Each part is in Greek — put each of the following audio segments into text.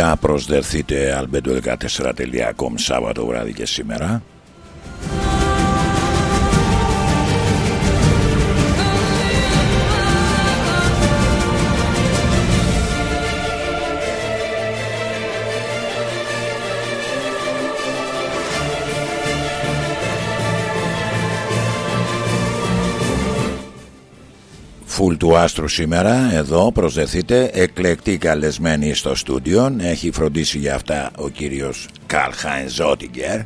Για προσδεθείτε albedo14.com Σάββατο βράδυ και σήμερα του άστρου σήμερα εδώ προσδεθείτε εκλεκτή καλεσμένη στο στούντιο έχει φροντίσει για αυτά ο κύριος Καρλ Χάιν Ζότιγκερ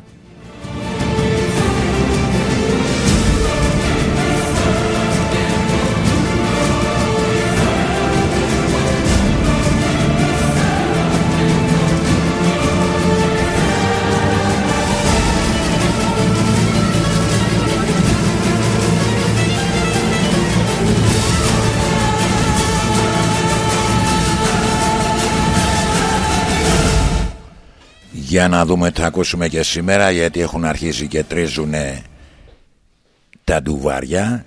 Για να δούμε τι θα ακούσουμε και σήμερα γιατί έχουν αρχίσει και τρίζουν τα ντουβάρια,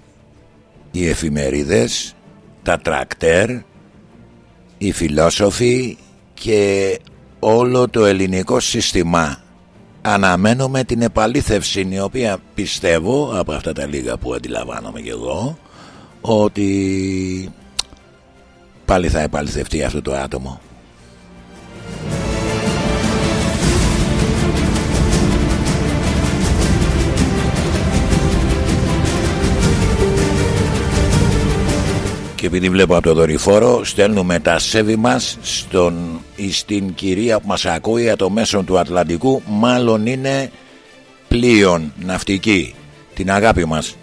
οι εφημερίδες, τα τρακτέρ, οι φιλόσοφοι και όλο το ελληνικό σύστημα. Αναμένουμε την επαλήθευση η οποία πιστεύω από αυτά τα λίγα που αντιλαμβάνομαι και εγώ ότι πάλι θα επαληθευτεί αυτό το άτομο. Και επειδή βλέπω από το δορυφόρο στέλνουμε τα σέβη μας στον, στην κυρία που μας ακούει για το μέσο του Ατλαντικού μάλλον είναι πλοίον ναυτική την αγάπη μας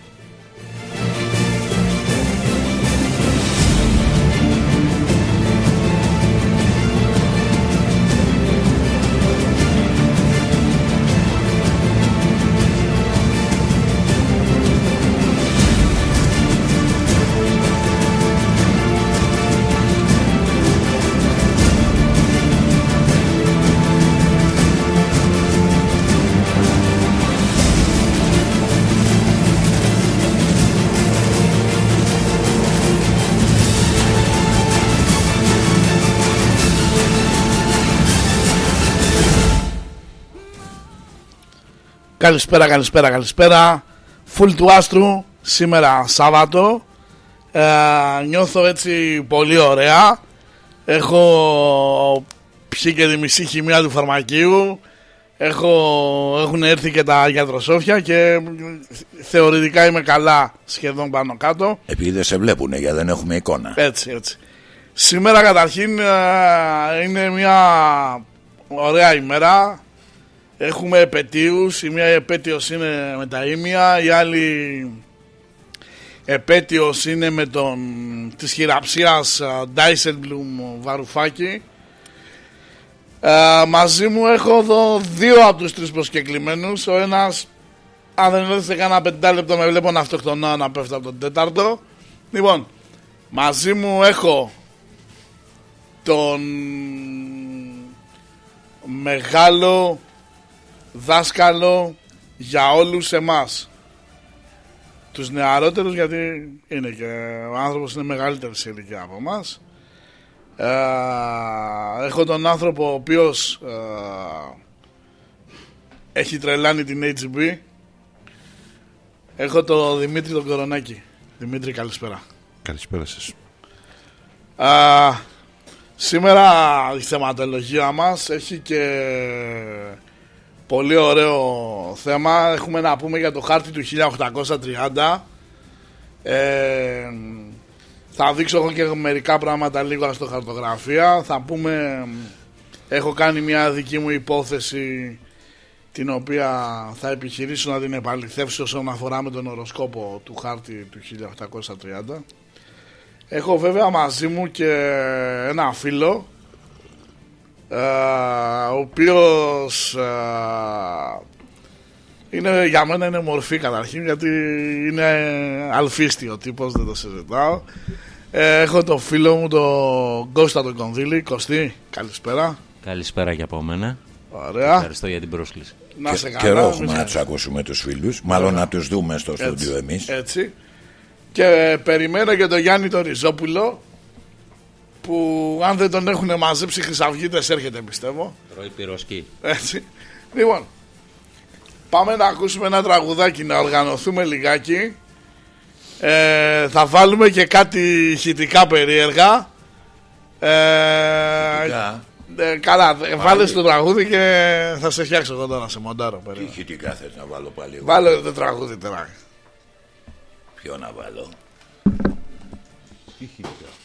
Καλησπέρα, καλησπέρα, καλησπέρα. Φουλ του άστρου, σήμερα Σάββατο. Ε, νιώθω έτσι πολύ ωραία. Έχω πιει και τη μισή χημεία του φαρμακείου. Έχω, έχουν έρθει και τα γιατροσόφια και θεωρητικά είμαι καλά σχεδόν πάνω κάτω. Επειδή δεν σε βλέπουν γιατί δεν έχουμε εικόνα. Έτσι, έτσι. Σήμερα καταρχήν ε, είναι μια ωραία ημέρα Έχουμε επαιτίους, η μία επέτειος είναι με τα ίμια, η άλλη επέτειος είναι με τον της χειραψίας Ντάισελμπλουμ Βαρουφάκη. Ε, μαζί μου έχω εδώ δύο από τους τρεις προσκεκλημένους. Ο ένας, αν δεν είναι σε κάνα πεντάλεπτο με βλέπω να αυτοκτονώ να πέφτω από τον τέταρτο. Λοιπόν, μαζί μου έχω τον μεγάλο δάσκαλο για όλους εμάς. Τους νεαρότερους γιατί είναι και ο άνθρωπος είναι μεγαλύτερος σε ηλικία από εμάς. Ε, έχω τον άνθρωπο ο οποίος ε, έχει τρελάνει την HB έχω τον Δημήτρη τον Κορονάκη. Δημήτρη καλησπέρα. Καλησπέρα σας. Ε, Σήμερα η θεματολογία μας έχει και Πολύ ωραίο θέμα. Έχουμε να πούμε για το χάρτη του 1830. Ε, θα δείξω εγώ και μερικά πράγματα λίγο στο χαρτογραφία. Θα πούμε, έχω κάνει μια δική μου υπόθεση την οποία θα επιχειρήσω να την επαληθεύσω όσον αφορά με τον οροσκόπο του χάρτη του 1830. Έχω βέβαια μαζί μου και ένα φίλο ε, ο οποίος ε, είναι, για μένα είναι μορφή καταρχήν γιατί είναι αλφίστη ο τύπος δεν το συζητάω. Ε, έχω το φίλο μου τον Κώστα τον Κονδύλη. Κωστή καλησπέρα. Καλησπέρα και από μένα. Ωραία. Ευχαριστώ για την πρόσκληση. Να σε καλά Καιρό έχουμε να τους ακούσουμε τους φίλους. Μάλλον να τους δούμε στο στούντιο εμείς. Έτσι. Και περιμένω και τον Γιάννη τον Ριζόπουλο που αν δεν τον έχουν μαζέψει οι Χρυσαυγίτες έρχεται πιστεύω. Τρώει πυροσκή. Έτσι. Λοιπόν, πάμε να ακούσουμε ένα τραγουδάκι, να οργανωθούμε λιγάκι. Ε, θα βάλουμε και κάτι ηχητικά περίεργα. Ε, Ηχητικά; ε, καλά, ε, βάλε το τραγούδι και θα σε φτιάξω εγώ τώρα σε μοντάρω. Τι περίμενε. ηχητικά θες να βάλω πάλι εγώ; Βάλε το τραγούδι τώρα. Ποιο να βάλω; The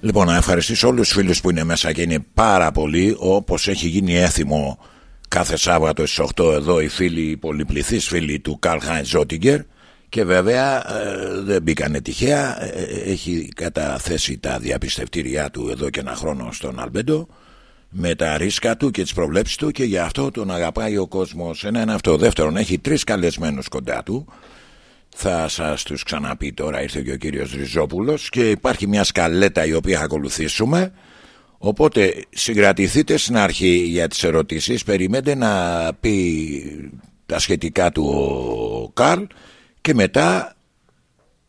Λοιπόν, να ευχαριστήσω όλους τους φίλους που είναι μέσα και είναι πάρα πολλοί όπως έχει γίνει έθιμο κάθε Σάββατο στις 8 εδώ οι φίλοι, οι πολυπληθείς φίλοι του Καρλ Χάιντς Ζότιγκερ. Και βέβαια ε, δεν μπήκανε τυχαία. Ε, ε, έχει καταθέσει τα διαπιστευτήριά του εδώ και ένα χρόνο στον Αλμπέντο με τα ρίσκα του και τις προβλέψεις του και γι' αυτό τον αγαπάει ο κόσμος. Ένα είναι αυτό. Δεύτερον έχει τρεις καλεσμένους κοντά του θα σας τους ξαναπεί τώρα ήρθε και ο κύριος Ριζόπουλος και υπάρχει μια σκαλέτα η οποία θα ακολουθήσουμε. Οπότε συγκρατηθείτε στην αρχή για τις ερωτήσεις. Περιμένετε να πει τα σχετικά του ο Καρλ και μετά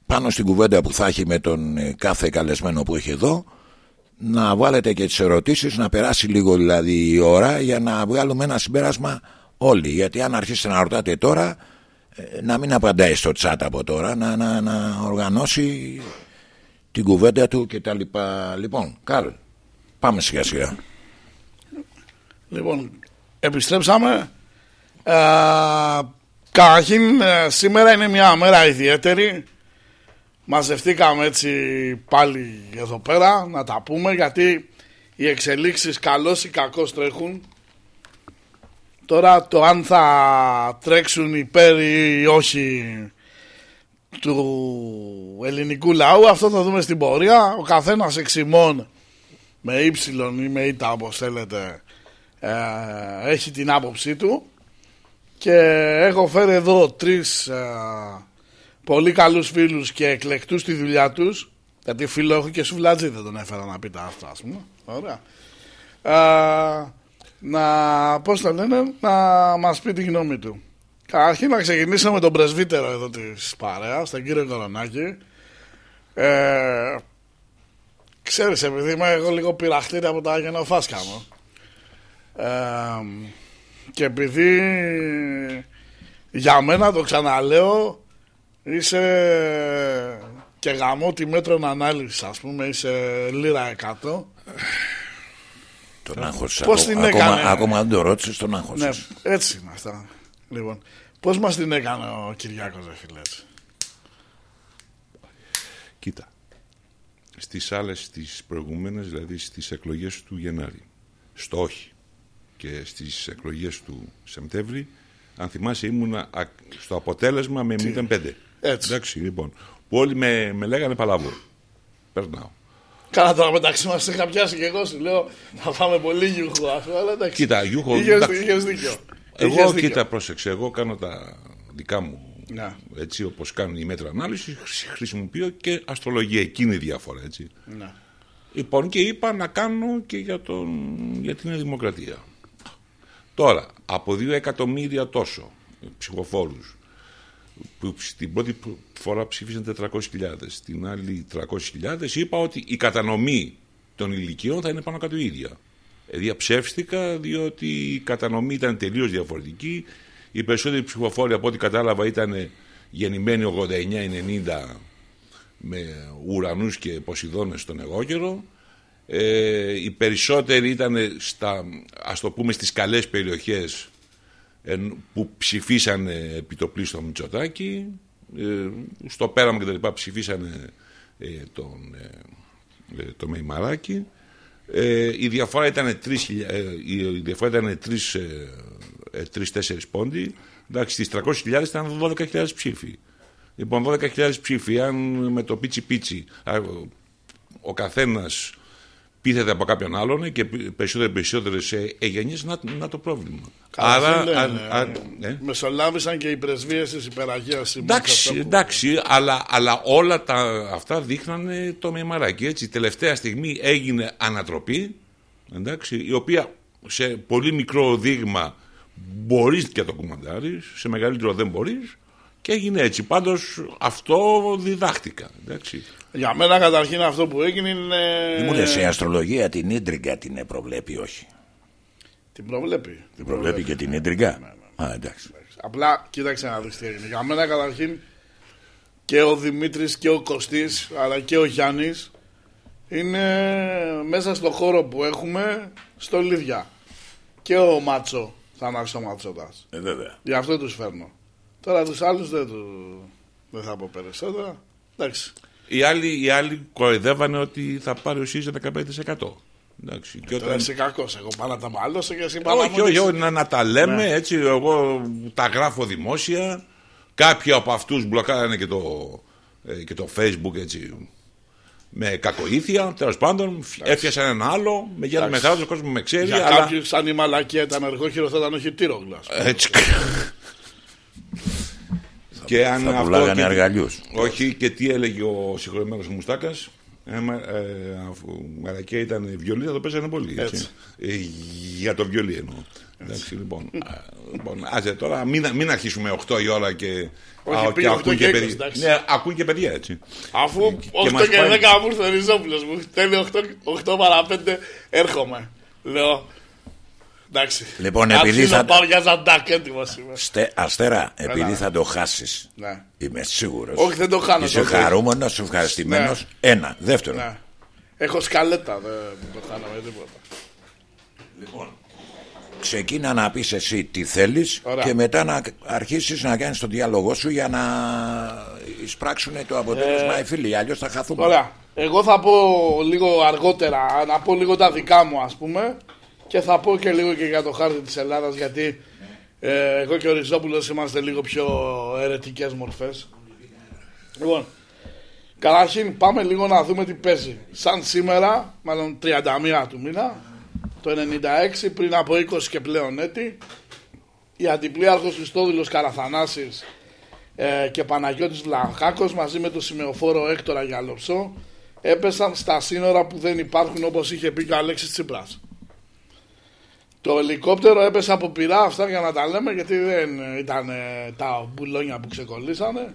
πάνω στην κουβέντα που θα έχει με τον ε, κάθε καλεσμένο που έχει εδώ να βάλετε και τις ερωτήσεις να περάσει λίγο δηλαδή η ώρα για να βγάλουμε ένα συμπέρασμα όλοι. Γιατί αν αρχίσετε να ρωτάτε τώρα ε, να μην απαντάει στο chat από τώρα να, να, να οργανώσει την κουβέντα του και τα λοιπά λοιπόν Καρλ πάμε σιγά σιγά Λοιπόν, επιστρέψαμε. Ε, καταρχήν, ε, σήμερα είναι μια μέρα ιδιαίτερη. Μαζευτήκαμε έτσι πάλι εδώ πέρα να τα πούμε γιατί οι εξελίξεις καλώς ή κακώς τρέχουν Τώρα το αν θα τρέξουν υπέρ ή όχι του ελληνικού λαού αυτό θα δούμε στην πορεία. Ο καθένας εξημών με ύψιλον ή με ήττα όπως θέλετε ε, έχει την άποψή του και έχω φέρει εδώ τρεις ε, πολύ καλούς φίλους και εκλεκτούς στη δουλειά τους γιατί φίλο έχω και σουβλατζή δεν τον έφερα να πείτε αυτό ας πούμε Ωραία. Ε, να, πώς το λένε, να μας πει τη γνώμη του. Καταρχήν να ξεκινήσουμε με τον πρεσβύτερο εδώ της παρέας, τον κύριο Κορονάκη. Ε, ξέρεις, επειδή είμαι εγώ λίγο πειραχτήρια από τα γενοφάσκα μου. Ε, και επειδή για μένα το ξαναλέω είσαι και γαμό τη μέτρων ανάλυσης ας πούμε είσαι λίρα 100 τον άγχος Πώς ακόμα, την έκανε; ακόμα, ακόμα δεν το ρώτησες τον άγχος Ναι, έτσι είναι αυτά. Λοιπόν, πώς μας την έκανε ο Κυριάκος, ρε φίλε. έτσι; Κοίτα. Στις άλλες, στις προηγούμενες, δηλαδή στις εκλογές του Γενάρη, στο όχι και στις εκλογές του Σεπτέμβρη, αν θυμάσαι ήμουνα α- στο αποτέλεσμα με 0-5. Έτσι. Εντάξει, λοιπόν. Που όλοι με, με λέγανε παλαβό. Περνάω. Καλά τώρα μεταξύ μας είχα πιάσει και εγώ σου λέω θα φάμε πολύ γιούχο α πούμε. Αλλά εντάξει. Κοίτα, γιούχο, Είχες, εντάξει. είχες δίκιο. Εγώ, Είχες δίκιο. κοίτα, πρόσεξε, εγώ κάνω τα δικά μου Ναι. έτσι όπως κάνουν οι μέτρα ανάλυσης, χρησιμοποιώ και αστρολογία, εκείνη η διαφορά, έτσι. Ναι. Λοιπόν, και είπα να κάνω και για, τον, για την Δημοκρατία. Τώρα, από δύο εκατομμύρια τόσο ψηφοφόρους που στην πρώτη φορά ψήφισαν 400.000, στην άλλη 300.000, είπα ότι η κατανομή των ηλικιών θα είναι πάνω κάτω η ίδια. Ε, Διαψεύστηκα διότι η κατανομή ήταν τελείως διαφορετική. Οι περισσότεροι ψηφοφόροι από ό,τι κατάλαβα ήταν γεννημένοι 89-90 με ουρανούς και ποσειδώνες στον εγώκερο. Ε, οι περισσότεροι ήταν στα, ας το πούμε, στις καλές περιοχές εν- που ψηφίσανε επί το πλήστο Μητσοτάκη. Ε, στο πέραμα και τα λοιπά ψηφίσανε ε, τον, ε, ε, το Μεϊμαράκη. Ε, η διαφορά ήταν τρεις, χιλια- ε, η διαφορά ήταν τρεις, ε, ε, τρεις-τέσσερις πόντι. Εντάξει, στις 300.000 ήταν 12.000 ψήφοι. Λοιπόν, 12.000 ψήφοι, αν με το πίτσι πίτσι α, ο- ο καθένας πείθεται από κάποιον άλλον και περισσότεροι περισσότερες ε, εγγενείς, να, να το πρόβλημα. Άρα, Άρα, λένε, α- α- ε. Μεσολάβησαν και οι πρεσβείες της υπεραγίας Εντάξει, εντάξει αλλά, αλλά όλα τα, αυτά δείχνανε το μεμαράκι. Έτσι. Τελευταία στιγμή έγινε ανατροπή, εντάξει, η οποία σε πολύ μικρό δείγμα μπορείς και το κουμαντάρεις, σε μεγαλύτερο δεν μπορείς και έγινε έτσι. Πάντως αυτό διδάχτηκα. Εντάξει. Για μένα καταρχήν αυτό που έγινε είναι... Μου λες η αστρολογία την ίντριγκα την προβλέπει όχι; Την προβλέπει. Την προβλέπει και την ίντριγκα; Α, εντάξει. Απλά κοίταξε να δεις τι έγινε. Για μένα καταρχήν και ο Δημήτρης και ο Κωστής αλλά και ο Γιάννης είναι μέσα στο χώρο που έχουμε στο Λίδια. Και ο Μάτσο θα ανάξει ο Ματσότας. Ε, βέβαια. Γι' αυτό τους φέρνω. Τώρα τους άλλους δεν, του... δεν θα πω περισσότερα. Εντάξει. Οι άλλοι, οι άλλοι κοροϊδεύανε ότι θα πάρει ο ΣΥΡΙΖΑ 15%. Εντάξει. Και Τώρα όταν... είσαι κακός. Εγώ πάω να τα μάλωσα και εσύ πάω να Όχι, μου όχι, δεις. όχι, να, να τα λέμε Ναι. έτσι. Εγώ τα γράφω δημόσια. Κάποιοι από αυτούς μπλοκάρανε και το, ε, και το facebook έτσι. Με κακοήθεια, τέλος πάντων, έφτιασαν ένα άλλο. Με γέννη Εντάξει. μεγάλο, ο κόσμος με ξέρει. Για αλλά... κάποιους σαν η μαλακία ήταν εργόχειρο θα ήταν όχι τύρογλα. ας πούμε. Έτσι. Και αν Θα αυτό πουλάγανε και- αργαλιούς. Όχι, και τι έλεγε ο συγχωρεμένος Μουστάκας. Ε, μα- ε, αφού μαλακία ήταν βιολί, θα το παίζανε πολύ. Έτσι. Έτσι. Ε, για το βιολί εννοώ. Εντάξει, λοιπόν. Α, λοιπόν, άσε τώρα, μην, μην αρχίσουμε 8 η ώρα και. Όχι, α, πήγε 8 ακούν και 20, παιδιά. εντάξει. Ναι, ακούν και παιδιά έτσι. Αφού Και 8 μας και, πάει. 10 μου ήρθε ο Ριζόπουλος μου. Τέλει 8, 8 παρά 5 έρχομαι. Λέω. Εντάξει. Λοιπόν, Αρχίζω επειδή θα- να πάω για ζαντάκ έτοιμος είμαι. Στε, αστέρα, επειδή Έλα. θα το χάσεις. Ναι. Είμαι σίγουρος. Όχι, δεν το χάνω Είσαι τότε. χαρούμενος, ευχαριστημένος. Ένα. Δεύτερο. Ναι. Έχω σκαλέτα, δεν το χάνω με τίποτα. Λοιπόν, ξεκίνα να πεις εσύ τι θέλεις Ωραία. και μετά να αρχίσεις να κάνεις τον διάλογό σου για να εισπράξουν το αποτέλεσμα οι φίλοι. Αλλιώς θα χαθούμε. Ε, Ωραία. Εγώ θα πω λίγο αργότερα, να πω λίγο τα δικά μου ας πούμε και θα πω και λίγο και για το χάρτη της Ελλάδας γιατί Ε, εγώ και ο Ριζόπουλος είμαστε λίγο πιο αιρετικές μορφές. Λοιπόν, καταρχήν πάμε λίγο να δούμε τι παίζει. Σαν σήμερα, μάλλον 31 του μήνα, το 96 πριν από 20 και πλέον έτη, η αντιπλήρχος Χριστόδουλος Καραθανάσης ε, και Παναγιώτης Βλαχάκος μαζί με τον σημεοφόρο Έκτορα Γιαλοψό έπεσαν στα σύνορα που δεν υπάρχουν όπως είχε πει και ο Αλέξης Τσίπρας. Το ελικόπτερο έπεσε από πυρά αυτά για να τα λέμε γιατί δεν ήταν ε, τα μπουλόνια που ξεκολλήσανε.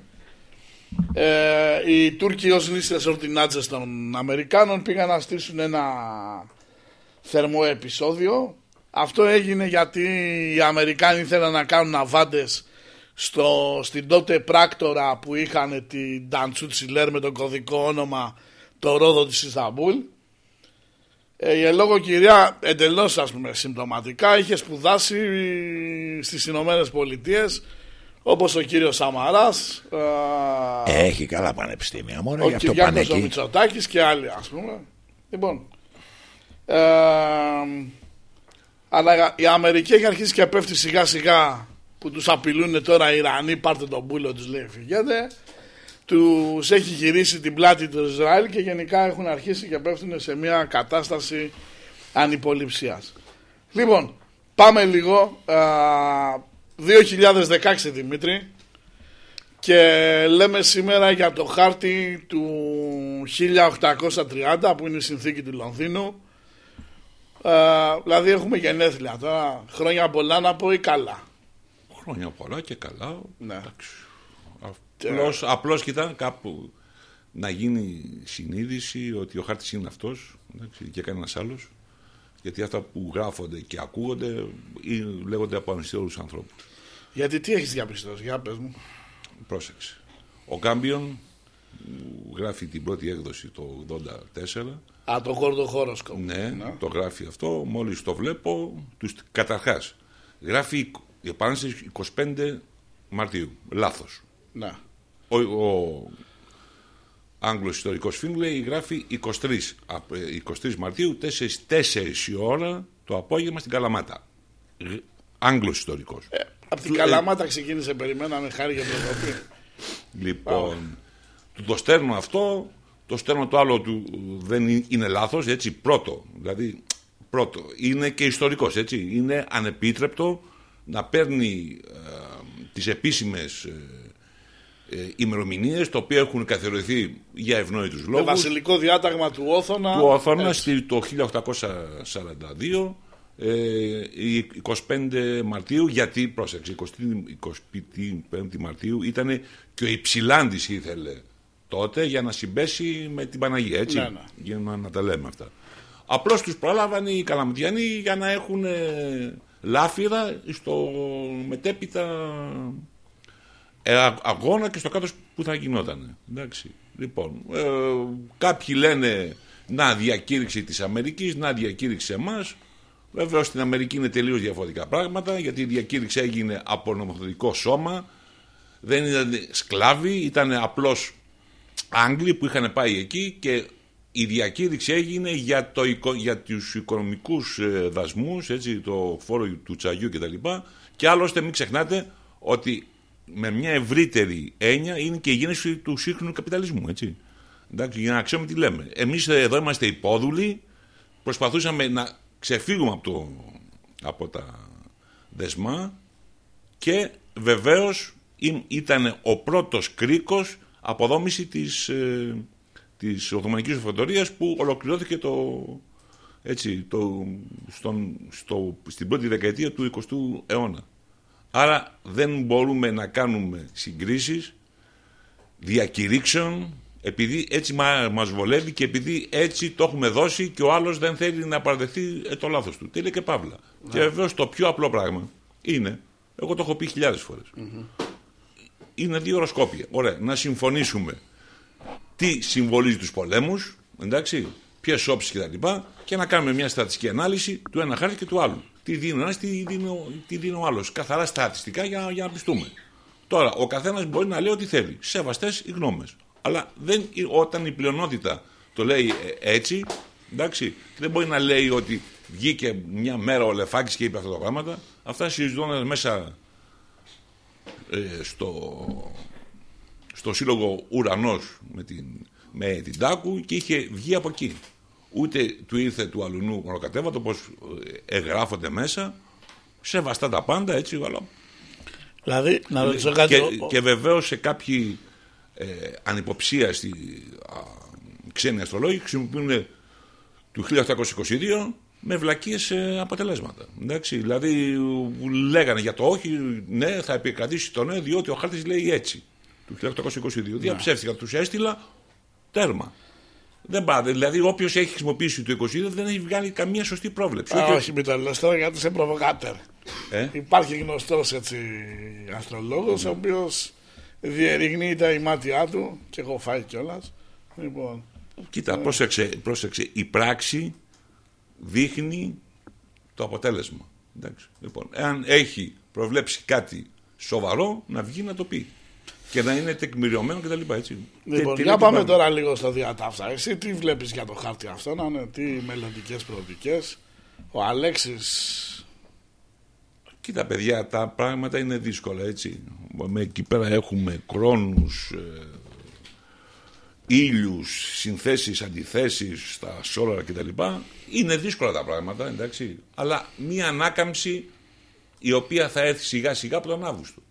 Ε, οι Τούρκοι ως νήστες ορτινάτζες των Αμερικάνων πήγαν να στήσουν ένα θερμό επεισόδιο. Αυτό έγινε γιατί οι Αμερικάνοι ήθελαν να κάνουν αβάντες στο, στην τότε πράκτορα που είχαν την Νταντσού Τσιλέρ με το κωδικό όνομα το ρόδο της Ισταμπούλ ε, η ελόγω κυρία εντελώς ας πούμε συμπτωματικά είχε σπουδάσει στις Ηνωμένες Πολιτείες, όπως ο κύριος Σαμαράς ε, Έχει καλά πανεπιστήμια μόνο ο Κυριάκος ο Μητσοτάκης και άλλοι ας πούμε. Λοιπόν ε, αλλά η Αμερική έχει αρχίσει και πέφτει σιγά σιγά που τους απειλούν τώρα οι Ιρανοί πάρτε τον πούλο τους λέει φυγέτε τους έχει γυρίσει την πλάτη του Ισραήλ και γενικά έχουν αρχίσει και πέφτουν σε μια κατάσταση ανυποληψίας. Λοιπόν, πάμε λίγο. 2016 Δημήτρη και λέμε σήμερα για το χάρτη του 1830 που είναι η συνθήκη του Λονδίνου. δηλαδή έχουμε γενέθλια τώρα. Χρόνια πολλά να πω ή καλά; Χρόνια πολλά και καλά. Ναι. Εντάξει. Απλώς, απλώς κοιτά κάπου να γίνει συνείδηση ότι ο χάρτης είναι αυτός εντάξει, και κανένας άλλος γιατί αυτά που γράφονται και ακούγονται ή λέγονται από ανιστιώρους ανθρώπους. Γιατί τι έχεις διαπιστώσει, για πες μου. Πρόσεξε. Ο Κάμπιον γράφει την πρώτη έκδοση το 84. Α, το χώρο χόροσκοπ. Ναι, ναι, το γράφει αυτό. Μόλις το βλέπω, τους, καταρχάς, γράφει η επάνωση 25 Μαρτίου. Λάθος. Ναι. Ο, ο Άγγλος ιστορικός Φίνλεϊ γράφει 23, 23 Μαρτίου 4, 4 η ώρα το απόγευμα στην Καλαμάτα. Άγγλος ιστορικός. Ε, από την Καλαμάτα ξεκίνησε, περιμέναμε χάρη για προκοπή. Λοιπόν, του το στέλνω αυτό, το στέλνω το άλλο του δεν είναι λάθος, έτσι, πρώτο, δηλαδή πρώτο, είναι και ιστορικός, έτσι, είναι ανεπίτρεπτο να παίρνει ε, τις επίσημες ε, ε, ημερομηνίες, το οποίο έχουν καθιερωθεί για ευνόητους λόγους. Το βασιλικό διάταγμα του Όθωνα. Του Όθωνα το 1842. Ε, 25 Μαρτίου, γιατί πρόσεξε, 25 Μαρτίου ήταν και ο Υψηλάντης ήθελε τότε για να συμπέσει με την Παναγία, έτσι, ναι, ναι. για να, να τα λέμε αυτά. Απλώς τους πρόλαβαν οι Καλαμουτιανοί για να έχουν ε, λάφυρα στο μετέπειτα ε, αγώνα και στο κάτω που θα γινόταν. Εντάξει. Λοιπόν, ε, κάποιοι λένε να διακήρυξη της Αμερικής, να διακήρυξη εμάς. Βέβαια στην Αμερική είναι τελείως διαφορετικά πράγματα γιατί η διακήρυξη έγινε από νομοθετικό σώμα. Δεν ήταν σκλάβοι, ήταν απλώς Άγγλοι που είχαν πάει εκεί και η διακήρυξη έγινε για, το, για τους οικονομικούς ε, δασμούς, έτσι, το φόρο του τσαγιού κτλ. Και, και άλλωστε μην ξεχνάτε ότι με μια ευρύτερη έννοια είναι και η γέννηση του σύγχρονου καπιταλισμού. Έτσι. Εντάξει, για να ξέρουμε τι λέμε. Εμείς εδώ είμαστε υπόδουλοι, προσπαθούσαμε να ξεφύγουμε από, το, από τα δεσμά και βεβαίως ήταν ο πρώτος κρίκος αποδόμηση της, ε, της Οθωμανικής που ολοκληρώθηκε το, έτσι, το, στον, στο, στην πρώτη δεκαετία του 20ου αιώνα. Άρα δεν μπορούμε να κάνουμε συγκρίσεις διακηρύξεων επειδή έτσι μας βολεύει και επειδή έτσι το έχουμε δώσει και ο άλλος δεν θέλει να παραδεχθεί ε, το λάθος του. Τέλεια και παύλα. Και βεβαίως το πιο απλό πράγμα είναι, εγώ το έχω πει χιλιάδες είναι δύο οροσκόπια. Ωραία, να συμφωνήσουμε τι συμβολίζει τους πολέμους, εντάξει, ποιες όψει κτλ. Και, και να κάνουμε μια στατιστική ανάλυση του ένα χάρτη και του άλλου τι δίνει ο ένας, τι δίνει, τι δίνει ο άλλος. Καθαρά στατιστικά για, για να πιστούμε. Τώρα, ο καθένας μπορεί να λέει ό,τι θέλει. Σεβαστές οι γνώμες. Αλλά δεν, όταν η πλειονότητα το λέει ε, έτσι, εντάξει, δεν μπορεί να λέει ότι βγήκε μια μέρα ο Λεφάκης και είπε αυτά τα πράγματα. Αυτά συζητώναν μέσα ε, στο, στο σύλλογο Ουρανός με την, με την Τάκου και είχε βγει από εκεί. Ούτε του ήρθε του αλουνού μονοκατέβατο όπως ε, εγγράφονται μέσα. Σεβαστά τα πάντα έτσι αλλά Δηλαδή, να ρωτήσω κάτι. και, ο- και βεβαίως σε κάποιοι ε, ανυποψίαστοι α, ξένοι αστρολόγοι χρησιμοποιούν του 1822 με βλακίες ε, αποτελέσματα. Εντάξει, δηλαδή ου, λέγανε για το όχι, ναι, θα επικρατήσει το ναι, διότι ο χάρτης λέει έτσι. Του 1822. Διαψεύτηκα, τους έστειλα, τέρμα. Δεν πάτε. Δηλαδή, όποιος έχει χρησιμοποιήσει το 22 δεν έχει βγάλει καμία σωστή πρόβλεψη. Α, Ούτε- όχι, μην το λες τώρα γιατί είσαι προβοκάτερ. Ε; Υπάρχει γνωστός έτσι αστρολόγος ο οποίος διερειγνύει τα ημάτια του και έχω φάει κιόλας. Λοιπόν, Κοίτα, πρόσεξε, πρόσεξε. Η πράξη δείχνει το αποτέλεσμα. Εντάξει. Λοιπόν, εάν έχει προβλέψει κάτι σοβαρό, να βγει να το πει. Και να είναι τεκμηριωμένο κτλ. Έτσι. λοιπόν Τι- τι για λέει πάμε το τώρα λίγο στο διατάφτα. Εσύ τι βλέπεις για το χάρτη αυτό, να είναι τι μελλοντικές προοπτικές. Ο Αλέξης Κοίτα, παιδιά, τα πράγματα είναι δύσκολα, έτσι. Με εκεί πέρα έχουμε κρόνους, ε, ήλιους, συνθέσεις, αντιθέσεις στα σόλαρα κτλ. Είναι δύσκολα τα πράγματα, εντάξει. Αλλά μία ανάκαμψη η οποία θα έρθει σιγά σιγά από τον Αύγουστο.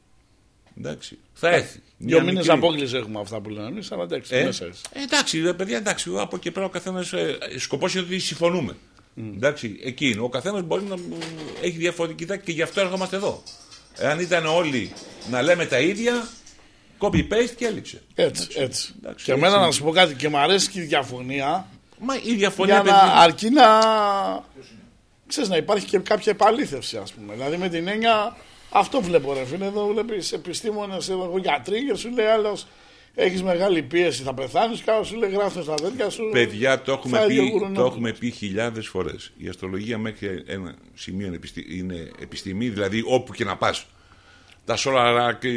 Εντάξει. Θα έρθει. Δύο Μια μήνες μικρή- απόκληση έχουμε αυτά που λέμε εμείς, αλλά εντάξει, ε, μέσα είσαι. ε, εντάξει, ρε παιδιά, εντάξει, από εκεί πέρα ο καθένας. Ε, Σκοπός είναι ότι συμφωνούμε. Εντάξει, εκεί είναι. Ο καθένας μπορεί να μ, έχει διαφορετική τάξη και γι' αυτό έρχομαστε εδώ. Εάν ήταν όλοι να λέμε τα ίδια, copy-paste και έλειξε. Έτσι, έτσι. εντάξει, και έτσι εμένα είναι. να σου πω κάτι και μου αρέσει και η διαφωνία Μα η διαφωνία. για να παιδιά, αρκεί να. Ξέρεις, να υπάρχει και κάποια επαλήθευση, ας πούμε. Δηλαδή με την έννοια. Αυτό βλέπω, ρε φίλε. Εδώ βλέπεις επιστήμονες, εγώ γιατροί και σου λέει άλλος. Έχεις μεγάλη πίεση, θα πεθάνεις. Κάπου σου λέει γράφτε στα δέντια σου. Παιδιά, το έχουμε, θα πει, διωγγουρούν το όλοι. έχουμε πει χιλιάδες φορές. Η αστρολογία μέχρι ένα σημείο είναι, επιστη- είναι επιστημή, δηλαδή όπου και να πας. Τα σόλαρα και,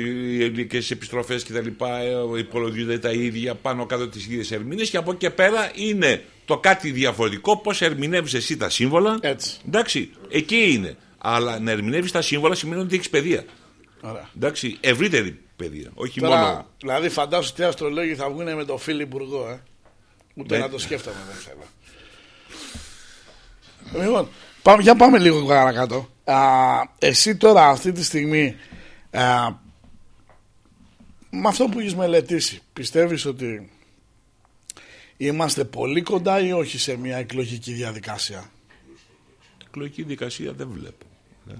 και στις επιστροφές και τα λοιπά ε, υπολογίζονται τα ίδια πάνω κάτω τις ίδιες ερμηνείες και από εκεί και πέρα είναι το κάτι διαφορετικό πώς ερμηνεύεις εσύ τα σύμβολα. Έτσι. Εντάξει, εκεί είναι. Αλλά να ερμηνεύεις τα σύμβολα σημαίνει ότι έχεις παιδεία. Ωραία. Εντάξει, ευρύτερη παιδεία. Όχι Τώρα, μόνο. δηλαδή φαντάσου τι αστρολόγοι θα βγουν με το φίλο υπουργό, ε. Ούτε Ναι. να το σκέφτομαι δεν θέλω. Λοιπόν, πάμε, για πάμε λίγο παρακάτω. Α, εσύ τώρα αυτή τη στιγμή α, με αυτό που έχεις μελετήσει πιστεύεις ότι είμαστε πολύ κοντά ή όχι σε μια εκλογική διαδικασία; εκλογική δικασία δεν βλέπω.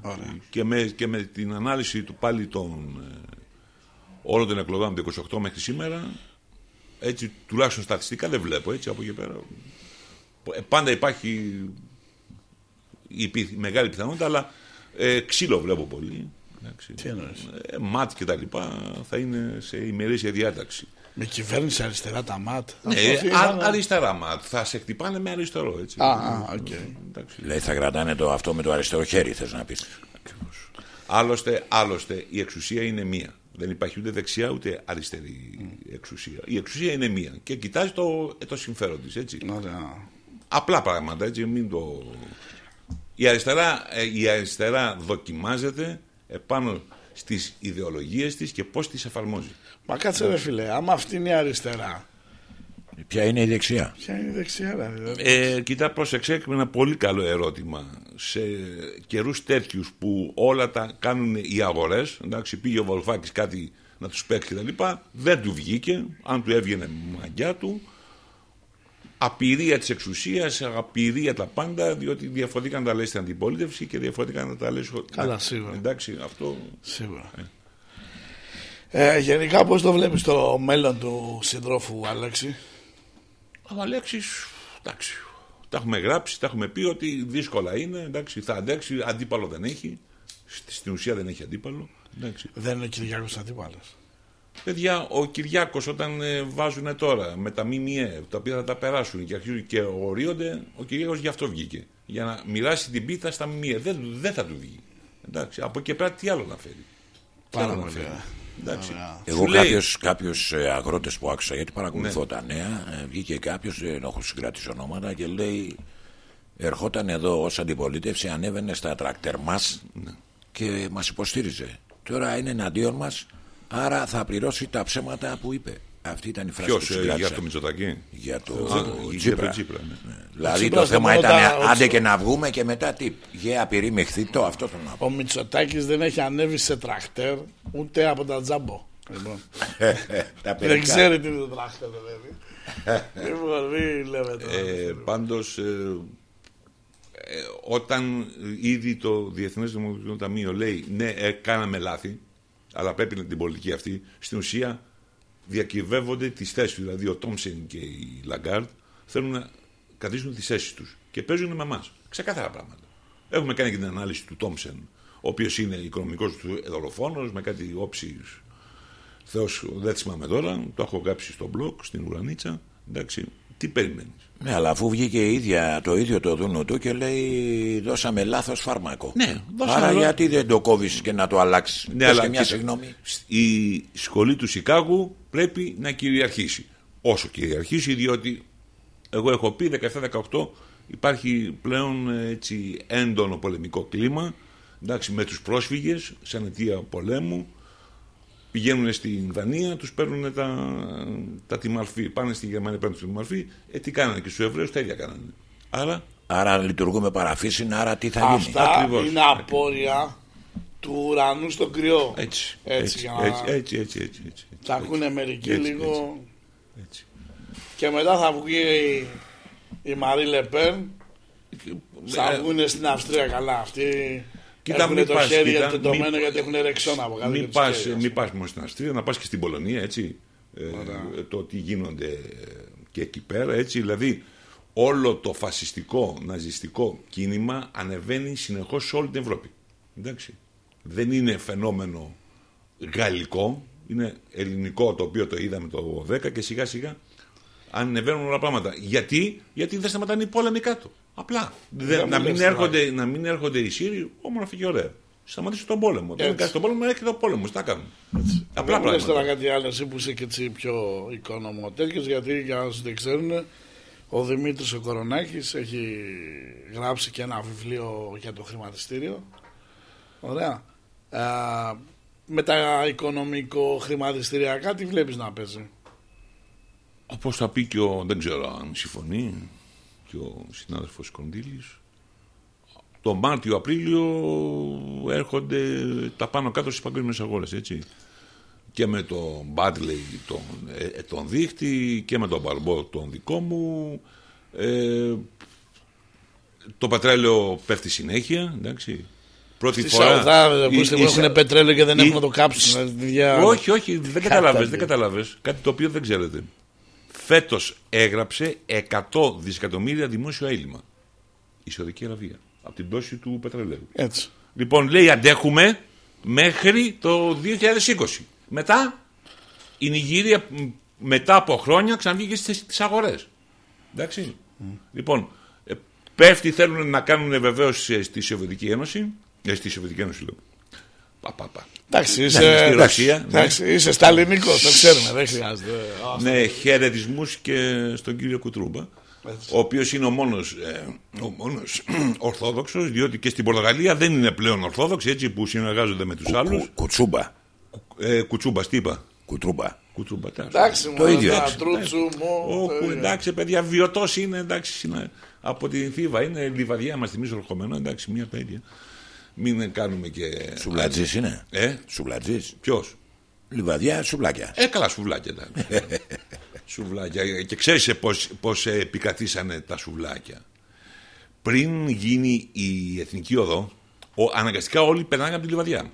Ωραία. Και με, και με την ανάλυση του πάλι των ε, όλων των εκλογών από το 28 μέχρι σήμερα, έτσι τουλάχιστον στατιστικά δεν βλέπω έτσι από εκεί πέρα. Ε, πάντα υπάρχει η πι- μεγάλη πιθανότητα, αλλά ε, ξύλο βλέπω πολύ. Εντάξει. Τι εννοείς; Ε, ΜΑΤ και τα λοιπά θα είναι σε ημερήσια διάταξη. Με κυβέρνηση αριστερά τα ΜΑΤ. Ε, Αυτό α- ήταν- αριστερά ΜΑΤ. Θα σε χτυπάνε με αριστερό έτσι. Α, α, οκ. Εντάξει. Δηλαδή θα κρατάνε το αυτό με το αριστερό χέρι, θες να πεις. Άλλωστε, άλλωστε η εξουσία είναι μία. Δεν υπάρχει ούτε δεξιά ούτε αριστερή εξουσία. Η εξουσία είναι μία και κοιτάζει το, ε, το συμφέρον της, έτσι. Ωραία. Απλά πράγματα, έτσι, μην το... Η αριστερά, ε, η αριστερά δοκιμάζεται επάνω στις ιδεολογίες της και πώς τις εφαρμόζει. Μα κάτσε ρε φίλε, άμα αυτή είναι η αριστερά, Ποια είναι η δεξιά; ποια είναι η δεξιά ρε, δηλαδή. Ε, κοιτά, πρόσεξε έχουμε ένα πολύ καλό ερώτημα. Σε καιρούς τέτοιους που όλα τα κάνουν οι αγορές, εντάξει, πήγε ο Βολφάκης κάτι να τους παίξει και τα λοιπά, δεν του βγήκε, αν του έβγαινε μαγιά του, απειρία της εξουσίας, απειρία τα πάντα, διότι διαφορετικά να τα λέει στην αντιπολίτευση και διαφορετικά να τα λέει... στο- Καλά, σίγουρα. Εντάξει, αυτό... Σίγουρα. Ε, γενικά πώς το βλέπεις το μέλλον του συντρόφου Αλέξη; Ο Αλέξης, εντάξει, τα έχουμε γράψει, τα έχουμε πει ότι δύσκολα είναι, εντάξει, θα αντέξει, αντίπαλο δεν έχει, Στη- στην ουσία δεν έχει αντίπαλο. Εντάξει. Δεν είναι ο Κυριάκος Αντίπαλος. Παιδιά, ο Κυριάκος όταν ε, βάζουν τώρα με τα ΜΜΕ, τα οποία θα τα περάσουν και αρχίζουν και ορίονται, ο Κυριάκος γι' αυτό βγήκε. Για να μοιράσει την πίτα στα ΜΜΕ. Δεν, δεν θα του βγει. Εντάξει, από εκεί και πέρα τι άλλο να φέρει. Τι Πάρα άλλο να πολύ φέρει. ωραία. Εντάξει. Εγώ Σου λέει- κάποιος, κάποιος ε, αγρότες που άκουσα γιατί παρακολουθώ Ναι. τα νέα ε, βγήκε κάποιος, δεν έχω συγκρατήσει ονόματα και λέει ερχόταν εδώ ως αντιπολίτευση, ανέβαινε στα τρακτέρ μας και μας υποστήριζε. Τώρα είναι εναντίον μας, άρα θα πληρώσει τα ψέματα που είπε. Αυτή ήταν η φράση Ποιο που συγκράτησα. για το Μητσοτακή. Για το Α, για Τσίπρα. το Τσίπρα, ναι. Δηλαδή Τσίπρας το θέμα το ήταν πρώτα- ο άντε Τσίπρας- και να βγούμε και μετά τι. Γεια πυρήμεχθητό, αυτό τον να πω. Ο Μητσοτάκης δεν έχει ανέβει σε τρακτέρ ούτε από τα τζάμπο. Λοιπόν, Τα δεν παιδικά. ξέρει τι είναι το τρακτέρ, δηλαδή. λοιπόν, μην λέμε τώρα. Ε, πάντως ε, ε, όταν ήδη το Διεθνές Δημοκρατικό Ταμείο λέει ναι ε, κάναμε λάθη αλλά πρέπει να την πολιτική αυτή στην ουσία διακυβεύονται τις θέσεις τους. Δηλαδή ο Τόμσεν και η Λαγκάρντ θέλουν να καθίσουν τις θέσεις τους και παίζουν με εμάς. Ξεκάθαρα πράγματα. Έχουμε κάνει και την ανάλυση του Τόμσεν ο οποίος είναι οικονομικός του δολοφόνος με κάτι όψεις. Θεός δεν θυμάμαι τώρα το έχω γράψει στο blog στην Ουρανίτσα εντάξει τι περιμένεις; Ναι, αλλά αφού βγήκε η ίδια, το ίδιο το δούνο του και λέει δώσαμε λάθος φάρμακο. Ναι, δώσαμε Άρα λάθος. γιατί δεν το κόβεις και να το αλλάξεις; Ναι, Πες αλλά και μια κοίτα, συγγνώμη. η σχολή του Σικάγου πρέπει να κυριαρχήσει. Όσο κυριαρχήσει, διότι εγώ έχω πει 17-18 υπάρχει πλέον ε, έτσι έντονο πολεμικό κλίμα εντάξει, με τους πρόσφυγες σαν αιτία πολέμου πηγαίνουν στην Δανία, τους παίρνουν τα, τα τιμαρφή. Πάνε στη Γερμανία, παίρνουν τη τιμαρφή. Ε, τι κάνανε και στους Εβραίους τα ίδια κάνανε. Άρα, Άρα λειτουργούμε παραφύσιν, άρα τι θα γίνει. Αυτά Ακριβώς. είναι απόρρια του ουρανού στο κρυό. έτσι, Έτσι, έτσι, για να- έτσι, έτσι, έτσι, έτσι, έτσι, Θα ακούνε μερικοί Έτσι, λίγο. έτσι. Και μετά θα βγει η, η Μαρή Λεπέν. Θα Ε, βγουν στην Αυστρία καλά. Αυτοί Κοίτα, έχουν μην το πας, χέρι κοίτα, τεντωμένο μην- γιατί έχουν ρεξόνα από κάτω. Μην για τους πας, χέρια. μην πας μόνο στην Αυστρία, να πας και στην Πολωνία, έτσι. Ε, το τι γίνονται ε, και εκεί πέρα, έτσι. Δηλαδή, όλο το φασιστικό, ναζιστικό κίνημα ανεβαίνει συνεχώς σε όλη την Ευρώπη. Εντάξει. Δεν είναι φαινόμενο γαλλικό, είναι ελληνικό το οποίο το είδαμε το 10 και σιγά σιγά ανεβαίνουν όλα πράγματα. Γιατί, Γιατί δεν σταματάνε οι πόλεμοι κάτω. Απλά. Δεν- μου να, λες μην τώρα. έρχονται, να μην έρχονται οι Σύριοι, όμορφα και ωραία. Σταματήσει τον πόλεμο. Δεν Έτσι. κάνει τον πόλεμο, έρχεται ο πόλεμος. Τι θα κάνουν. Απλά Δεν μου λες τώρα πράγματα. κάτι άλλο εσύ που είσαι και έτσι πιο οικόνομο τέτοιος γιατί για όσους δεν ξέρουν ο Δημήτρης ο Κορονάκης έχει γράψει και ένα βιβλίο για το χρηματιστήριο ωραία Α, με τα οικονομικό χρηματιστηριακά τι βλέπεις να παίζει; Όπως θα πει και ο. Δεν ξέρω αν συμφωνεί και ο συνάδελφος Κονδύλης. Το Μάρτιο-Απρίλιο έρχονται τα πάνω κάτω στις παγκόσμιες αγορές, έτσι. Και με τον Μπάτλεϊ τον, ε, ε, τον δίχτυ και με τον Μπαρμπό τον δικό μου. Ε, το πετρέλαιο πέφτει συνέχεια, εντάξει. Πρώτη Στη φορά. Σαουδάραβια που η- είστε- η που Σα- έχουν πετρέλαιο και δεν η- έχουν να το κάψουν δηλαδή, για- όχι, όχι, δεν καταλάβες, Κάτατε. δεν καταλάβες. Κάτι το οποίο δεν ξέρετε. Φέτος έγραψε 100 δισεκατομμύρια δημόσιο έλλειμμα η Σαουδική Αραβία από την πτώση του πετρελαίου. έτσι Λοιπόν, λέει αντέχουμε μέχρι το 2020. Μετά η Νιγήρια μ, μετά από χρόνια ξαναβγήκε στις, στις αγορές. Εντάξει. Λοιπόν, ε, πέφτει, θέλουν να κάνουν βεβαίως στη Σοβιετική Ένωση. Ε, στη Σοβιετική Ένωση λέω. Πα, πα, πα. εντάξει είσαι, στη εντάξει, Ρωσία, ναι. εντάξει, είσαι σταλινικός το ξέρουμε δεν χρειάζεται Α, Ναι, χαιρετισμούς και στον κύριο Κουτρούμπα. Ο οποίος είναι ο μόνος ο μόνος Ορθόδοξος, διότι και στην Πορτογαλία δεν είναι πλέον Ορθόδοξοι έτσι που συνεργάζονται με τους άλλους. Κου- Κουτσούμπα. Ε, κουτσούμπα, τι είπα; Κουτρούμπα. Κουτσούμπα, τα- εντάξει μου Το ίδιο, ένα έτσι. τρούτσου μου Όχι, το ίδιο. εντάξει, παιδιά, βιωτός είναι, εντάξει, είναι, από την Θήβα είναι λιβαδιά, μας θυμίζει ορχομένο, εντάξει, μία τα ίδια. Μην κάνουμε και. Σουβλατζής είναι. Ε, Σουβλατζής. ποιος; Λιβαδιά, σουβλάκια. Ε, καλά, σουβλάκια. εντάξει. σουβλάκια. Και ξέρεις πώς, πώς επικαθίσανε τα σουβλάκια. Πριν γίνει η εθνική οδό, ο, αναγκαστικά όλοι περνάγαν από τη λιβαδιά.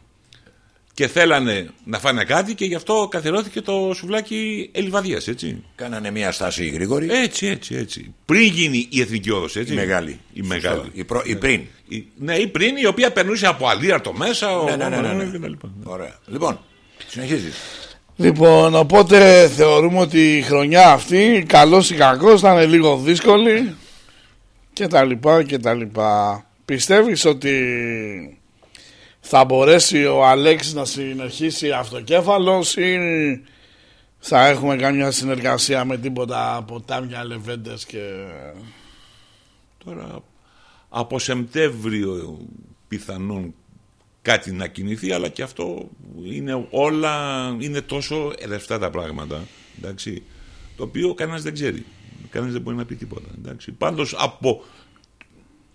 Και θέλανε να φάνε κάτι και γι' αυτό καθιερώθηκε το σουβλάκι Ελιβαδιάς, έτσι. Κάνανε μια στάση γρήγορη. Έτσι, έτσι, έτσι. Πριν γίνει η εθνική οδός, έτσι. Η μεγάλη. Η Σωστό. μεγάλη. Η, προ- η πριν. Η- ναι, η πριν, η οποία περνούσε από αλίαρτο μέσα. ο- Ναι, ναι, ναι, ναι, ναι. και τα λοιπά. Ωραία. Λοιπόν, συνεχίζεις. Λοιπόν, οπότε θεωρούμε ότι η χρονιά αυτή, καλός ή κακός, θα είναι λίγο δύσκολη και τα λοιπά και τα λοιπά. Πιστεύεις ότι θα μπορέσει ο Αλέξης να συνεχίσει αυτοκέφαλος ή θα έχουμε καμιά συνεργασία με τίποτα ποτάμια, λεβέντες και... Τώρα Από Σεπτέμβριο πιθανόν κάτι να κινηθεί, αλλά και αυτό είναι όλα, είναι τόσο ρευστά τα πράγματα, εντάξει, το οποίο κανένας δεν ξέρει. Κανένας δεν μπορεί να πει τίποτα. Εντάξει. Πάντως από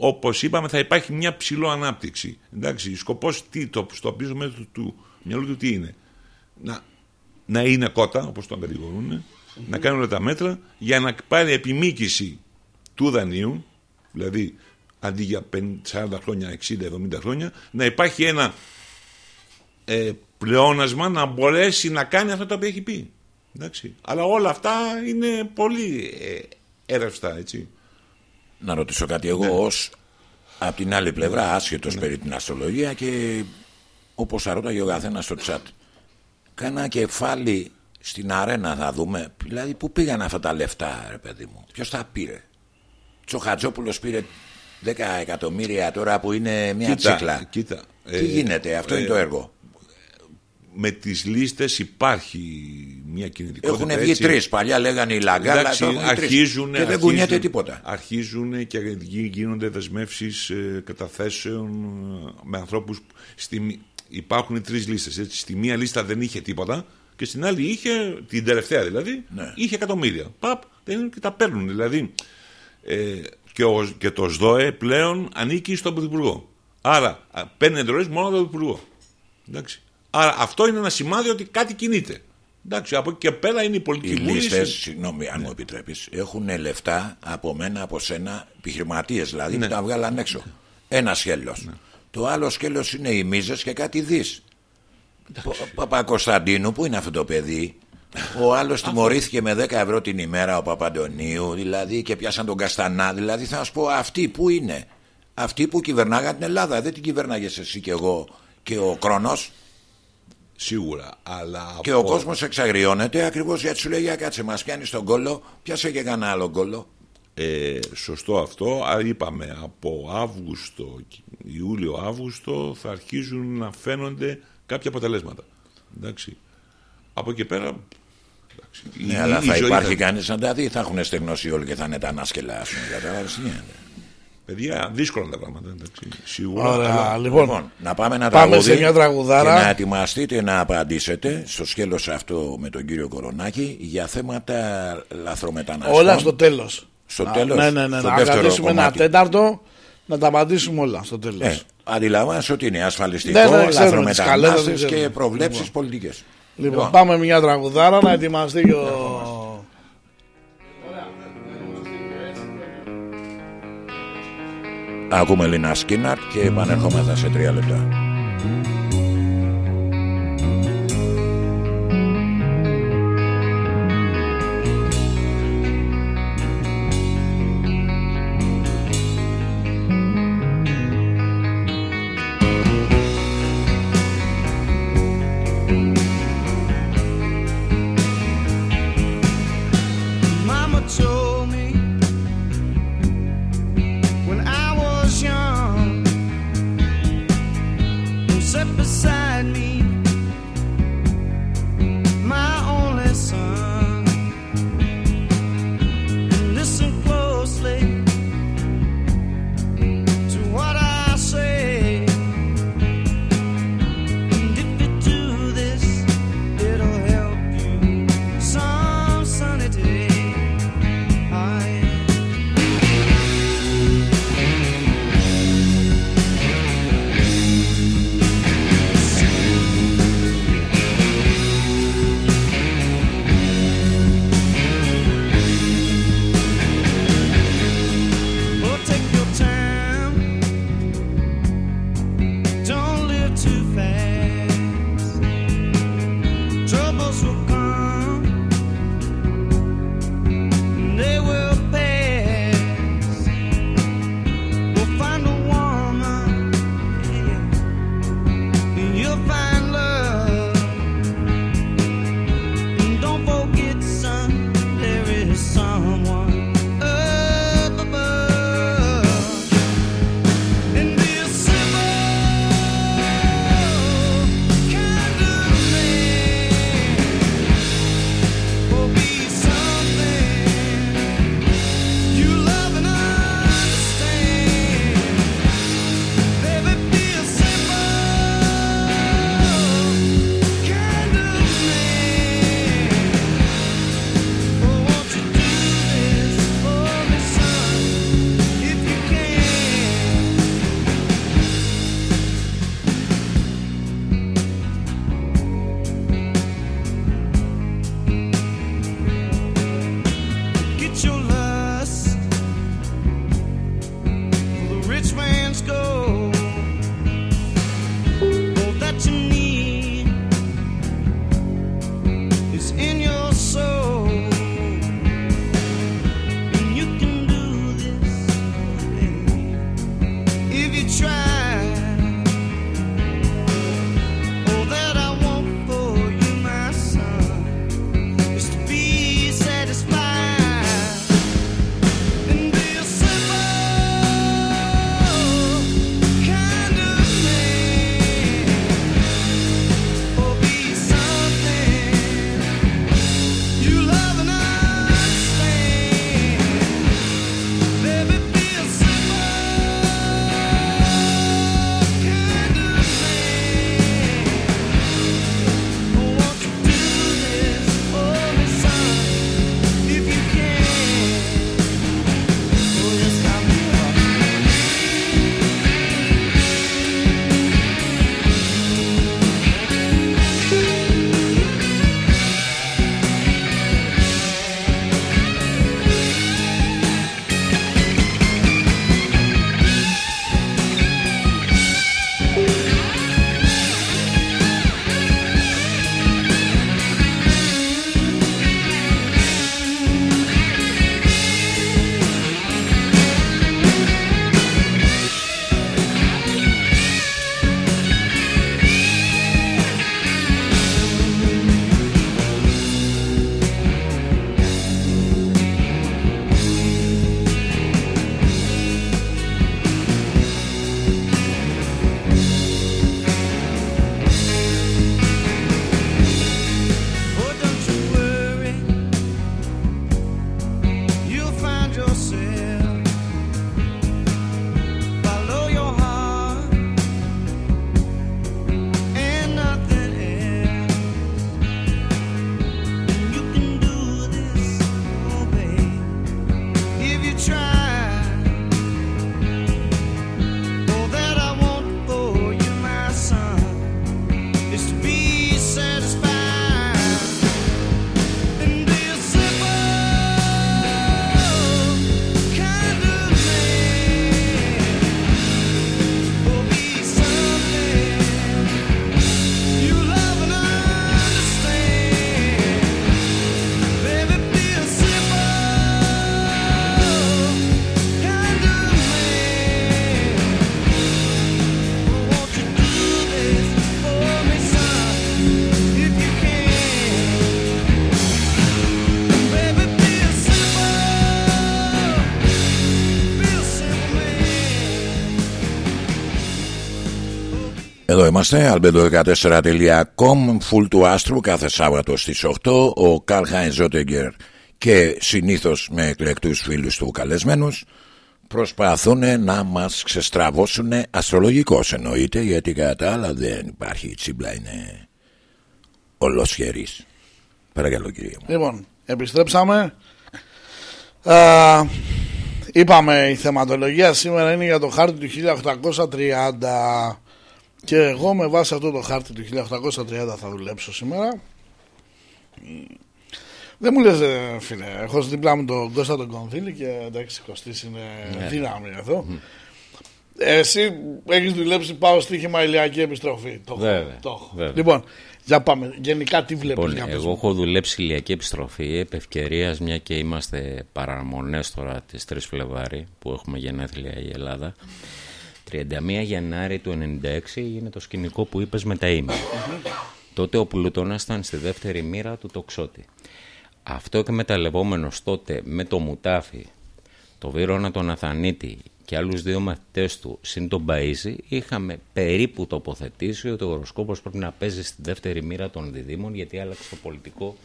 όπως είπαμε θα υπάρχει μια ψηλό ανάπτυξη. Εντάξει, σκοπός τι, το, στο πίσω μέτρο του, του μυαλού του τι είναι; Να, να είναι κότα, όπως το κατηγορούν, να κάνουν όλα τα μέτρα για να πάρει επιμήκυση του δανείου, δηλαδή αντί για 40 χρόνια, 60, 70 χρόνια, να υπάρχει ένα ε, πλεόνασμα να μπορέσει να κάνει αυτό το οποίο έχει πει. Εντάξει. Αλλά όλα αυτά είναι πολύ ε, έτσι. Να ρωτήσω κάτι εγώ ναι. ως από την άλλη πλευρά άσχετος ναι. περί την αστρολογία και όπως ρώταγε ο καθένας στο τσάτ κάνα κεφάλι στην αρένα θα δούμε δηλαδή που πήγαν αυτά τα λεφτά ρε παιδί μου ποιος τα πήρε; Τσοχατζόπουλος πήρε 10 εκατομμύρια τώρα που είναι μια κοίτα, τσίκλα κοίτα, τι ε, γίνεται αυτό είναι το ε, έργο με τις λίστες υπάρχει μια κινητικότητα. Έχουν βγει τρεις. Παλιά λέγανε οι Λαγκάλα. αρχίζουν, και δεν κουνιέται τίποτα. Αρχίζουν και γίνονται δεσμεύσεις ε, καταθέσεων ε, με ανθρώπους. Υπάρχουν τρεις λίστες. Στη μία λίστα δεν είχε τίποτα και στην άλλη είχε, την τελευταία δηλαδή, ναι. είχε εκατομμύρια. Παπ, δεν και τα παίρνουν. Δηλαδή, ε, και, ο, και το ΣΔΟΕ πλέον ανήκει στον Πρωθυπουργό. Άρα παίρνει εντολές μόνο τον Πρωθυπουργό. Εντάξει. Άρα αυτό είναι ένα σημάδι ότι κάτι κινείται. Εντάξει, από εκεί και πέρα είναι η πολιτική Οι λίστες, συγγνώμη, αν ναι. μου επιτρέπεις, έχουν λεφτά από μένα, από σένα, επιχειρηματίες δηλαδή, ναι. που τα βγάλαν έξω. Ναι. Ένα σκέλος. Ναι. Το άλλο σκέλος είναι οι μίζες και κάτι δι. Παπα-Κωνσταντίνου, που είναι αυτό το παιδί, ο άλλος τιμωρήθηκε με 10 ευρώ την ημέρα, ο Παπαντονίου, δηλαδή και πιάσαν τον Καστανά. Δηλαδή θα σου πω, αυτοί που είναι. Αυτοί που κυβερνάγαν την Ελλάδα. Δεν την κυβερνάγε εσύ και εγώ και ο Κρόνος. Σίγουρα. Αλλά και ο κόσμος εξαγριώνεται ακριβώς γιατί σου λέει: Για κάτσε, μας πιάνεις τον κόλλο, πιάσε και κανένα άλλο κόλλο. Ε, σωστό αυτό. Είπαμε από Αύγουστο, Ιούλιο-Αύγουστο θα αρχίζουν να φαίνονται κάποια αποτελέσματα. Εντάξει. Από εκεί πέρα. Εντάξει, ναι, η, αλλά θα υπάρχει θα... κανείς να τα δει. Θα έχουν στεγνώσει όλοι και θα είναι τα ανάσκελα. Α πούμε, Παιδιά, δύσκολα τα πράγματα. Εντάξει, σίγουρα. Ωραία, λοιπόν, λοιπόν, να πάμε να πάμε σε μια τραγουδάρα. Και να ετοιμαστείτε να απαντήσετε στο σκέλος αυτό με τον κύριο Κορονάκη για θέματα λαθρομεταναστών. Όλα στο τέλος. Στο τέλος. Ναι, ναι, ναι. Στο να κρατήσουμε ένα τέταρτο να τα απαντήσουμε όλα στο τέλος. Ε, αντιλαμβάνεσαι ότι είναι ασφαλιστικό, ναι, ναι, λαθρομετανάστες και προβλέψεις λοιπόν. πολιτικές. Λοιπόν, λοιπόν, πάμε μια τραγουδάρα να ετοιμαστεί και ο Ακούμε Λίνα Σκίναρτ και επανερχόμαστε σε τρία λεπτά. Είμαστε, albedo14.com, full του άστρου, κάθε Σάββατο στις 8, ο Καρλ Χάιν Ζότεγκερ και συνήθως με εκλεκτούς φίλους του καλεσμένους προσπαθούν να μας ξεστραβώσουν αστρολογικώς εννοείται γιατί κατά άλλα δεν υπάρχει η τσίμπλα είναι ολοσχερής. Παρακαλώ κύριε μου. Λοιπόν, επιστρέψαμε. Α, είπαμε η θεματολογία σήμερα είναι για το χάρτη του 1830 και εγώ με βάση αυτό το χάρτη του 1830 θα δουλέψω σήμερα. Δεν μου λες ε, φίλε, έχω στην δίπλα μου τον Κώστα τον Κονθήλη και εντάξει Κωστής είναι Ναι. δύναμη εδώ. Εσύ έχεις δουλέψει πάω στοίχημα ηλιακή επιστροφή. Το, έχω, Βέβαια, το έχω. βέβαια. Λοιπόν, για πάμε. Γενικά τι βλέπεις Λοιπόν, για πες εγώ μου. έχω δουλέψει ηλιακή επιστροφή επ' ευκαιρίας, μια και είμαστε παραμονές τώρα τις 3 Φλεβάρι που έχουμε γενέθλια η Ελλάδα 31 Γενάρη του 96 είναι το σκηνικό που είπες με τα ίμια τότε ο Πλούτονας ήταν στη δεύτερη μοίρα του τοξότη αυτό εκμεταλλευόμενος τότε με το Μουτάφι το Βύρονα τον Αθανίτη και άλλους δύο μαθητές του συν τον Μπαΐζη είχαμε περίπου τοποθετήσει ότι ο οροσκόπος πρέπει να παίζει στη δεύτερη μοίρα των διδήμων γιατί άλλαξε το πολιτικό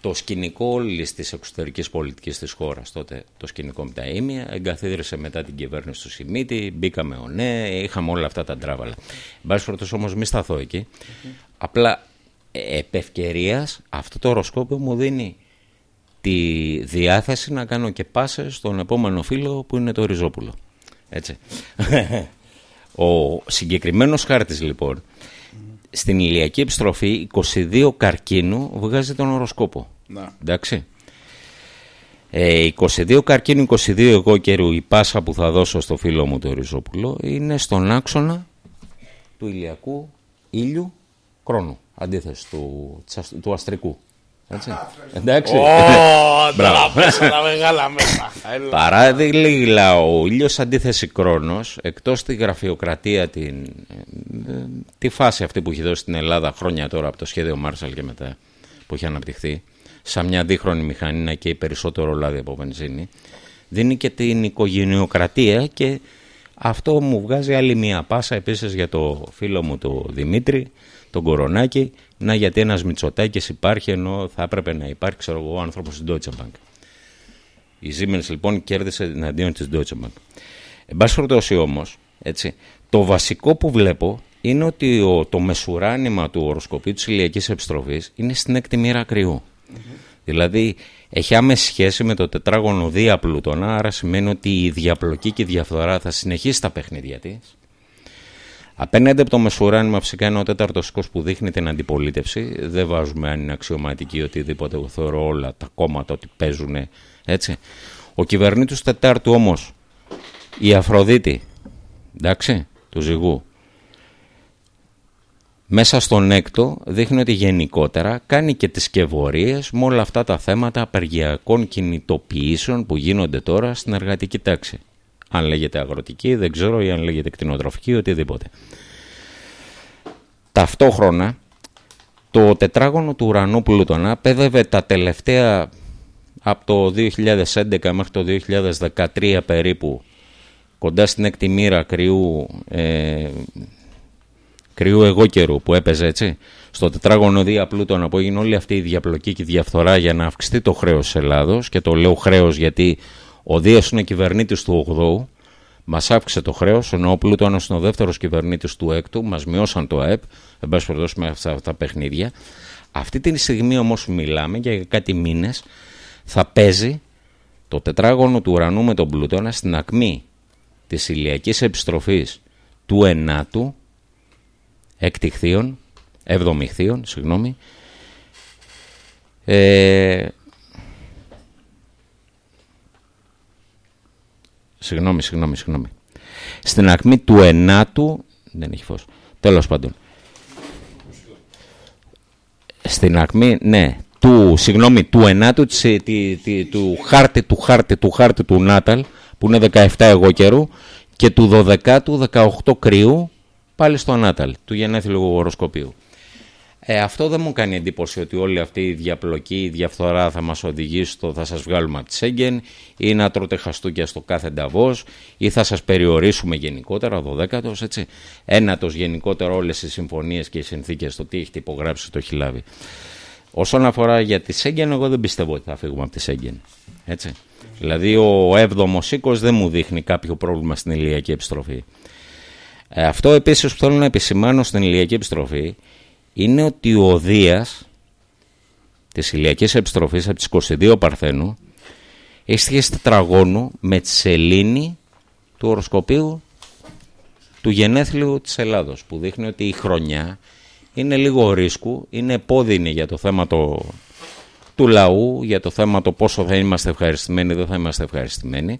το σκηνικό όλης της εξωτερικής πολιτικής της χώρας. Τότε το σκηνικό με τα ίμια εγκαθίδρυσε μετά την κυβέρνηση του Σιμίτη, μπήκαμε ο ναι, είχαμε όλα αυτά τα ντράβαλα. Εν πάση περιπτώσει όμως, μη σταθώ εκεί. Απλά ε, επ' ευκαιρίας, αυτό το οροσκόπιο μου δίνει τη διάθεση να κάνω και πάσες στον επόμενο φίλο που είναι το Ριζόπουλο. Έτσι. Ο συγκεκριμένος χάρτης λοιπόν στην ηλιακή επιστροφή 22 καρκίνου βγάζει τον οροσκόπο. Να. Εντάξει. Ε, 22 καρκίνου, 22 εγώ καιρού η πάσα που θα δώσω στο φίλο μου το Ριζόπουλο είναι στον άξονα του ηλιακού ήλιου χρόνου. Αντίθεση του, της αστ- του αστρικού. Έτσι. Εντάξει. Ω, Μπράβο. τώρα πέσα τα μεγάλα μέσα. Έλα. Παράδειγμα, ο ήλιος αντίθεση Κρόνος, εκτός τη γραφειοκρατία, την, ε, ε, τη φάση αυτή που έχει δώσει στην Ελλάδα χρόνια τώρα από το σχέδιο Μάρσαλ και μετά που έχει αναπτυχθεί, σαν μια δίχρονη μηχανή να καίει περισσότερο λάδι από βενζίνη, δίνει και την οικογενειοκρατία και αυτό μου βγάζει άλλη μια πάσα επίσης για το φίλο μου το Δημήτρη, τον Κορονάκη, να γιατί ένας Μητσοτάκης υπάρχει ενώ θα έπρεπε να υπάρχει ξέρω εγώ ο άνθρωπος στην Deutsche Bank. Η Siemens λοιπόν κέρδισε εναντίον της Deutsche Bank. Εν πάση περιπτώσει όμως, έτσι, το βασικό που βλέπω είναι ότι ο, το μεσουράνημα του οροσκοπίου της ηλιακής επιστροφής είναι στην έκτη μοίρα κρυού. Δηλαδή έχει άμεση σχέση με το τετράγωνο Δία Πλούτονα, άρα σημαίνει ότι η διαπλοκή και η διαφθορά θα συνεχίσει τα παιχνίδια της. Απέναντι από το μεσουράνημα φυσικά είναι ο τέταρτος οίκος που δείχνει την αντιπολίτευση. Δεν βάζουμε αν είναι αξιωματική ή οτιδήποτε. Εγώ θεωρώ όλα τα κόμματα ότι παίζουν έτσι. Ο κυβερνήτης του Τετάρτου όμως, η Αφροδίτη, εντάξει, του ζυγού, μέσα στον έκτο δείχνει ότι γενικότερα κάνει και τις σκευωρίες με όλα αυτά τα θέματα απεργιακών κινητοποιήσεων που γίνονται τώρα στην εργατική τάξη. Αν λέγεται αγροτική, δεν ξέρω, ή αν λέγεται κτηνοτροφική, οτιδήποτε. Ταυτόχρονα, το τετράγωνο του ουρανού Πλούτονα πέδευε τα τελευταία από το 2011 μέχρι το 2013 περίπου κοντά στην έκτη μοίρα κρυού, ε, κρυού εγώ καιρού που έπαιζε έτσι στο τετράγωνο Δία Πλούτονα που έγινε όλη αυτή η διαπλοκή και η διαφθορά για να αυξηθεί το χρέος της Ελλάδος και το λέω χρέος γιατί ο Δίας είναι κυβερνήτης του 8ου μας αύξησε το χρέος ενώ ο Πλούτονας είναι ο δεύτερος κυβερνήτης του 6ου μας μειώσαν το ΑΕΠ εν πάση περιπτώσει με αυτά τα παιχνίδια. Αυτή τη στιγμή όμως που μιλάμε και για κάτι μήνες θα παίζει το τετράγωνο του ουρανού με τον Πλούτονα στην ακμή της ηλιακής επιστροφής του ενάτου εκτιχθείων, εβδομιχθείων, συγγνώμη, ε, συγγνώμη, συγγνώμη, συγγνώμη. Στην ακμή του ενάτου, δεν έχει φως, τέλος πάντων. Στην ακμή, ναι, του, συγγνώμη, του ενάτου, της, ε, τη- τη- του χάρτη, του χάρτη, του χάρτη του Νάταλ, που είναι 17 εγώ καιρού, και του 12ου 18 κρυού, πάλι στο Νάταλ, του γενέθλιου οροσκοπίου. Ε, αυτό δεν μου κάνει εντύπωση ότι όλη αυτή η διαπλοκή, η διαφθορά θα μας οδηγήσει στο θα σας βγάλουμε από τη Σέγγεν ή να τρώτε χαστούκια στο κάθε νταβός ή θα σας περιορίσουμε γενικότερα, δωδέκατος, έτσι. Ένατος γενικότερα όλες οι συμφωνίες και οι συνθήκες, το τι έχετε υπογράψει, το έχει λάβει. Όσον αφορά για τη Σέγγεν, εγώ δεν πιστεύω ότι θα φύγουμε από τη Σέγγεν. Έτσι. Δηλαδή ο 7ο οίκος δεν μου δείχνει κάποιο πρόβλημα στην ηλιακή επιστροφή. Ε, αυτό επίσης που θέλω να επισημάνω στην ηλιακή επιστροφή είναι ότι ο Δίας της ηλιακής επιστροφής από τις 22 Παρθένου έχει σχέση τετραγώνου με τη σελήνη του οροσκοπίου του γενέθλιου της Ελλάδος που δείχνει ότι η χρονιά είναι λίγο ρίσκου, είναι επώδυνη για το θέμα το, του λαού, για το θέμα το πόσο θα είμαστε ευχαριστημένοι δεν θα είμαστε ευχαριστημένοι.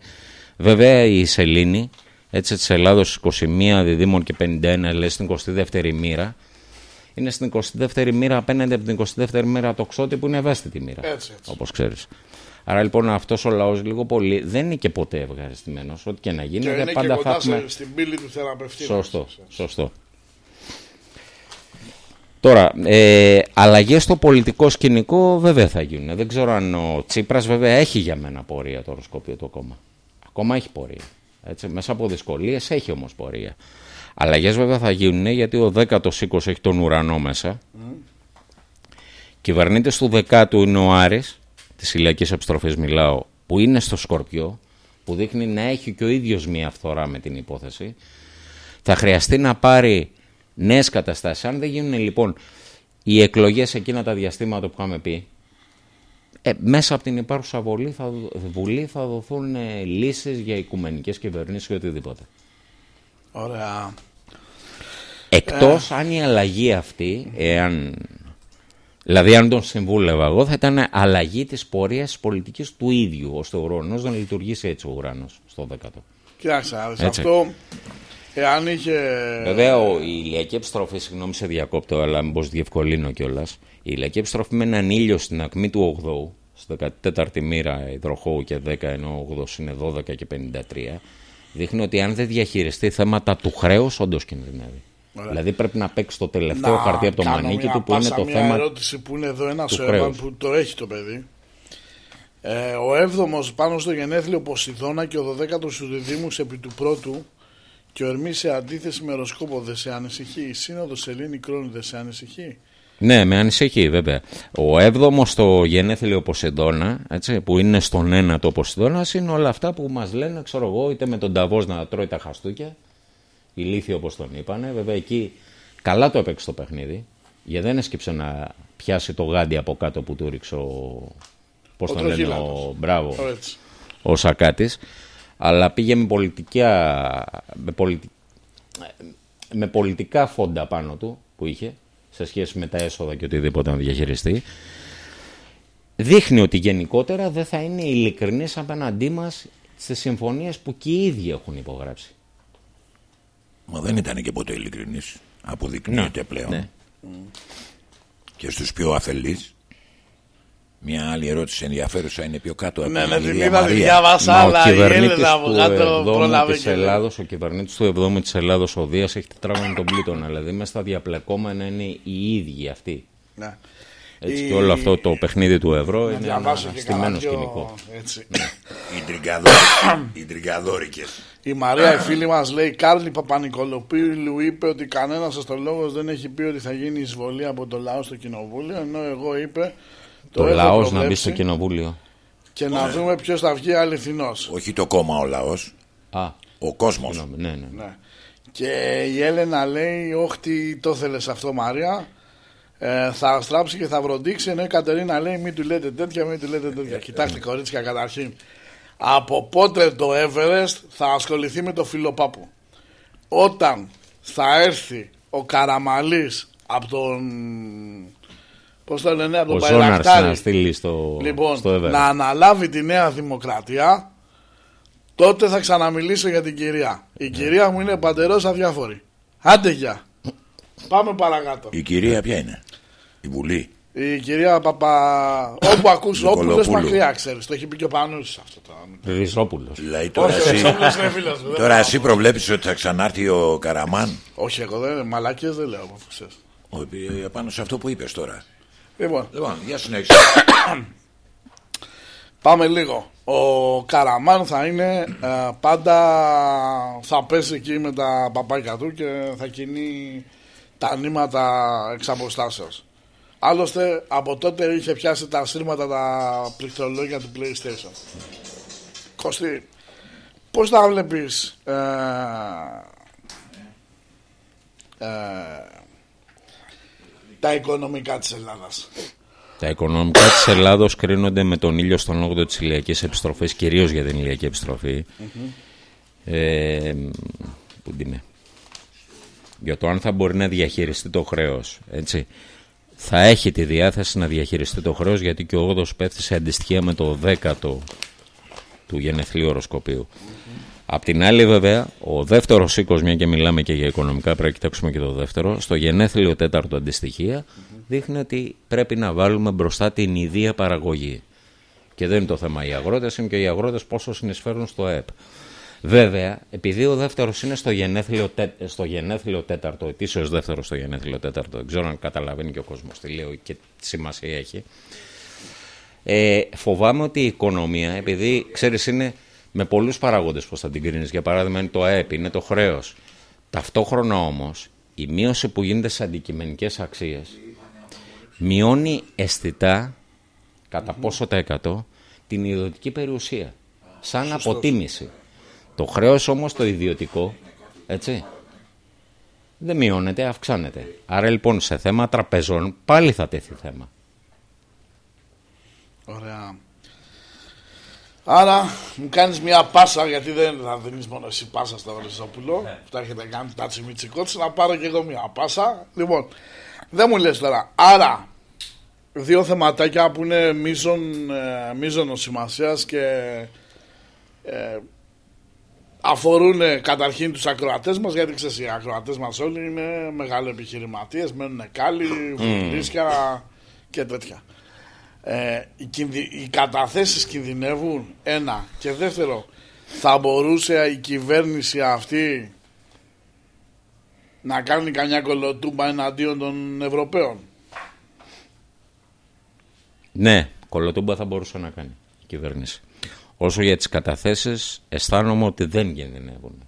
Βέβαια η σελήνη έτσι της Ελλάδος 21 διδήμων και 51 λέει στην 22η μοίρα είναι στην 22η μοίρα απέναντι από την 22η μοίρα το ξώτη που είναι ευαίσθητη μοίρα. Έτσι, έτσι. Όπως ξέρεις. Άρα λοιπόν αυτός ο λαός λίγο πολύ δεν είναι και ποτέ ευχαριστημένος. Ό,τι και να γίνει Και δεν είναι και πάντα θα κοντά έχουμε... σε- στην πύλη του θεραπευτή. Σωστό, σωστό. Τώρα, ε, αλλαγές στο πολιτικό σκηνικό βέβαια θα γίνουν. Δεν ξέρω αν ο Τσίπρας βέβαια έχει για μένα πορεία το οροσκόπιο το κόμμα. Ακόμα έχει πορεία. Έτσι, μέσα από δυσκολίες έχει όμως πορεία. Αλλαγές βέβαια θα γίνουν γιατί ο 10ος οίκος έχει τον ουρανό μέσα. Κυβερνήτης του δεκάτου είναι ο Άρης, της ηλιακής επιστροφής μιλάω, που είναι στο Σκορπιό, που δείχνει να έχει και ο ίδιος μία φθορά με την υπόθεση. Θα χρειαστεί να πάρει νέες καταστάσεις. Αν δεν γίνουν λοιπόν οι εκλογές εκείνα τα διαστήματα που είχαμε πει, ε, μέσα από την υπάρχουσα βουλή θα, βουλή θα δοθούν ε, λύσεις για οικουμενικές κυβερνήσεις και οτιδήποτε. Ωραία. Εκτός αν η αλλαγή αυτή, εάν, δηλαδή αν τον συμβούλευα εγώ, θα ήταν αλλαγή της πορείας της πολιτικής του ίδιου, ώστε ο ουρανός να λειτουργήσει έτσι ο ουρανός στο δέκατο. Κοιτάξτε, να δεις, Έτσι. αυτό εάν είχε. Βέβαια, ο, η ηλιακή επιστροφή, συγγνώμη σε διακόπτω, αλλά μήπως διευκολύνω κιόλας. Η ηλιακή επιστροφή με έναν ήλιο στην ακμή του 8ου, στη 14η μοίρα υδροχώου και 10, ενώ ο 8 είναι 12 και 53, δείχνει ότι αν δεν διαχειριστεί θέματα του χρέους, όντως κινδυνεύει. Δηλαδή πρέπει να παίξει το τελευταίο να χαρτί από το κάνω μανίκι μια του που είναι πάσα, το μια θέμα. ερώτηση που είναι εδώ ένα του ο Εύαν χρέους. που το έχει το παιδί. Ε, ο 7ο πάνω στο γενέθλιο Ποσειδώνα και ο 12ο του Διδήμους επί του πρώτου και ο Ερμής σε αντίθεση με οροσκόπο δεν σε ανησυχεί. Η σύνοδος Σελήνη Κρόνη δεν σε ανησυχεί. Ναι, με ανησυχεί βέβαια. Ο 7ο στο γενέθλιο Ποσειδώνα, έτσι, που είναι στον ένατο Ποσειδώνας, είναι όλα αυτά που μας λένε, ξέρω εγώ, είτε με τον Ταβός να τρώει τα χαστούκια, ηλίθιο όπως τον είπανε. Βέβαια εκεί καλά το έπαιξε το παιχνίδι, γιατί δεν έσκυψε να πιάσει το γάντι από κάτω που του ρίξε ο. Πώς Ο τον λένε, Τροχύλακος. ο Μπράβο, Ωραία, έτσι. ο Σακάτης αλλά πήγε με πολιτικά με, πολιτι- με πολιτικά φόντα πάνω του που είχε σε σχέση με τα έσοδα και οτιδήποτε να διαχειριστεί δείχνει ότι γενικότερα δεν θα είναι ειλικρινής απέναντί μας στις συμφωνίες που και οι ίδιοι έχουν υπογράψει. Μα δεν ήταν και ποτέ ειλικρινής. Αποδεικνύεται πλέον. ναι. Και στους πιο αφελείς. Μια άλλη ερώτηση ενδιαφέρουσα είναι πιο κάτω από Ναι, την ναι, την Λιδία είδα, τη Μαρία. διάβασα, Μα ο αλλά η κυβερνήτης Έλενα από του κάτω 7ου πρόλαβε της και λέει. Ελλάδος, ο κυβερνήτης του 7ου της Ελλάδος, ο Δίας, έχει τετράγωνο τον πλήτων. Δηλαδή μέσα στα διαπλεκόμενα είναι οι ίδιοι αυτοί. Ναι. Έτσι Η- και όλο αυτό το παιχνίδι του ευρώ Να είναι ένα διαβάσω και στημένο κανένα δυο, σκηνικό. έτσι. Οι τριγκαδόρικες. Οι τριγκαδόρικες. Η Μαρία, η φίλη μας, λέει: Κάρλι Παπα-Νικολοπούλου είπε ότι κανένας αστρολόγος δεν έχει πει ότι θα γίνει εισβολή από το λαό στο κοινοβούλιο. Ενώ εγώ είπε. Το έχω λαός να μπει προβλέψει στο κοινοβούλιο. Και να δούμε ποιος θα βγει αληθινός. Όχι το κόμμα ο λαός. Α, Ο κόσμος. συγγνώμη, ναι, ναι. Ναι. Και η Έλενα λέει: Όχι, τι το θέλει αυτό, Μαρία. Ε, θα στράψει και θα βροντίξει. Ενώ η Κατερίνα λέει: Μην του λέτε τέτοια, μην του λέτε τέτοια. Κοιτάξτε, κορίτσια, καταρχήν. Από πότε το Everest θα ασχοληθεί με το φιλοπάπου; Όταν θα έρθει ο Καραμαλής από τον. Πώς το λένε, από Ο τον Ζώναρς Παϊρακτάρη. να στείλει στο, Λοιπόν, στο Everest. να αναλάβει τη Νέα Δημοκρατία, τότε θα ξαναμιλήσω για την κυρία. Η κυρία μου είναι παντερός αδιάφορη. Άντε γεια. Πάμε παρακάτω. Η κυρία ποια είναι; Η Βουλή. Η κυρία Παπα... Όπου ακούς όπουλος Νικολοπούλου. μακριά ξέρεις. Το έχει πει και ο Πανούσης αυτό το. Ριζόπουλος. Δηλαδή τώρα Όχι, ο εσύ, Σόπουλος είναι φίλος μου. δεν τώρα πάω. εσύ προβλέπεις ότι θα ξανάρθει ο Καραμάν; Όχι, εγώ δεν μαλακίες δεν λέω από ξέρεις. Ο- ε, Πάνω σε αυτό που είπες τώρα. Λοιπόν, Λοιπόν, για συνέχισε. πάμε λίγο. Ο Καραμάν θα είναι ε, πάντα θα πέσει εκεί με τα παπάκια του και θα κινεί τα νήματα εξ αποστάσεως. Άλλωστε από τότε είχε πιάσει τα σύρματα τα πληκτρολόγια του PlayStation. Κωστή, πώς τα βλέπεις ε, ε, τα οικονομικά της Ελλάδας. Τα οικονομικά της Ελλάδος κρίνονται με τον ήλιο στον 8ο της ηλιακής επιστροφής, κυρίως για την ηλιακή επιστροφή. Ε, πού την είναι. Για το αν θα μπορεί να διαχειριστεί το χρέος. Έτσι. Θα έχει τη διάθεση να διαχειριστεί το χρέος γιατί και ο 8ος πέφτει σε αντιστοιχεία με το 10ο του γενεθλίου οροσκοπίου. Απ' την άλλη, βέβαια, ο δεύτερος οίκος, μια και μιλάμε και για οικονομικά, πρέπει να κοιτάξουμε και το δεύτερο, στο γενέθλιο τέταρτο αντιστοιχεία, δείχνει ότι πρέπει να βάλουμε μπροστά την ιδία παραγωγή. Και δεν είναι το θέμα οι αγρότες, είναι και οι αγρότες πόσο συνεισφέρουν στο ΕΠ. Βέβαια, επειδή ο δεύτερος είναι στο γενέθλιο, τε- στο γενέθλιο τέταρτο, ετήσιος δεύτερος στο γενέθλιο τέταρτο, δεν ξέρω αν καταλαβαίνει και ο κόσμος τι λέω και τι σημασία έχει. Ε, φοβάμαι ότι η οικονομία, επειδή ξέρεις είναι με πολλούς παράγοντες πώς θα την κρίνεις, για παράδειγμα είναι το ΑΕΠ, είναι το χρέος. Ταυτόχρονα όμως η μείωση που γίνεται σε αντικειμενικές αξίες μειώνει αισθητά κατά πόσο τα εκατό την ιδιωτική περιουσία, σαν αποτίμηση. Το χρέος όμως το ιδιωτικό, έτσι, δεν μειώνεται, αυξάνεται. Άρα λοιπόν σε θέμα τραπεζών πάλι θα τέθει θέμα. Ωραία. Άρα μου κάνεις μια πάσα γιατί δεν θα δίνεις μόνο εσύ πάσα στο Βερεσόπουλο που τα έχετε κάνει τα τσιμιτσικότς να πάρω και εγώ μια πάσα. Λοιπόν, δεν μου λες τώρα. Άρα, δύο θεματάκια που είναι μείζον, ε, μείζωνος σημασίας και ε, αφορούν ε, καταρχήν τους ακροατές μας γιατί ξέρεις οι ακροατές μας όλοι είναι μεγάλοι επιχειρηματίες, μένουν κάλλοι, φουτλίσια και τέτοια. Ε, οι, κινδυ... οι καταθέσεις κινδυνεύουν ένα και δεύτερο θα μπορούσε η κυβέρνηση αυτή να κάνει καμιά κολοτούμπα εναντίον των Ευρωπαίων; Ναι, κολοτούμπα θα μπορούσε να κάνει η κυβέρνηση. Όσο για τις καταθέσεις, αισθάνομαι ότι δεν κινδυνεύουν.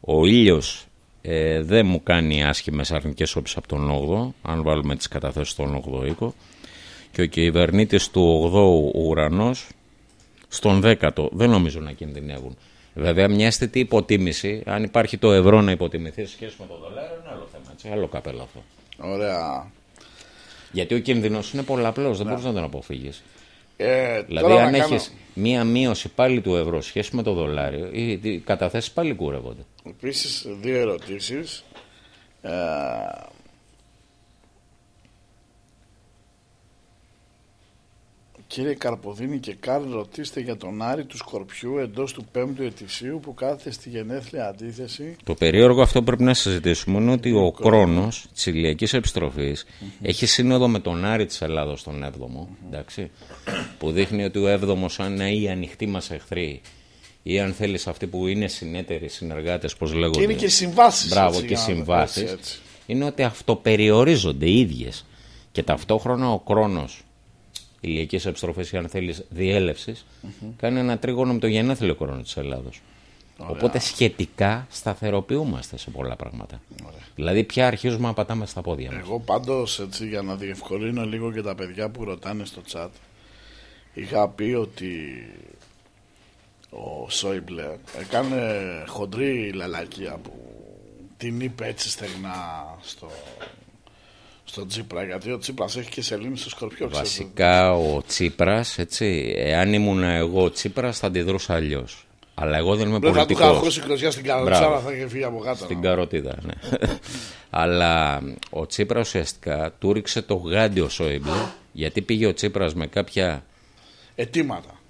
Ο ήλιος ε, δεν μου κάνει άσχημες αρνητικές όψεις από τον 8ο, αν βάλουμε τις καταθέσεις στον 8ο οίκο, και ο κυβερνήτης του 8ου ουρανός στον 10ο δεν νομίζω να κινδυνεύουν. Βέβαια, μια αισθητή υποτίμηση, αν υπάρχει το ευρώ να υποτιμηθεί σε σχέση με το δολάριο, είναι άλλο θέμα. Έτσι, άλλο καπέλο αυτό. Ωραία. Γιατί ο κίνδυνος είναι πολλαπλός, δεν μπορείς να τον αποφύγεις. Ε, Δηλαδή, τώρα αν να κάνω- έχεις μία μείωση πάλι του ευρώ σε σχέση με το δολάριο, οι, οι καταθέσεις πάλι κούρευονται. Επίσης δύο ερωτήσεις. Ε, Κύριε Καρποδίνη και Κάρl ρωτήστε για τον Άρη του Σκορπιού εντός του πέμπτου ετησίου που κάθεται στη γενέθλια αντίθεση Το περίεργο αυτό που πρέπει να συζητήσουμε είναι ότι ο χρόνος της ηλιακής επιστροφής έχει σύνοδο με τον Άρη της Ελλάδος τον 7ο. εντάξει, που δείχνει ότι ο 7ο, αν είναι οι ανοιχτοί μας εχθροί ή αν θέλει αυτοί που είναι συνέτεροι, συνεργάτες, πώς λέγονται. και είναι και συμβάσεις Μπράβο έτσι, και για να το πω συμβάσεις. έτσι, έτσι. Είναι ότι αυτοπεριορίζονται οι ίδιες. Και ταυτόχρονα ο χρόνος ηλιακή επιστροφή, ή αν θέλεις διέλευσης, κάνει ένα τρίγωνο με το γενέθλιο χρόνο της Ελλάδος. Οπότε σχετικά σταθεροποιούμαστε σε πολλά πράγματα. Δηλαδή πια αρχίζουμε να πατάμε στα πόδια μας. Εγώ πάντως έτσι για να διευκολύνω λίγο και τα παιδιά που ρωτάνε στο chat είχα πει ότι ο Σόιμπλε έκανε χοντρή λαλακία που την είπε έτσι στεγνά στο, στο Τσίπρα γιατί ο Τσίπρας έχει και σελήνη στο Σκορπιό ξέρετε. Βασικά ο Τσίπρας, έτσι, εάν ήμουν εγώ ο Τσίπρας θα αντιδρούσα αλλιώς. Αλλά εγώ δεν είμαι Δεν θα του είχα πολιτικός. χώσει κροσιά στην καροτσάρα Μπράβο. θα είχε φύγει από κάτω. Στην καροτίδα, ναι. Αλλά ο Τσίπρας ουσιαστικά του ρίξε το γάντιο Σόιμπλε γιατί πήγε ο Τσίπρας με κάποια Ετήματα.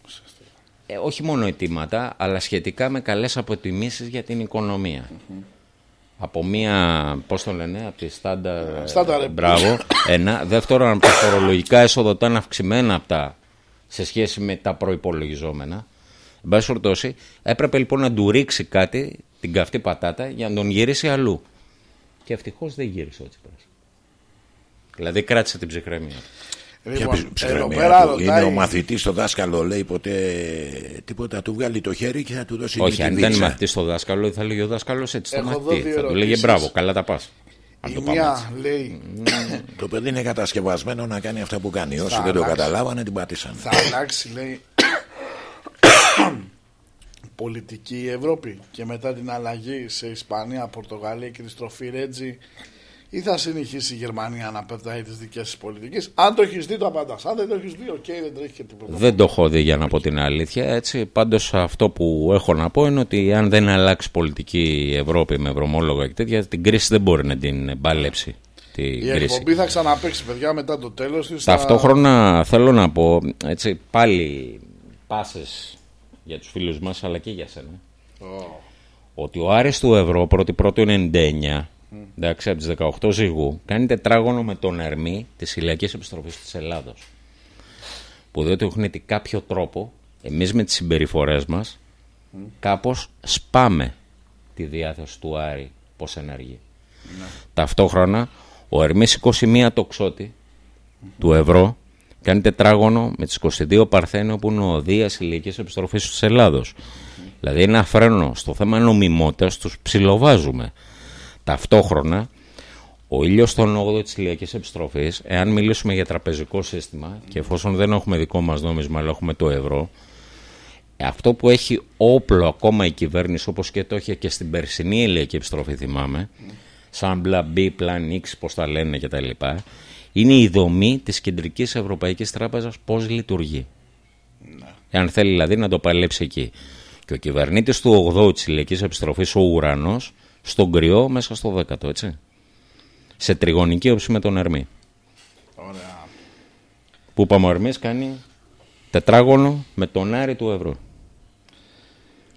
ε, όχι μόνο αιτήματα, αλλά σχετικά με καλές αποτιμήσεις για την οικονομία. Από μία, πώς το λένε, από τη στάνταρ, Standard. μπράβο, ένα. Δεύτερον, από τα φορολογικά έσοδα ήταν αυξημένα από τα, σε σχέση με τα προϋπολογιζόμενα. Εν πάση περιπτώσει, έπρεπε λοιπόν να του ρίξει κάτι, την καυτή πατάτα, για να τον γυρίσει αλλού. Και ευτυχώς δεν γύρισε ο Τσίπρας. Δηλαδή κράτησε την ψυχραιμία. Ποια Λοιπόν, ψ- εδώ ψυχραιμία πέρα του. Είναι ρωτάει- ο μαθητής στο δάσκαλο, λέει ποτέ τίποτα. Του βγάλει το χέρι και θα του δώσει Όχι, την αν ήταν δίξα. μαθητής στο δάσκαλο, θα λέγει ο δάσκαλος έτσι στο Έχω εδώ μαθητή. δύο Θα του λέγε ερωτήσεις. μπράβο, καλά τα πας. Η μία λέει Το παιδί είναι κατασκευασμένο να κάνει αυτά που κάνει. Όσοι Θα δεν το αλλάξει. καταλάβανε, την πατήσανε. θα αλλάξει λέει πολιτική η Ευρώπη και μετά την αλλαγή σε Ισπανία, Πορτογαλία και τη στροφή Ρέντσι ή θα συνεχίσει η Γερμανία να πετάει τις δικές της πολιτικές αν το έχεις δει το απαντάς αν δεν το έχεις δει οκ δεν τρέχει και τίποτα Δεν το έχω δει για να πω την αλήθεια. Έτσι, πάντως αυτό που έχω να πω είναι ότι αν δεν αλλάξει πολιτική η Ευρώπη με ευρωμόλογα και τέτοια, την κρίση δεν μπορεί να την παλέψει. Την η κρίση. εκπομπή θα ξαναπέξει παιδιά μετά το τέλος της θα- Ταυτόχρονα θέλω να πω έτσι, πάλι πάσες για τους φίλους μας αλλά και για σένα. Ότι ο Άρης του Ευρώ πρώτη πρώτου 99 εντάξει, από τις 18 Ζυγού κάνει τετράγωνο με τον Ερμή της ηλιακής επιστροφής της Ελλάδος. Που διότι έχουν ότι κάποιο τρόπο εμείς με τις συμπεριφορές μας κάπως σπάμε τη διάθεση του Άρη πώς ενεργεί. Ταυτόχρονα ο Ερμής 21 τοξότη του ευρώ κάνει τετράγωνο με τις 22 Παρθένο που είναι ο Δίας ηλικίας επιστροφής της Ελλάδος. Δηλαδή ένα φρένο στο θέμα νομιμότητας τους ψιλοβάζουμε. Ταυτόχρονα ο ήλιος στον 8ο της ηλιακής επιστροφής, εάν μιλήσουμε για τραπεζικό σύστημα και εφόσον δεν έχουμε δικό μας νόμισμα αλλά έχουμε το ευρώ, αυτό που έχει όπλο ακόμα η κυβέρνηση όπως και το είχε και στην περσινή ηλιακή επιστροφή θυμάμαι σαν μπλα B, plan X πώς τα λένε και τα λοιπά είναι η δομή της Κεντρικής Ευρωπαϊκής Τράπεζας πώς λειτουργεί. Εάν θέλει δηλαδή να το παλέψει εκεί. Και ο κυβερνήτης του 8 της ηλιακής επιστροφής ο ουρανός στον κρυό μέσα στο 10ο έτσι σε τριγωνική όψη με τον Ερμή Ωραία. που είπαμε ο Ερμής κάνει τετράγωνο με τον Άρη του ευρώ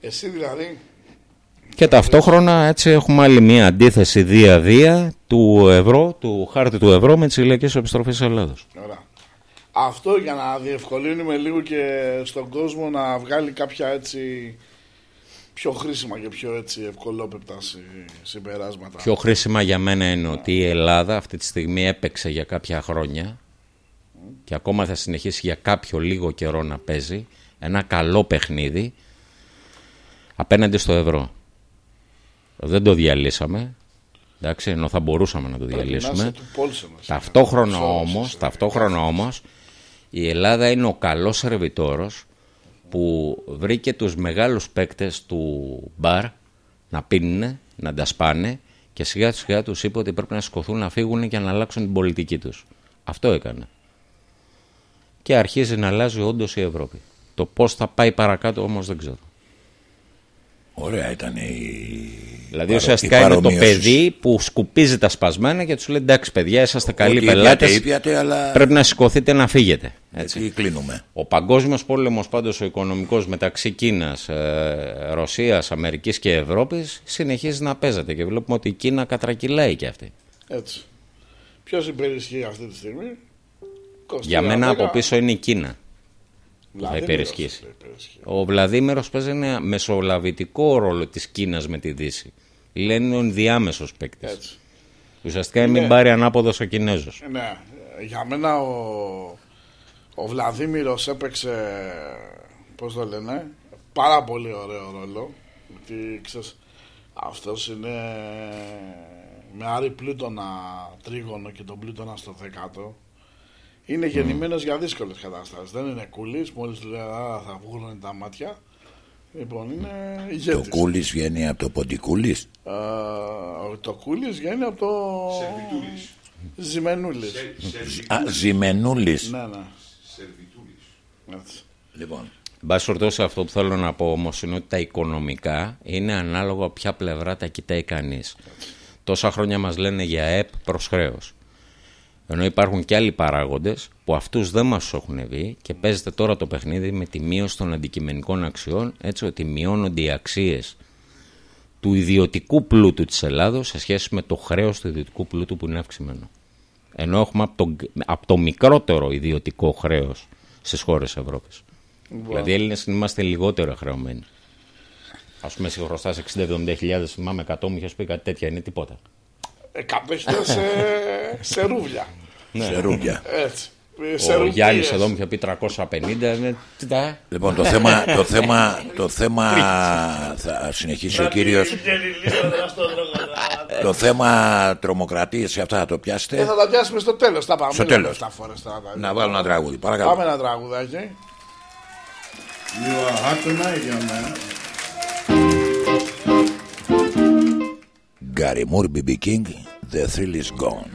εσύ δηλαδή Και ταυτόχρονα έτσι έχουμε άλλη μια αντίθεση δία-δία του ευρώ, του χάρτη του ευρώ με τις ηλιακές επιστροφές της Ελλάδος. Ωραία. Αυτό για να διευκολύνουμε λίγο και στον κόσμο να βγάλει κάποια έτσι πιο χρήσιμα και πιο έτσι ευκολόπεπτα συ- συμπεράσματα. Πιο χρήσιμα για μένα είναι ότι η Ελλάδα αυτή τη στιγμή έπαιξε για κάποια χρόνια και ακόμα θα συνεχίσει για κάποιο λίγο καιρό να παίζει ένα καλό παιχνίδι απέναντι στο ευρώ. Δεν το διαλύσαμε, εντάξει, ενώ θα μπορούσαμε να το Πρέπει να είσαι διαλύσουμε. του Πόλσεν, εσύ. Ταυτόχρονα Σώμα, όμως, εσύ. ταυτόχρονα όμως, η Ελλάδα είναι ο καλός σερβιτόρος που βρήκε τους μεγάλους παίκτες του μπαρ να πίνουν, να τα σπάνε και σιγά σιγά τους είπε ότι πρέπει να σηκωθούν να φύγουν και να αλλάξουν την πολιτική τους. Αυτό έκανε. Και αρχίζει να αλλάζει όντως η Ευρώπη. Το πώς θα πάει παρακάτω όμως δεν ξέρω. Ωραία ήταν η. Δηλαδή παρο- ουσιαστικά η είναι το παρομοίωσης. παιδί που σκουπίζει τα σπασμένα και τους λέει εντάξει παιδιά είσαστε καλοί Ότι πελάτες, ήπιατε, ήπιατε, αλλά. πρέπει να σηκωθείτε να φύγετε. Έτσι. Έτσι κλείνουμε. Ο παγκόσμιος πόλεμος πάντως ο οικονομικός μεταξύ Κίνας, ε, Ρωσίας, Αμερικής και Ευρώπης συνεχίζει να παίζεται και βλέπουμε ότι η Κίνα κατρακυλάει και αυτή. Έτσι. Ποιος υπερισχύει αυτή τη στιγμή; Κωστή Για μένα Ραμπέκα, από πίσω είναι η Κίνα. Βλαδίμηρος υπερισχύσει. θα υπερισχύει. Ο Βλαδίμερος παίζει ένα μεσολαβητικό ρόλο της Κίνας με τη Δύση. Λένε είναι ο ενδιάμεσος παίκτης. Έτσι. Ουσιαστικά μην Είναι- πάρει ανάποδος ο Κινέζος. Ναι, για μένα ο, ο Βλαδίμηρος έπαιξε, πώς το λένε, πάρα πολύ ωραίο ρόλο. Γιατί ξέρεις, αυτός είναι με Άρη Πλούτονα τρίγωνο και τον Πλούτονα στο δεκάτο. Είναι γεννημένος για δύσκολες καταστάσεις. Δεν είναι κούλης, μόλις του λέει «Α, θα βγουν τα μάτια. Λοιπόν, είναι Το ηγέτης. κούλι βγαίνει από το ποντικούλι. Α, το κούλης βγαίνει από το... Σερβιτούλης. Ζημενούλης. Α, ζημενούλης. Ναι, ναι. Σερβιτούλης. Έτσι. Λοιπόν. Εν πάση περιπτώσει, αυτό που θέλω να πω όμως είναι ότι τα οικονομικά είναι ανάλογα ποια πλευρά τα κοιτάει κανείς. Τόσα χρόνια μας λένε για ΕΠ προς χρέος. Ενώ υπάρχουν και άλλοι παράγοντες που αυτούς δεν μας έχουν δει και παίζεται τώρα το παιχνίδι με τη μείωση των αντικειμενικών αξιών, έτσι ότι μειώνονται οι αξίες του ιδιωτικού πλούτου της Ελλάδος σε σχέση με το χρέος του ιδιωτικού πλούτου που είναι αυξημένο. Ενώ έχουμε από το, από το μικρότερο ιδιωτικό χρέος στις χώρες Ευρώπης. Δηλαδή οι Έλληνες είμαστε λιγότερο χρεωμένοι. Ας πούμε εσύ χρωστάς 60-70 χιλιάδες, θυμάμαι 100 μου είχες πει κάτι τέτοια, είναι τίποτα. Εκατό χιλιάδες σε, σε ρούβλια. Σε ρούμπια. Έτσι. Σε Ο ρουπίες. Γιάννης εδώ μου είχε πει 350. ε, τι τα- Λοιπόν, το θέμα, το θέμα, το θέμα θα συνεχίσει ο κύριος. Και η λίστα δεν στο δρόμο. Το θέμα τρομοκρατίες και αυτά θα το Ε, πιάσετε. θα τα πιάσουμε στο τέλος. Τα πάμε. Στο Μην λέμε τέλος. εφτά φορές τώρα τα- Να βάλω ένα τραγούδι. Παρακαλώ. Πάμε ένα τραγουδάκι. You are hot tonight, young man. Gary Moore, BB King, The Thrill is Gone.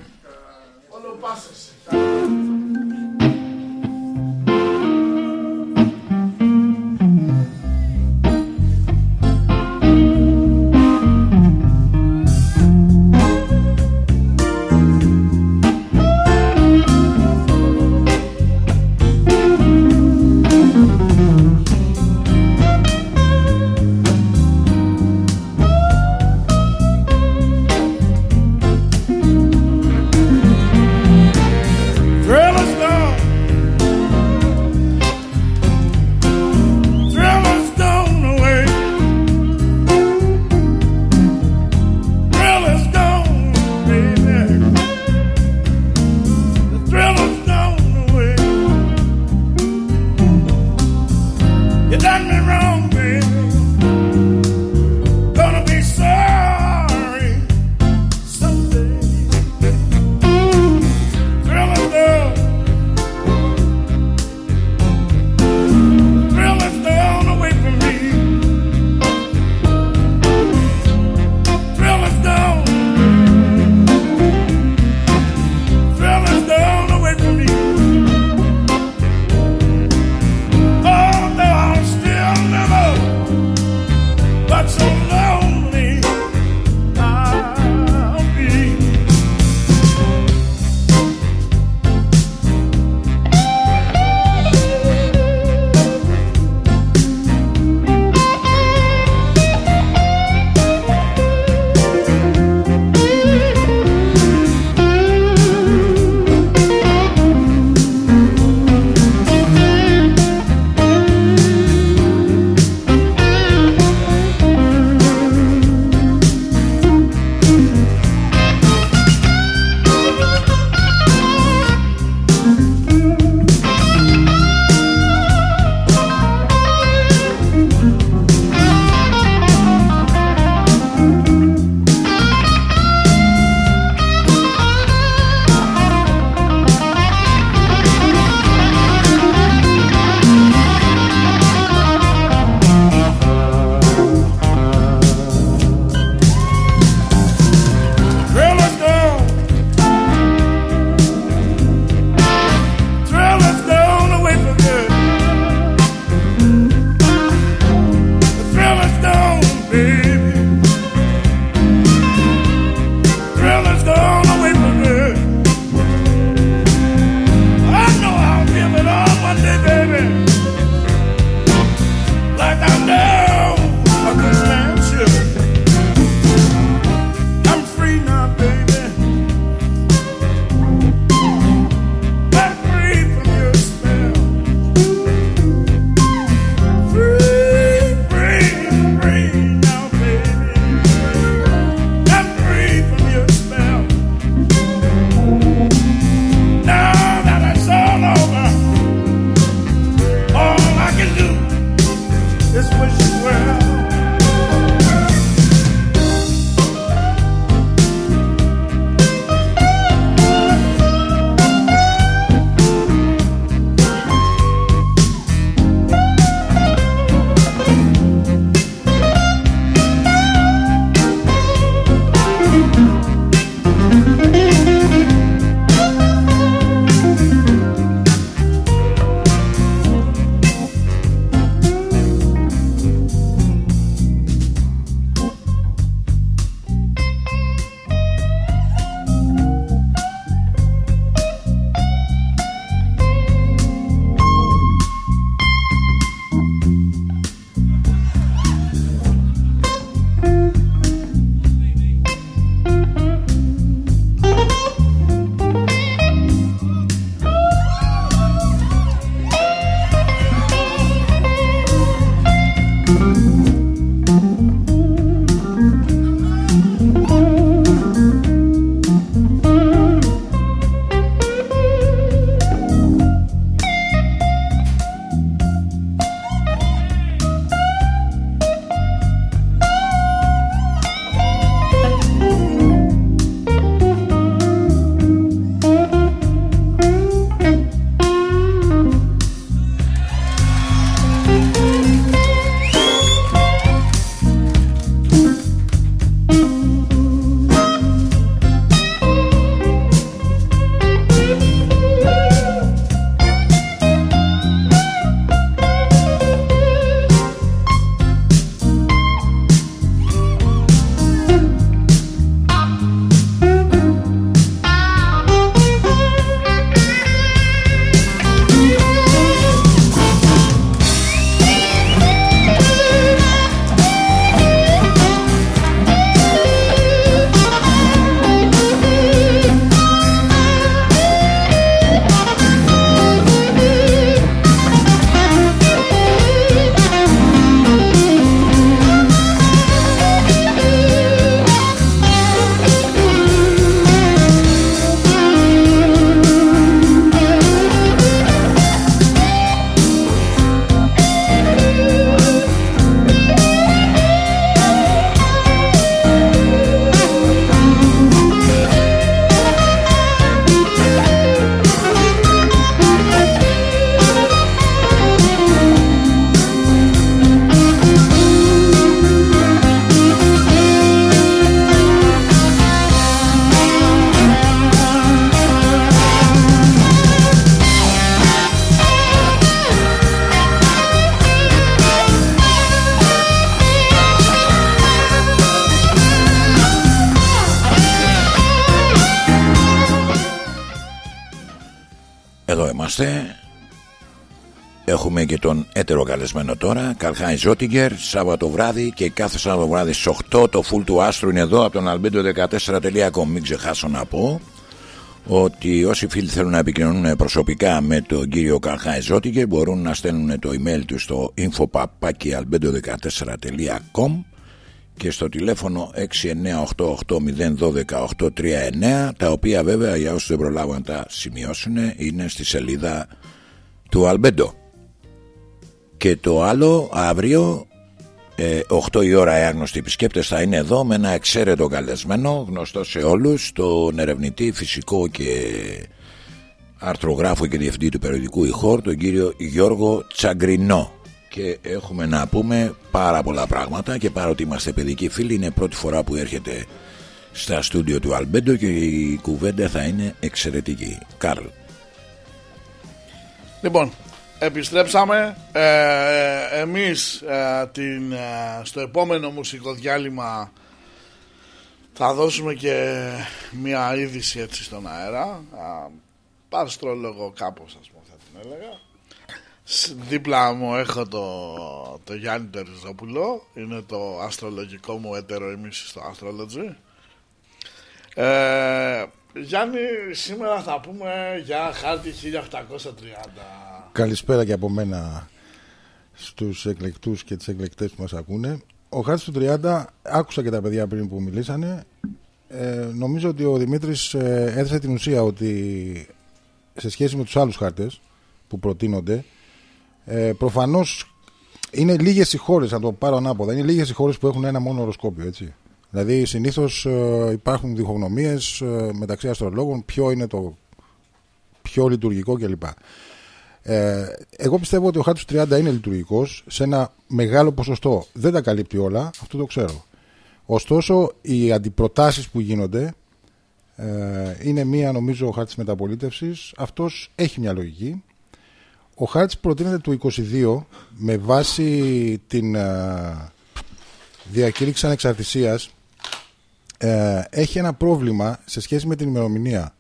Καλεσμένο τώρα, Καλχάι Ζότιγκερ, Σάββατο βράδυ και κάθε Σάββατο βράδυ στις 8 το full του άστρου είναι εδώ από τον albedo14.com. Μην ξεχάσω να πω ότι όσοι φίλοι θέλουν να επικοινωνούν προσωπικά με τον κύριο Καλχάι Ζότιγκερ μπορούν να στέλνουν το email τους στο info.albedo14.com και στο τηλέφωνο 6988012839 τα οποία βέβαια για όσους δεν προλάβουν να τα σημειώσουν είναι στη σελίδα του Αλμπέντο και το άλλο αύριο ε, 8 η ώρα οι άγνωστοι επισκέπτες θα είναι εδώ με ένα εξαίρετο καλεσμένο γνωστό σε όλους τον ερευνητή φυσικό και αρθρογράφο και διευθυντή του περιοδικού Ιχόρ τον κύριο Γιώργο Τσαγκρινό και έχουμε να πούμε πάρα πολλά πράγματα και παρότι είμαστε παιδικοί φίλοι είναι πρώτη φορά που έρχεται στα στούντιο του Αλμπέντο και η κουβέντα θα είναι εξαιρετική. Καρλ. Λοιπόν, επιστρέψαμε. Ε, εμείς ε, την, ε, στο επόμενο μουσικό διάλειμμα θα δώσουμε και μια είδηση έτσι στον αέρα. Παρστρόλογο κάπως ας πούμε θα την έλεγα. Δίπλα μου έχω το, το Γιάννη Τερζόπουλο Είναι το αστρολογικό μου έτερο εμείς στο Astrology ε, Γιάννη, σήμερα θα πούμε για χάρτη 1830 Καλησπέρα και από μένα στους εκλεκτούς και τις εκλεκτές που μας ακούνε Ο χάρτης του 30, άκουσα και τα παιδιά πριν που μιλήσανε ε, Νομίζω ότι ο Δημήτρης ε, έθεσε την ουσία ότι σε σχέση με τους άλλους χάρτες που προτείνονται ε, Προφανώς είναι λίγες οι χώρες, να το πάρω ανάποδα, είναι λίγες οι χώρες που έχουν ένα μόνο οροσκόπιο. Έτσι. Δηλαδή συνήθως ε, υπάρχουν διχογνωμίες ε, μεταξύ αστρολόγων, ποιο είναι το πιο λειτουργικό κλπ. Ε, εγώ πιστεύω ότι ο χάρτης 30 είναι λειτουργικός σε ένα μεγάλο ποσοστό. Δεν τα καλύπτει όλα, αυτό το ξέρω. Ωστόσο, οι αντιπροτάσεις που γίνονται ε, είναι μία νομίζω ο χάρτης μεταπολίτευσης. Αυτός έχει μια λογική. Ο χάρτης προτείνεται του 22 με βάση την α, διακήρυξη ανεξαρτησίας ε, έχει ένα πρόβλημα σε σχέση με την ημερομηνία.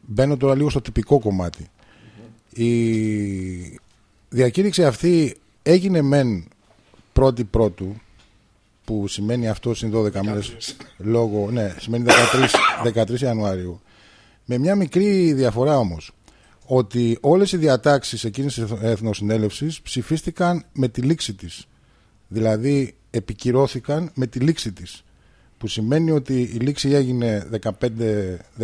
Μπαίνω τώρα λίγο στο τυπικό κομμάτι. Η διακήρυξη αυτή έγινε μεν πρώτη πρώτου που σημαίνει αυτό είναι 12 μέρες λόγω, ναι, σημαίνει 13, 13 Ιανουαρίου με μια μικρή διαφορά όμως ότι όλες οι διατάξεις εκείνης της Εθνοσυνέλευσης ψηφίστηκαν με τη λήξη της. Δηλαδή επικυρώθηκαν με τη λήξη της. Που σημαίνει ότι η λήξη έγινε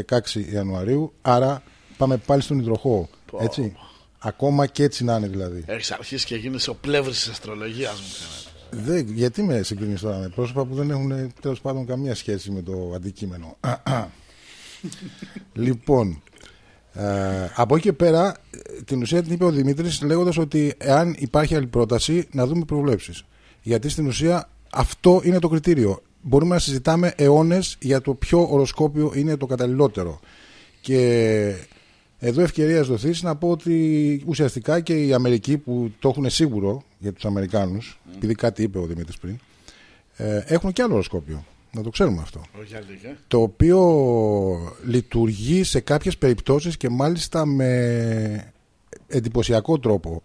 15-16 Ιανουαρίου, άρα πάμε πάλι στον υδροχό. Έτσι. Ακόμα και έτσι να είναι δηλαδή. Έχεις αρχίσει και γίνει ο πλεύρης της αστρολογίας μου. Δεν, γιατί με συγκρίνεις τώρα με πρόσωπα που δεν έχουν τέλος πάντων καμία σχέση με το αντικείμενο. λοιπόν, ε, από εκεί και πέρα, την ουσία την είπε ο Δημήτρης λέγοντας ότι εάν υπάρχει άλλη πρόταση, να δούμε προβλέψεις. Γιατί στην ουσία αυτό είναι το κριτήριο. Μπορούμε να συζητάμε αιώνες για το ποιο οροσκόπιο είναι το καταλληλότερο. Και εδώ ευκαιρίας δοθεί να πω ότι ουσιαστικά και οι Αμερικοί που το έχουν σίγουρο για τους Αμερικάνους, mm. επειδή κάτι είπε ο Δημήτρης πριν, ε, έχουν και άλλο οροσκόπιο. Να το ξέρουμε αυτό. Όχι Το οποίο λειτουργεί σε κάποιες περιπτώσεις και μάλιστα με εντυπωσιακό τρόπο.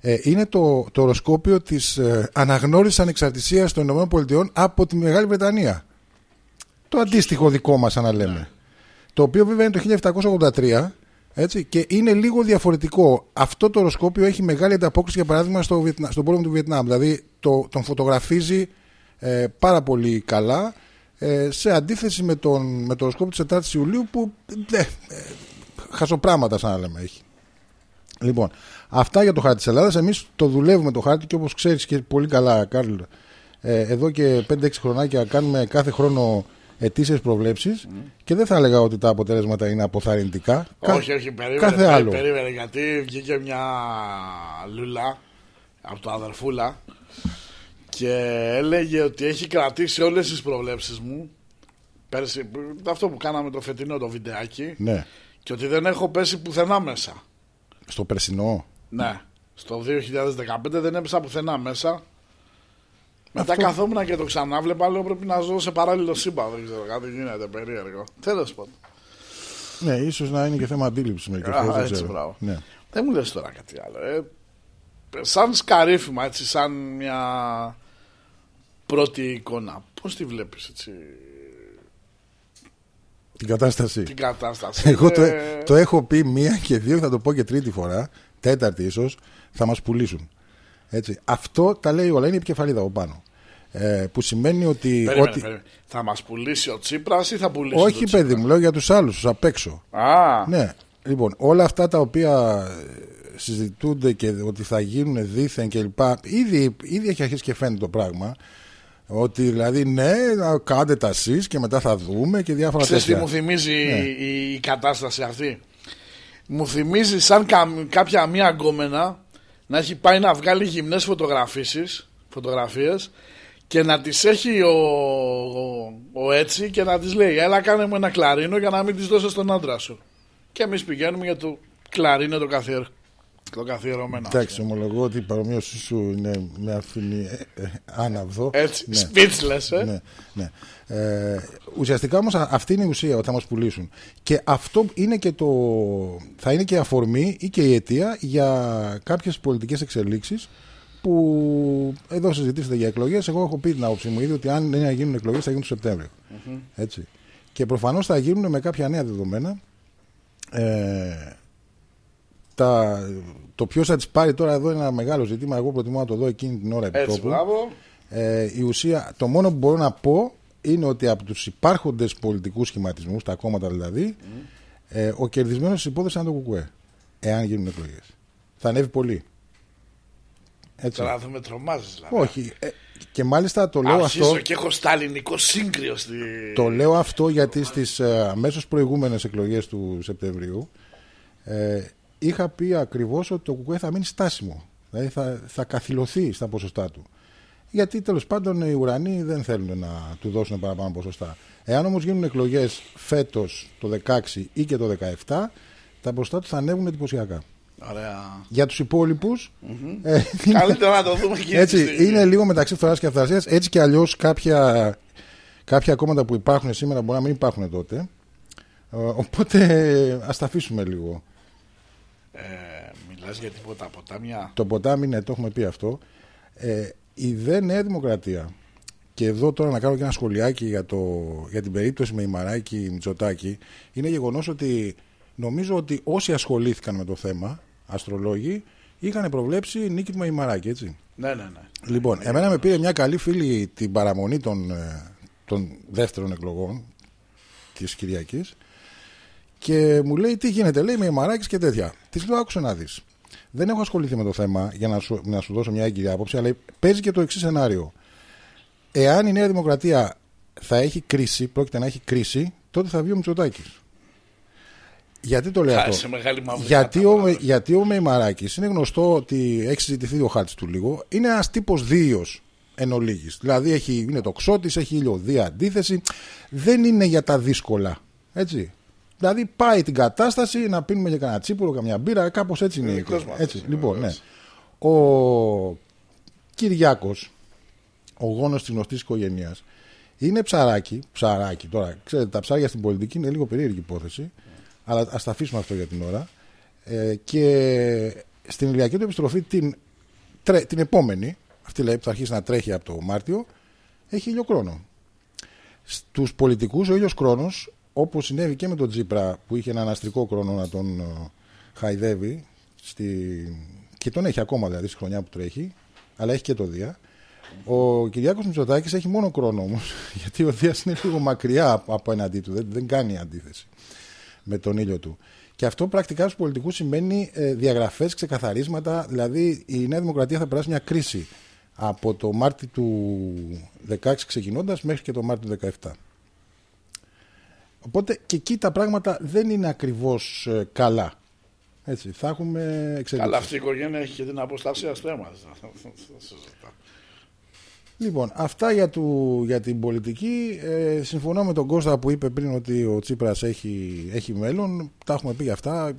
Ε, είναι το, το οροσκόπιο της ε, αναγνώρισης ανεξαρτησίας των ΗΠΑ από τη Μεγάλη Βρετανία. Το αντίστοιχο δικό μας, αν λέμε. Ναι. Το οποίο βέβαια είναι το 1783 έτσι, και είναι λίγο διαφορετικό. Αυτό το οροσκόπιο έχει μεγάλη ανταπόκριση, για παράδειγμα, στο στον πόλεμο του Βιετνάμ. Δηλαδή, το, τον φωτογραφίζει ε, πάρα πολύ καλά ε, σε αντίθεση με τον, με το οροσκόπο της 4ης Ιουλίου που ε, ε, χασοπράγματα σαν να λέμε έχει. Λοιπόν, αυτά για το χάρτη της Ελλάδας. Εμείς το δουλεύουμε το χάρτη και όπως ξέρεις και πολύ καλά Κάρλ, ε, εδώ και 5-6 χρονάκια κάνουμε κάθε χρόνο ετήσιες προβλέψεις και δεν θα έλεγα ότι τα αποτέλεσματα είναι αποθαρρυντικά. Όχι, όχι, περίμενε. Κάθε άλλο. περίμενε γιατί βγήκε μια λούλα από το αδερφούλα και έλεγε ότι έχει κρατήσει όλες τις προβλέψεις μου πέρσι, αυτό που κάναμε το φετινό το βιντεάκι ναι. και ότι δεν έχω πέσει πουθενά μέσα στο περσινό ναι στο 2015 δεν έπεσα πουθενά μέσα μετά αυτό... καθόμουν και το ξανάβλεπα λέω πρέπει να ζω σε παράλληλο σύμπαν δεν ξέρω κάτι γίνεται περίεργο τέλος πάντων Ναι, ίσως να είναι και θέμα αντίληψης μερικέ Α, φορέ. έτσι, μπράβο. Ναι. Δεν μου λες τώρα κάτι άλλο. Ε, σαν σκαρίφημα, έτσι, σαν μια πρώτη εικόνα. Πώς τη βλέπεις, έτσι, Την κατάσταση. την κατάσταση. Εγώ το, Ε, το έχω πει μία και δύο, θα το πω και τρίτη φορά, τέταρτη ίσως, θα μας πουλήσουν. Έτσι. Αυτό τα λέει όλα, είναι η επικεφαλίδα από πάνω. Ε, που σημαίνει ότι. Περίμενε, ότι... περίμενε. Θα μας πουλήσει ο Τσίπρας ή θα πουλήσει Όχι, τον παιδί Τσίπρα; μου, λέω για τους άλλους, απ' έξω. Α, Ναι, λοιπόν, όλα αυτά τα οποία ε, συζητούνται και ότι θα γίνουν δίθεν κλπ. Ήδη, ήδη έχει αρχίσει και φαίνεται το πράγμα. Ότι δηλαδή, ναι, να κάντε τα εσείς και μετά θα δούμε και διάφορα Ξέρεις τι τέτοια. μου θυμίζει Ναι. η, η κατάσταση αυτή; Μου θυμίζει σαν κα- κάποια μία γκόμενα να έχει πάει να βγάλει γυμνές φωτογραφίσεις, φωτογραφίες και να τις έχει ο, ο, ο έτσι και να τις λέει έλα κάνε μου ένα κλαρίνο για να μην τις δώσω στον άντρα σου. Και εμείς πηγαίνουμε για το κλαρίνο το, καθιερ, το καθιερωμένο. Εντάξει, ομολογώ ότι η παρομοίωσή σου είναι, με αφήνει ε, ε, άναυδο. Έτσι, Ναι. speechless, ε. Ναι, ναι. Ε, ουσιαστικά όμως α- αυτή είναι η ουσία ότι θα μας πουλήσουν. Και αυτό είναι και το, θα είναι και η αφορμή ή και η αιτία για κάποιες πολιτικές εξελίξεις που εδώ συζητήσετε για εκλογές. Εγώ έχω πει την άποψή μου ήδη ότι αν δεν γίνουν εκλογές θα γίνουν το σεπτεμβριο Έτσι. Και προφανώς θα γίνουν με κάποια νέα δεδομένα. Ε, τα, το ποιος θα τις πάρει τώρα εδώ είναι ένα μεγάλο ζήτημα. Εγώ προτιμώ να το δω εκείνη την ώρα επί Έτσι, τόπου. μπράβο. Ε, η ουσία, το μόνο που μπορώ να πω είναι ότι από τους υπάρχοντες πολιτικούς σχηματισμούς, τα κόμματα δηλαδή, ε, ο κερδισμένος της υπόθεσης είναι το κουκουέ. Εάν γίνουν εκλογές. Θα ανέβει πολύ. Έτσι. Τώρα εδώ με τρομάζεις δηλαδή. Όχι. Ε, και μάλιστα το λέω Αρχίζω αυτό. και έχω σταλινικό σύγκριο στη... Το λέω αυτό γιατί στις ε, αμέσως προηγούμενες εκλογές του Σεπτεμβρίου ε, είχα πει ακριβώς ότι το ΚΚΕ θα μείνει στάσιμο. Δηλαδή θα, θα καθυλωθεί στα ποσοστά του. Γιατί τέλος πάντων οι ουρανοί δεν θέλουν να του δώσουν παραπάνω ποσοστά. Εάν όμως γίνουν εκλογές φέτος το 16 ή και το 17, τα ποσοστά τους θα ανέβουν εντυπωσιακά. Ωραία. Για τους υπόλοιπους, ε, Καλύτερα να το δούμε και έτσι, είναι λίγο μεταξύ φθοράς και αυθρασία. Έτσι κι αλλιώς κάποια, κάποια κόμματα που υπάρχουν σήμερα μπορεί να μην υπάρχουν τότε. Ε, Οπότε ας τα αφήσουμε λίγο. Ε, μιλάς για τίποτα ποτάμια; Το ποτάμι, ναι, το έχουμε πει αυτό. Ε, η δε Νέα Δημοκρατία, και εδώ τώρα να κάνω και ένα σχολιάκι για, το, για την περίπτωση με η Μαράκη Μητσοτάκη, είναι γεγονός ότι νομίζω ότι όσοι ασχολήθηκαν με το θέμα, αστρολόγοι, είχαν προβλέψει νίκη του Μεϊμαράκη, έτσι. Ναι, ναι, ναι. Λοιπόν, εμένα με πήρε μια καλή φίλη την παραμονή των, ε, των δεύτερων εκλογών της Κυριακής και μου λέει τι γίνεται, λέει με μαράκι και τέτοια. Τη λέω, άκουσε να δεις. Δεν έχω ασχοληθεί με το θέμα για να σου, να σου δώσω μια έγκυρη άποψη, αλλά παίζει και το εξής σενάριο. Εάν η Νέα Δημοκρατία θα έχει κρίση, πρόκειται να έχει κρίση, τότε θα βγει ο Μητσοτάκης. Γιατί το λέω Θα αυτό; είσαι μεγάλη μαύρη Γιατί χάτα, ο, μπράβο. γιατί ο Μεϊμαράκης είναι γνωστό ότι έχει συζητηθεί ο χάρτη του λίγο. Είναι ένας τύπος δύο εν ολίγης. Δηλαδή έχει, είναι το ξώτη, έχει ηλιοδία αντίθεση. Δεν είναι για τα δύσκολα. Έτσι. Δηλαδή πάει την κατάσταση να πίνουμε για κανένα τσίπουρο, καμιά μπύρα, κάπως έτσι είναι. η δικός εικόνα. μας, Έτσι, έτσι, λοιπόν, ναι. έτσι. Ο Κυριάκος, ο γόνος της γνωστής οικογένειας, είναι ψαράκι. Ψαράκι τώρα. Ξέρετε, τα ψάρια στην πολιτική είναι λίγο περίεργη υπόθεση. Αλλά ας τα αφήσουμε αυτό για την ώρα. Ε, και στην ηλιακή του επιστροφή την, τρε- την επόμενη, αυτή δηλαδή που θα αρχίσει να τρέχει από το Μάρτιο, έχει ήλιο χρόνο. Στους πολιτικούς ο ήλιος χρόνο, όπως συνέβη και με τον Τζίπρα που είχε έναν αστρικό χρόνο να τον ε, χαϊδεύει, στη... και τον έχει ακόμα δηλαδή στη χρονιά που τρέχει, αλλά έχει και το Δία. Ο Κυριάκος Μητσοτάκης έχει μόνο χρόνο όμως, γιατί ο Δίας είναι λίγο μακριά από- από εναντί του, δεν, δεν κάνει αντίθεση με τον ήλιο του. Και αυτό πρακτικά στους πολιτικούς σημαίνει ε, διαγραφές, ξεκαθαρίσματα, δηλαδή η Νέα Δημοκρατία θα περάσει μια κρίση από το Μάρτι του 16 ξεκινώντας μέχρι και το Μάρτι του 17. Οπότε και εκεί τα πράγματα δεν είναι ακριβώς ε, καλά. Έτσι, θα έχουμε εξελίξεις. Καλά, αυτή η οικογένεια έχει και την αποστασία στο αίμα. της. Λοιπόν, αυτά για, του, για την πολιτική. Ε, συμφωνώ με τον Κώστα που είπε πριν ότι ο Τσίπρας έχει, έχει μέλλον. Τα έχουμε πει για αυτά.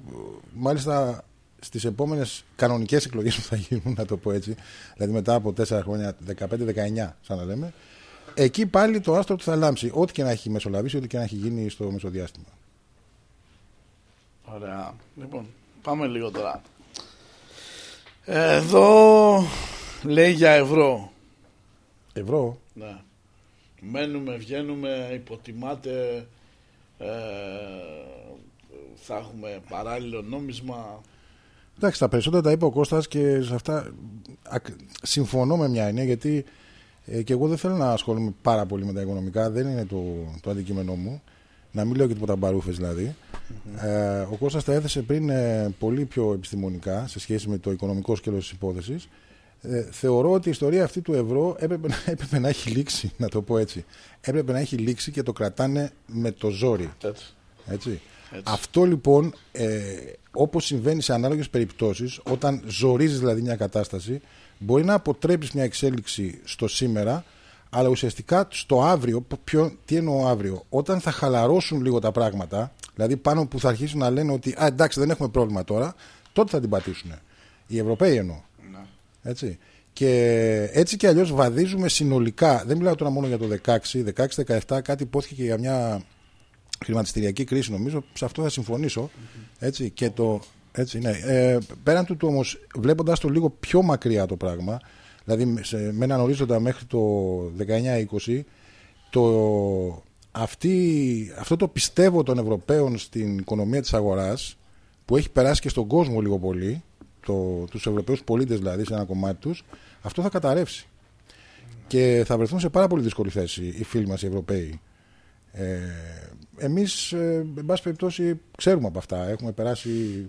Μάλιστα στις επόμενες κανονικές εκλογές που θα γίνουν, να το πω έτσι, δηλαδή μετά από 4 χρόνια, 15-19 σαν να λέμε, εκεί πάλι το άστρο του θα λάμψει. Ό,τι και να έχει μεσολαβήσει, ό,τι και να έχει γίνει στο μεσοδιάστημα. Ωραία. Λοιπόν, πάμε λίγο τώρα. Εδώ λέει για ευρώ. Ευρώ. Ναι. Μένουμε, βγαίνουμε, υποτιμάται, ε, θα έχουμε παράλληλο νόμισμα. Εντάξει, τα περισσότερα τα είπε ο Κώστας και σε αυτά ακ- συμφωνώ με μια έννοια γιατί ε, και εγώ δεν θέλω να ασχολούμαι πάρα πολύ με τα οικονομικά, δεν είναι το, το αντικείμενό μου. Να μην λέω και τίποτα μπαρούφες δηλαδή. Ε, ο Κώστας τα έθεσε πριν ε, πολύ πιο επιστημονικά σε σχέση με το οικονομικό σκέλος της υπόθεσης. Ε, θεωρώ ότι η ιστορία αυτή του ευρώ έπρεπε, να- έπρεπε να έχει λήξει, να το πω έτσι. Έπρεπε να έχει λήξει και το κρατάνε με το ζόρι. Έτσι. Έτσι. Έτσι. Αυτό λοιπόν, ε, όπως συμβαίνει σε ανάλογες περιπτώσεις, όταν ζορίζεις δηλαδή μια κατάσταση, μπορεί να αποτρέπεις μια εξέλιξη στο σήμερα, αλλά ουσιαστικά στο αύριο, πο- ποιο, τι εννοώ αύριο, όταν θα χαλαρώσουν λίγο τα πράγματα, δηλαδή πάνω που θα αρχίσουν να λένε ότι α, εντάξει δεν έχουμε πρόβλημα τώρα, τότε θα την πατήσουν. Οι Ευρωπαίοι εννοώ. Έτσι. Και έτσι και αλλιώς βαδίζουμε συνολικά. Δεν μιλάω τώρα μόνο για το 16, 16-17, κάτι υπόθηκε και για μια χρηματιστηριακή κρίση νομίζω, σε αυτό θα συμφωνήσω. Έτσι, και το, έτσι, ναι. ε, πέραν του όμως, βλέποντας το λίγο πιο μακριά το πράγμα, δηλαδή σε, με έναν ορίζοντα μέχρι το 19-20, το, αυτή, αυτό το πιστεύω των Ευρωπαίων στην οικονομία της αγοράς, που έχει περάσει και στον κόσμο λίγο πολύ, το, τους Ευρωπαίους πολίτες δηλαδή σε ένα κομμάτι τους, αυτό θα καταρρεύσει. Και θα βρεθούν σε πάρα πολύ δύσκολη θέση οι φίλοι μας οι Ευρωπαίοι. Ε, εμείς, ε, εν πάση περιπτώσει, ξέρουμε από αυτά. Έχουμε περάσει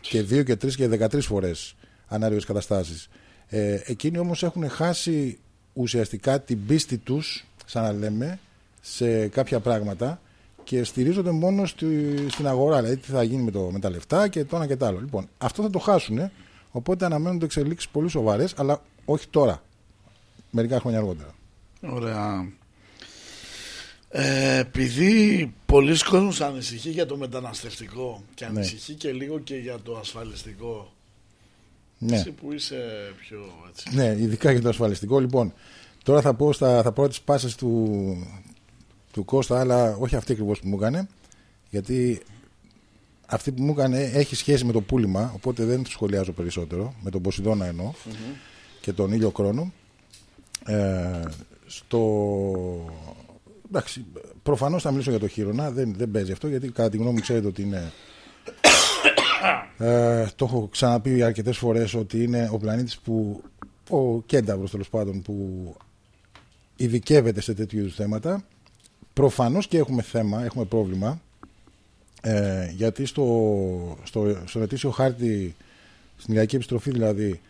και δύο και τρεις και δεκατρεις φορές ανάρρηες καταστάσεις. Ε, εκείνοι όμως έχουν χάσει ουσιαστικά την πίστη τους, σαν να λέμε, σε κάποια πράγματα και στηρίζονται μόνο στη, στην αγορά. Δηλαδή τι θα γίνει με, το, με τα λεφτά και το ένα και το άλλο. Λοιπόν, αυτό θα το χάσουν, οπότε αναμένονται εξελίξεις πολύ σοβαρές, αλλά όχι τώρα. Μερικά χρόνια αργότερα. Ωραία. Ε, επειδή πολλοί κόσμος ανησυχεί για το μεταναστευτικό και Ναι. ανησυχεί και λίγο και για το ασφαλιστικό. Ναι. Εσύ που είσαι πιο έτσι. Ναι, ειδικά για το ασφαλιστικό. Λοιπόν, τώρα θα πω, στα, θα πω τις πάσες του, του Κώστα, αλλά όχι αυτή ακριβώς που μου έκανε, γιατί αυτή που μου έκανε έχει σχέση με το πούλημα, οπότε δεν το σχολιάζω περισσότερο, με τον Ποσειδώνα εννοώ, και τον ήλιο χρόνο. Ε, στο... Εντάξει, προφανώς θα μιλήσω για το χείρονα, δεν, δεν παίζει αυτό, γιατί κατά τη γνώμη μου ξέρετε ότι είναι ε, το έχω ξαναπεί αρκετές φορές ότι είναι ο πλανήτης που ο Κένταβρος τέλος πάντων που ειδικεύεται σε τέτοιου είδους θέματα. Προφανώς και έχουμε θέμα, έχουμε πρόβλημα ε, γιατί στο, στο, στον ετήσιο χάρτη στην ηλιακή επιστροφή δηλαδή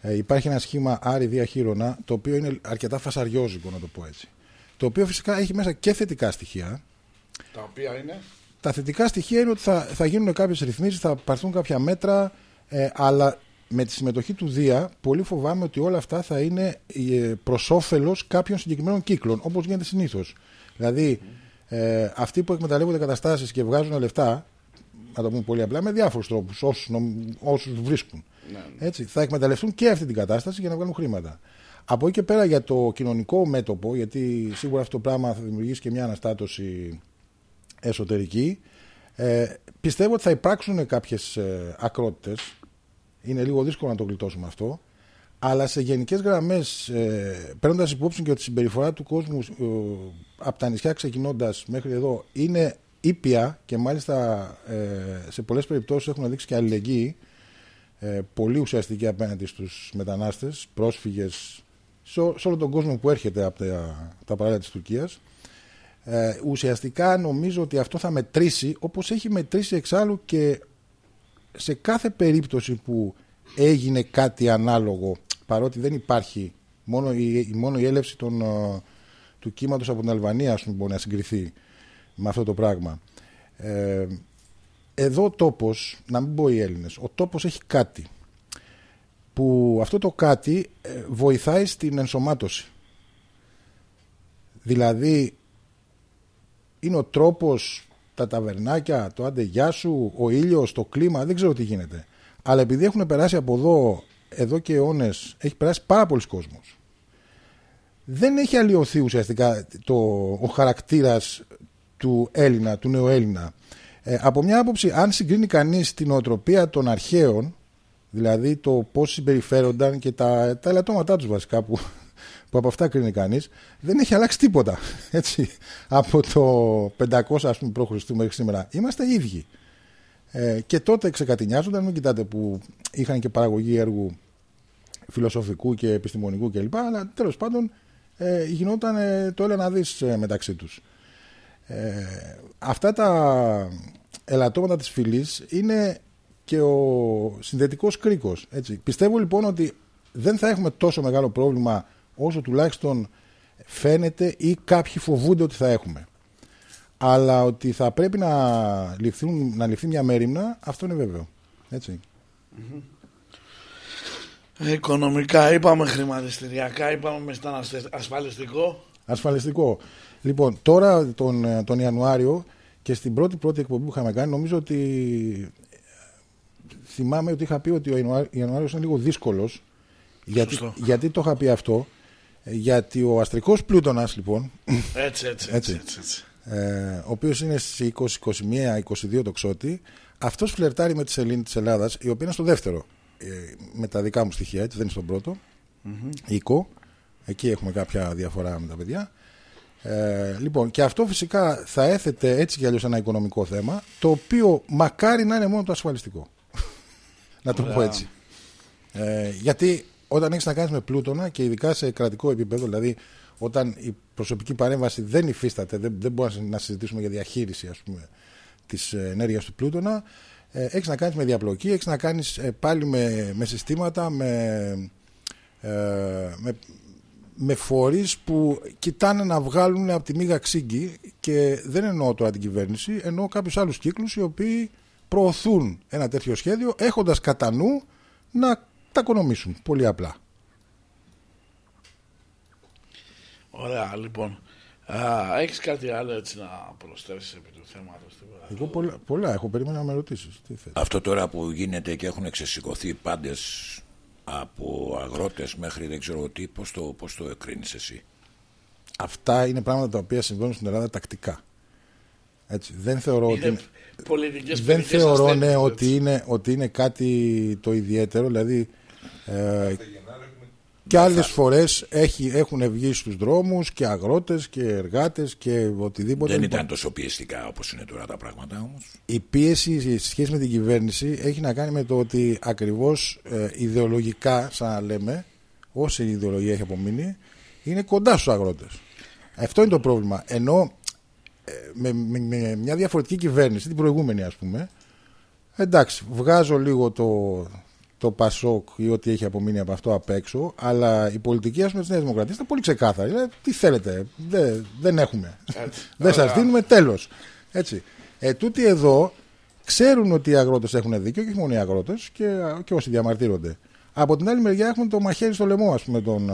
ε, υπάρχει ένα σχήμα άρη διαχείρονα το οποίο είναι αρκετά φασαριόζικο να το πω έτσι το οποίο φυσικά έχει μέσα και θετικά στοιχεία Τα οποία είναι; τα θετικά στοιχεία είναι ότι θα, θα γίνουν κάποιες ρυθμίσεις, θα πάρθουν κάποια μέτρα, ε, αλλά με τη συμμετοχή του Δία, πολύ φοβάμαι ότι όλα αυτά θα είναι ε, προς όφελος κάποιων συγκεκριμένων κύκλων, όπως γίνεται συνήθως. Δηλαδή, ε, αυτοί που εκμεταλλεύονται καταστάσεις και βγάζουν λεφτά, να το πούμε πολύ απλά, με διάφορους τρόπους, όσους βρίσκουν. Έτσι, θα εκμεταλλευτούν και αυτή την κατάσταση για να βγάλουν χρήματα. Από εκεί και πέρα για το κοινωνικό μέτωπο, γιατί σίγουρα αυτό το πράγμα θα δημιουργήσει και μια αναστάτωση εσωτερική. Ε, πιστεύω ότι θα υπάρξουν κάποιες ε, ακρότητες. Είναι λίγο δύσκολο να το γλιτώσουμε αυτό. Αλλά σε γενικές γραμμές, ε, παίρνοντας υπόψη και ότι η συμπεριφορά του κόσμου ε, από τα νησιά ξεκινώντας μέχρι εδώ είναι ήπια και μάλιστα ε, σε πολλές περιπτώσεις έχουν δείξει και αλληλεγγύη ε, πολύ ουσιαστική απέναντι στους μετανάστες, πρόσφυγες, σε, ό- σε όλο τον κόσμο που έρχεται από τα, τα παράλια της Τουρκίας. Ε, ουσιαστικά νομίζω ότι αυτό θα μετρήσει όπως έχει μετρήσει εξάλλου και σε κάθε περίπτωση που έγινε κάτι ανάλογο παρότι δεν υπάρχει μόνο η, μόνο η έλευση των, ε, του κύματος από την Αλβανία ας πούμε, μπορεί να συγκριθεί με αυτό το πράγμα ε, εδώ ο τόπος να μην πω οι Έλληνες ο τόπος έχει κάτι που αυτό το κάτι ε, βοηθάει στην ενσωμάτωση δηλαδή είναι ο τρόπος, τα ταβερνάκια, το άντε γεια σου, ο ήλιος, το κλίμα, δεν ξέρω τι γίνεται. Αλλά επειδή έχουν περάσει από εδώ, εδώ και αιώνες, έχει περάσει πάρα πολλοί κόσμος. Δεν έχει αλλοιωθεί ουσιαστικά το, ο χαρακτήρας του Έλληνα, του νέου Έλληνα. Ε, από μια άποψη, αν συγκρίνει κανείς την οτροπία των αρχαίων, δηλαδή το πώς συμπεριφέρονταν και τα, τα ελαττώματά τους βασικά που, που από αυτά κρίνει κανείς, δεν έχει αλλάξει τίποτα. Έτσι, από το 500 ας πούμε π.Χ. μέχρι σήμερα. Είμαστε ίδιοι. Ε, και τότε ξεκατηνιάζονταν, μην κοιτάτε που είχαν και παραγωγή έργου φιλοσοφικού και επιστημονικού κλπ. Αλλά τέλος πάντων ε, γινόταν ε, το έλα να δεις ε, μεταξύ τους. Ε, αυτά τα ελαττώματα της φυλής είναι και ο συνδετικός κρίκος. Έτσι. Πιστεύω λοιπόν ότι δεν θα έχουμε τόσο μεγάλο πρόβλημα όσο τουλάχιστον φαίνεται ή κάποιοι φοβούνται ότι θα έχουμε. Αλλά ότι θα πρέπει να, ληφθούν, να ληφθεί μια μέρημνα, αυτό είναι βέβαιο. Έτσι. Οικονομικά είπαμε, χρηματιστηριακά είπαμε, με ασφαλιστικό. Ασφαλιστικό. Λοιπόν, τώρα τον, τον Ιανουάριο και στην πρώτη πρώτη εκπομπή που είχαμε κάνει, νομίζω ότι θυμάμαι ότι είχα πει ότι ο Ιανουάριος είναι λίγο δύσκολος. Γιατί, γιατί το είχα πει αυτό. Γιατί ο αστρικός πλούτονας, λοιπόν. Έτσι, έτσι. έτσι, έτσι, έτσι. Ε, ο οποίος είναι στις 20, 21, 22 το ξότι. Αυτός φλερτάρει με τη σελήνη της Ελλάδας, η οποία είναι στο δεύτερο. Ε, με τα δικά μου στοιχεία, έτσι, δεν είναι στον πρώτο. Οίκο. Εκεί έχουμε κάποια διαφορά με τα παιδιά. Ε, λοιπόν, και αυτό φυσικά θα έθετε έτσι κι αλλιώς ένα οικονομικό θέμα, το οποίο μακάρι να είναι μόνο το ασφαλιστικό. Να το πω έτσι. Ε, γιατί όταν έχεις να κάνεις με πλούτονα και ειδικά σε κρατικό επίπεδο, δηλαδή όταν η προσωπική παρέμβαση δεν υφίσταται, δεν, δεν μπορούμε να συζητήσουμε για διαχείριση ας πούμε, της ενέργειας του πλούτονα, ε, έχεις να κάνεις με διαπλοκή, έχεις να κάνεις ε, πάλι με, με συστήματα, με, ε, με, με φορείς που κοιτάνε να βγάλουν από τη μίγα ξύγκη και δεν εννοώ τώρα την κυβέρνηση, εννοώ κάποιους άλλους κύκλους οι οποίοι προωθούν ένα τέτοιο σχέδιο έχοντας κατά νου να τα οικονομήσουν. Πολύ απλά. Ωραία, λοιπόν. Έχεις κάτι άλλο έτσι να προσθέσεις επί του θέματος. Εγώ πολλά, πολλά έχω περίμενα να με ρωτήσεις. Αυτό τώρα που γίνεται και έχουν εξεσηκωθεί πάντες από αγρότες μέχρι δεν ξέρω τι, πώς το, πώς το εκρίνεις εσύ; Αυτά είναι πράγματα τα οποία συμβαίνουν στην Ελλάδα τακτικά. Έτσι, δεν θεωρώ ότι, δεν θεωρώ ναι, ότι, είναι, ότι είναι κάτι το ιδιαίτερο, δηλαδή ε, και άλλες φορές έχουν βγει στους δρόμους και αγρότες και εργάτες και οτιδήποτε. Δεν ήταν τόσο πιεστικά όπως είναι τώρα τα πράγματα όμως. Η πίεση σε σχέση με την κυβέρνηση έχει να κάνει με το ότι ακριβώς ε, ιδεολογικά, σαν να λέμε, όση ιδεολογία έχει απομείνει, είναι κοντά στους αγρότες. Αυτό είναι το πρόβλημα. Ενώ ε, με, με, με, μια διαφορετική κυβέρνηση, την προηγούμενη ας πούμε, εντάξει, βγάζω λίγο το, το Πασόκ ή ό,τι έχει απομείνει από αυτό απ' έξω, αλλά η πολιτική ας πούμε, της Νέας Δημοκρατίας ήταν πολύ ξεκάθαρη. Δηλαδή, τι θέλετε, δεν, δεν έχουμε. δεν σας δίνουμε τέλος. Έτσι. Ε, τούτοι εδώ ξέρουν ότι οι αγρότες έχουν δίκιο και όχι μόνο οι αγρότες και, και όσοι διαμαρτύρονται. Από την άλλη μεριά έχουν το μαχαίρι στο λαιμό ας πούμε, των,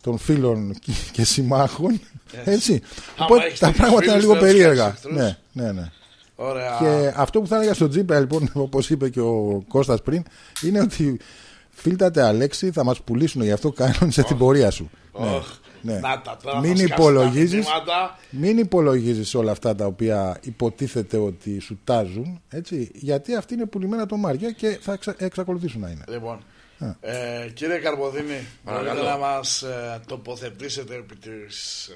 των φίλων και συμμάχων. Έτσι. Οπότε τα πράγματα είναι λίγο περίεργα. Ναι, ναι, ναι. Ωραία. Και αυτό που θα έλεγα στο Τζίπρα, λοιπόν, όπως είπε και ο Κώστας πριν, είναι ότι φίλτατε Αλέξη, θα μας πουλήσουν γι' αυτό κανόνισε την πορεία σου. Oh, ναι. ναι. Να τα, μην υπολογίζεις, μην υπολογίζεις όλα αυτά τα οποία υποτίθεται ότι σου τάζουν, έτσι, γιατί αυτοί είναι πουλημένα το Μάρια και θα εξακολουθήσουν να είναι. Λοιπόν, ε, κύριε Καρποδίνη, μπορείτε να μας ε, τοποθετήσετε επί της ε,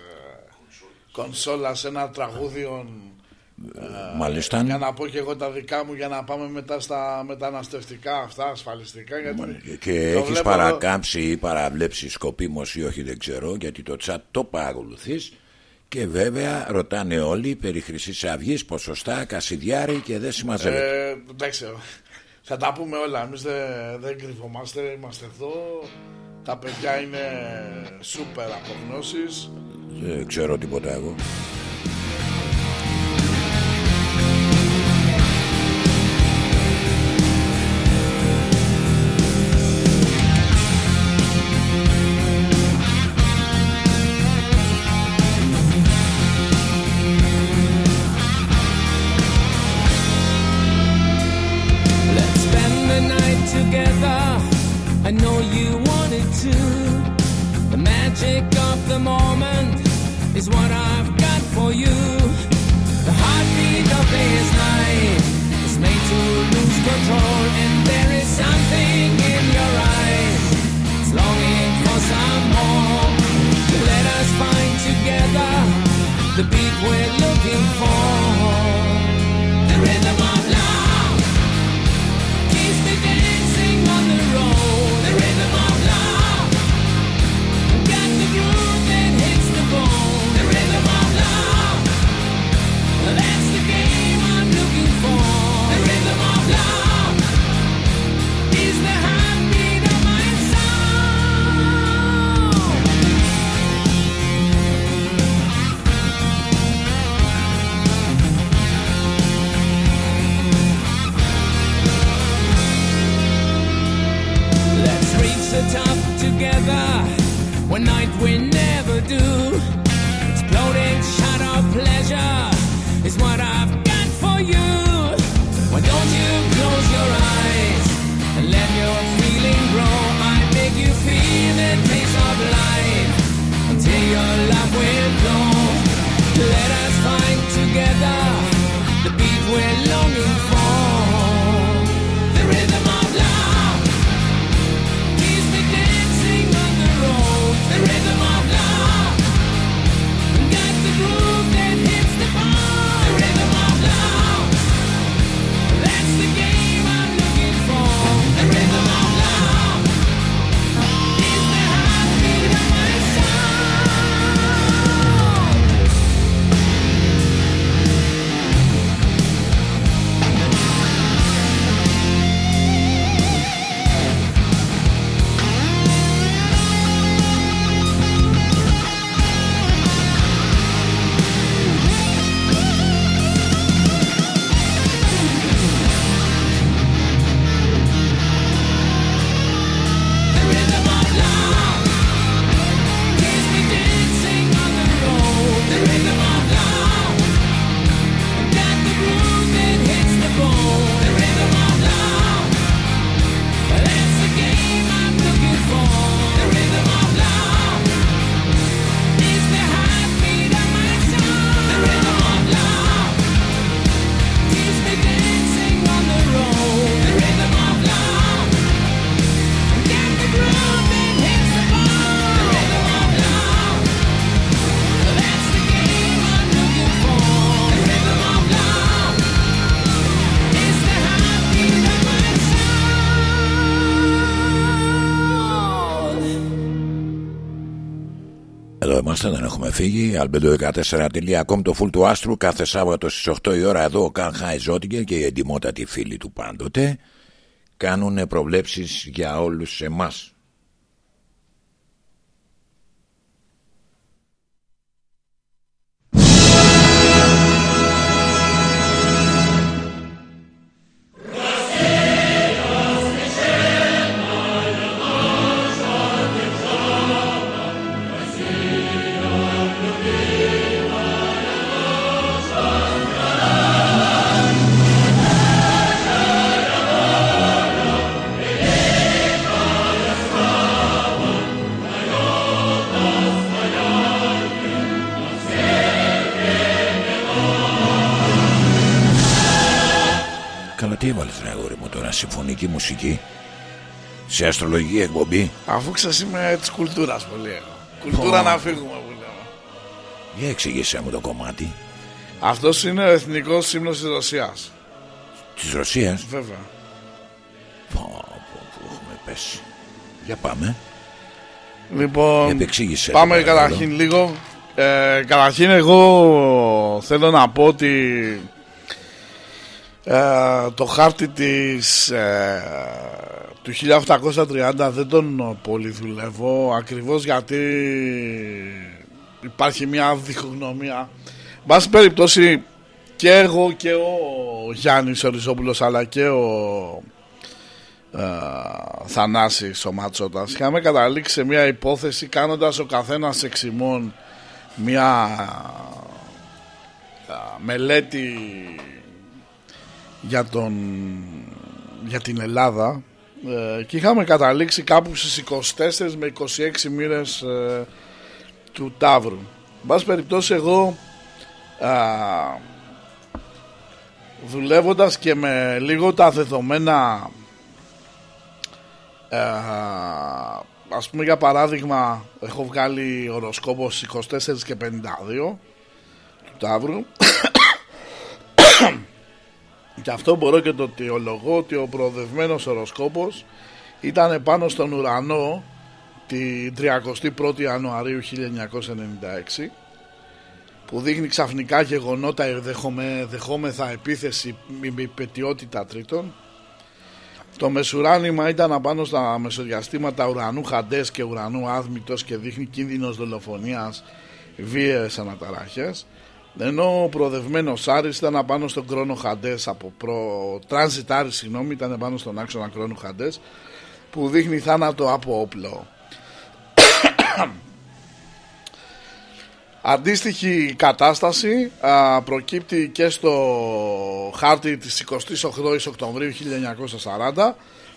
κονσόλας ένα τραγούδιο Μάλιστα. Για να πω και εγώ τα δικά μου για να πάμε μετά στα μεταναστευτικά αυτά, ασφαλιστικά. Γιατί και έχεις παρακάμψει ή παραβλέψεις σκοπίμως ή όχι δεν ξέρω γιατί το τσάτ το παρακολουθείς. Και βέβαια ρωτάνε όλοι περί Χρυσής Αυγής, ποσοστά, κασιδιάρι και δεν συμμαζεύεται. Ε, εντάξει, θα τα πούμε όλα. Εμείς δεν, δεν κρυβόμαστε, είμαστε εδώ. Τα παιδιά είναι σούπερ απογνώσει. Δεν ξέρω τίποτα εγώ. φύγει. Αλμπεντο14.com το φουλ του άστρου κάθε Σάββατο στις 8 η ώρα εδώ ο Καν Χάι Ζότιγκερ και οι εντυμότατοι φίλοι του πάντοτε κάνουν προβλέψεις για όλους εμάς. Σε αστρολογική εκπομπή. Αφού ξεσήμαι της κουλτούρας πολύ. Εγώ. Κουλτούρα να φύγουμε που λέω. Για εξηγήσέ μου το κομμάτι. Αυτός είναι ο εθνικός ύμνο της Ρωσίας. Της Ρωσίας; Βέβαια. Που έχουμε πέσει. Για πάμε. Λοιπόν, Για πάμε καταρχήν λίγο. Ε, καταρχήν εγώ θέλω να πω ότι ε, το χάρτη της, ε, του 1830 δεν τον πολύ δουλεύω ακριβώς γιατί υπάρχει μια διχογνωμία. Μπας περιπτώσει και εγώ και ο Γιάννης Οριζόπουλος αλλά και ο ε, Θανάσης ο Ματσότας είχαμε καταλήξει σε μια υπόθεση κάνοντας ο καθένας εξημών μια ε, μελέτη για, τον, για την Ελλάδα ε, και είχαμε καταλήξει κάπου στις 24 με 26 μοίρες ε, του Ταύρου. Εν περιπτώσει εγώ α, δουλεύοντας και με λίγο τα δεδομένα α, ας πούμε για παράδειγμα έχω βγάλει οροσκόπο 24 και 52 του Ταύρου και αυτό μπορώ και το αιτιολογώ ότι ο προοδευμένος οροσκόπος ήταν πάνω στον ουρανό την 31η Ιανουαρίου 1996 που δείχνει ξαφνικά γεγονότα δεχόμε, δεχόμεθα επίθεση με πετιότητα τρίτων. Το μεσουράνημα ήταν απάνω στα μεσοδιαστήματα ουρανού Χαντές και ουρανού Άδμητος και δείχνει κίνδυνος δολοφονίας βίαιες αναταράχες ενώ ο προοδευμένος Άρης ήταν απάνω στον κρόνο Χαντές από προ... Transit Άρης συγγνώμη ήταν πάνω στον άξονα κρόνου Χαντές που δείχνει θάνατο από όπλο. Αντίστοιχη κατάσταση α, προκύπτει και στο χάρτη της 28ης Οκτωβρίου 1940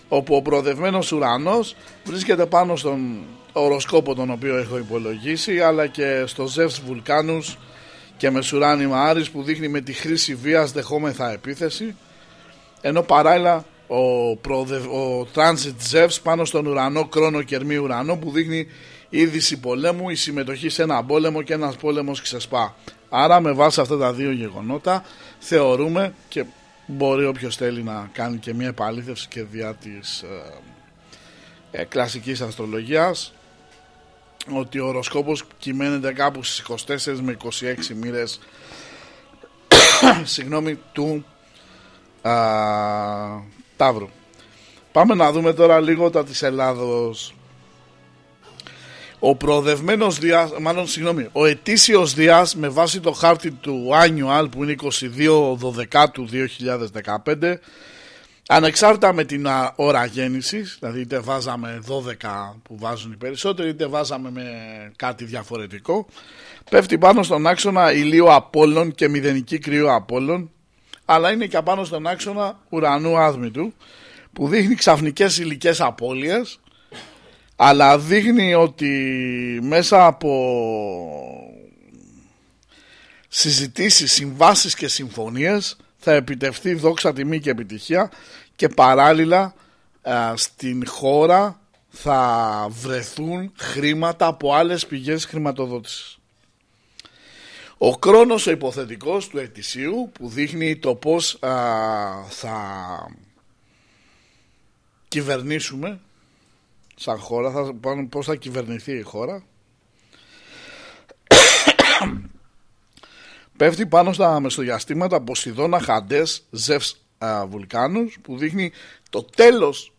όπου ο προοδευμένος ουρανός βρίσκεται πάνω στον οροσκόπο τον οποίο έχω υπολογίσει αλλά και στο Ζεύς Βουλκάνους και μεσουράνημα Άρης που δείχνει με τη χρήση βίας δεχόμεθα επίθεση ενώ παράλληλα ο, προοδευ... ο Transit Zevs πάνω στον ουρανό κρόνο κερμή ουρανό που δείχνει είδηση πολέμου, η συμμετοχή σε ένα πόλεμο και ένας πόλεμος ξεσπά. Άρα με βάση αυτά τα δύο γεγονότα θεωρούμε και μπορεί όποιος θέλει να κάνει και μια επαλήθευση και διά της ε, ε, κλασικής αστρολογίας ότι ο οροσκόπος κυμαίνεται κάπου στις 24 με 26 μοίρες συγγνώμη του α, Ταύρου. Πάμε να δούμε τώρα λίγο τα της Ελλάδος. Ο προοδευμένος Δίας, μάλλον συγγνώμη, ο ετήσιος Δίας με βάση το χάρτη του Annual που είναι 22 12 του 2015 ανεξάρτητα με την ώρα γέννησης, δηλαδή είτε βάζαμε 12 που βάζουν οι περισσότεροι είτε βάζαμε με κάτι διαφορετικό πέφτει πάνω στον άξονα ηλίου Απόλλων και μηδενική κρύο Απόλλων αλλά είναι και πάνω στον άξονα ουρανού άδμητου που δείχνει ξαφνικές υλικές απώλειες αλλά δείχνει ότι μέσα από συζητήσεις, συμβάσεις και συμφωνίες θα επιτευχθεί δόξα τιμή και επιτυχία και παράλληλα στην χώρα θα βρεθούν χρήματα από άλλες πηγές χρηματοδότησης. Ο χρόνος ο υποθετικός του ετησίου που δείχνει το πώς θα κυβερνήσουμε σαν χώρα, θα, πώς θα κυβερνηθεί η χώρα. Πέφτει πάνω στα μεσογειαστήματα Ποσειδώνα, Χαντές, Ζεύς Βουλκάνους που δείχνει το τέλος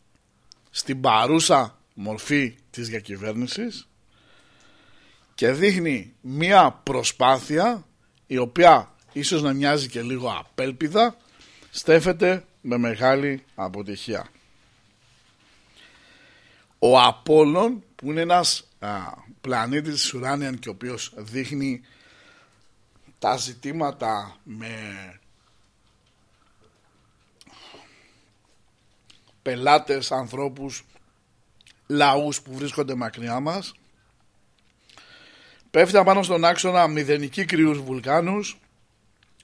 στην παρούσα μορφή της διακυβέρνησης και δείχνει μία προσπάθεια η οποία ίσως να μοιάζει και λίγο απέλπιδα στέφεται με μεγάλη αποτυχία. Ο Απόλλων που είναι ένας α, πλανήτης της Ουράνιαν και ο οποίος δείχνει τα ζητήματα με πελάτες, ανθρώπους, λαούς που βρίσκονται μακριά μας πέφτει πάνω στον άξονα μηδενική κρυούς βουλκάνους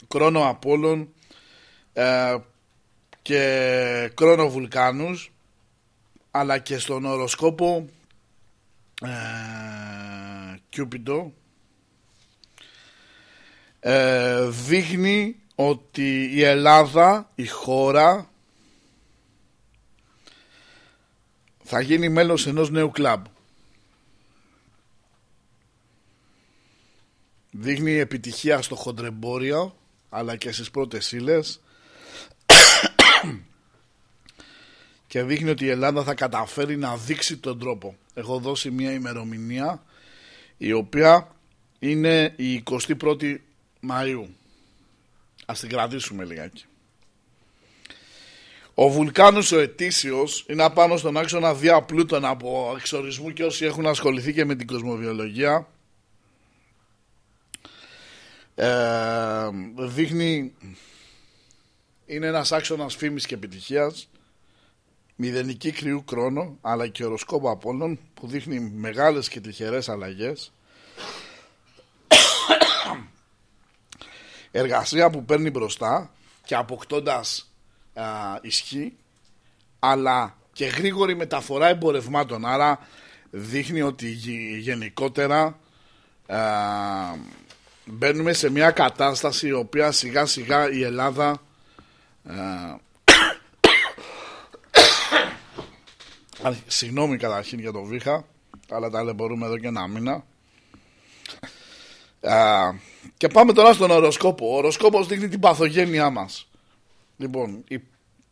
κρόνο Απόλλων ε, και κρόνο βουλκάνους αλλά και στον οροσκόπο ε, Κιούπιντο ε, δείχνει ότι η Ελλάδα, η χώρα θα γίνει μέλος ενός νέου κλαμπ. Δείχνει επιτυχία στο χοντρεμπόριο αλλά και στις πρώτες ύλες και δείχνει ότι η Ελλάδα θα καταφέρει να δείξει τον τρόπο. Έχω δώσει μια ημερομηνία η οποία είναι η 21η Μαΐου. Ας την κρατήσουμε λιγάκι. Ο βουλκάνος ο ετήσιος είναι απάνω στον άξονα διαπλούτων από εξορισμού και όσοι έχουν ασχοληθεί και με την κοσμοβιολογία ε, δείχνει είναι ένας άξονας φήμης και επιτυχίας μηδενική κρυού κρόνο αλλά και οροσκόπο Απόλλων που δείχνει μεγάλες και τυχερές αλλαγές εργασία που παίρνει μπροστά και αποκτώντας α, ισχύ αλλά και γρήγορη μεταφορά εμπορευμάτων άρα δείχνει ότι γε- γενικότερα α, μπαίνουμε σε μια κατάσταση η οποία σιγά σιγά η Ελλάδα α, Α, Συγγνώμη καταρχήν για το βήχα, αλλά ταλαιπωρούμε εδώ και ένα μήνα. Α, και πάμε τώρα στον οροσκόπο. Ο οροσκόπος δείχνει την παθογένειά μας. Λοιπόν, η-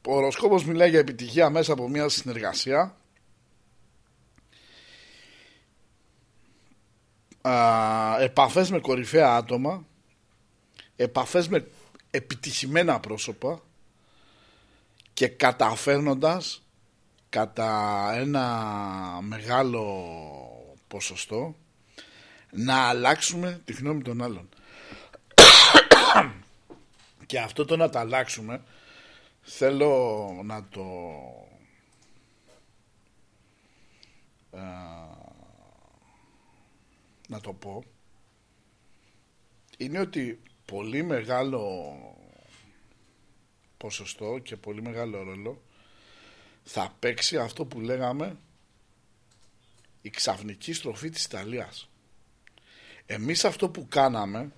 ο οροσκόπος μιλάει για επιτυχία μέσα από μια συνεργασία. Α, επαφές με κορυφαία άτομα. Επαφές με επιτυχημένα πρόσωπα. Και καταφέρνοντας κατά ένα μεγάλο ποσοστό να αλλάξουμε τη γνώμη των άλλων. Και αυτό το να τα αλλάξουμε θέλω να το α, να το πω είναι ότι πολύ μεγάλο ποσοστό και πολύ μεγάλο ρόλο θα παίξει αυτό που λέγαμε η ξαφνική στροφή της Ιταλίας. Εμείς αυτό που κάναμε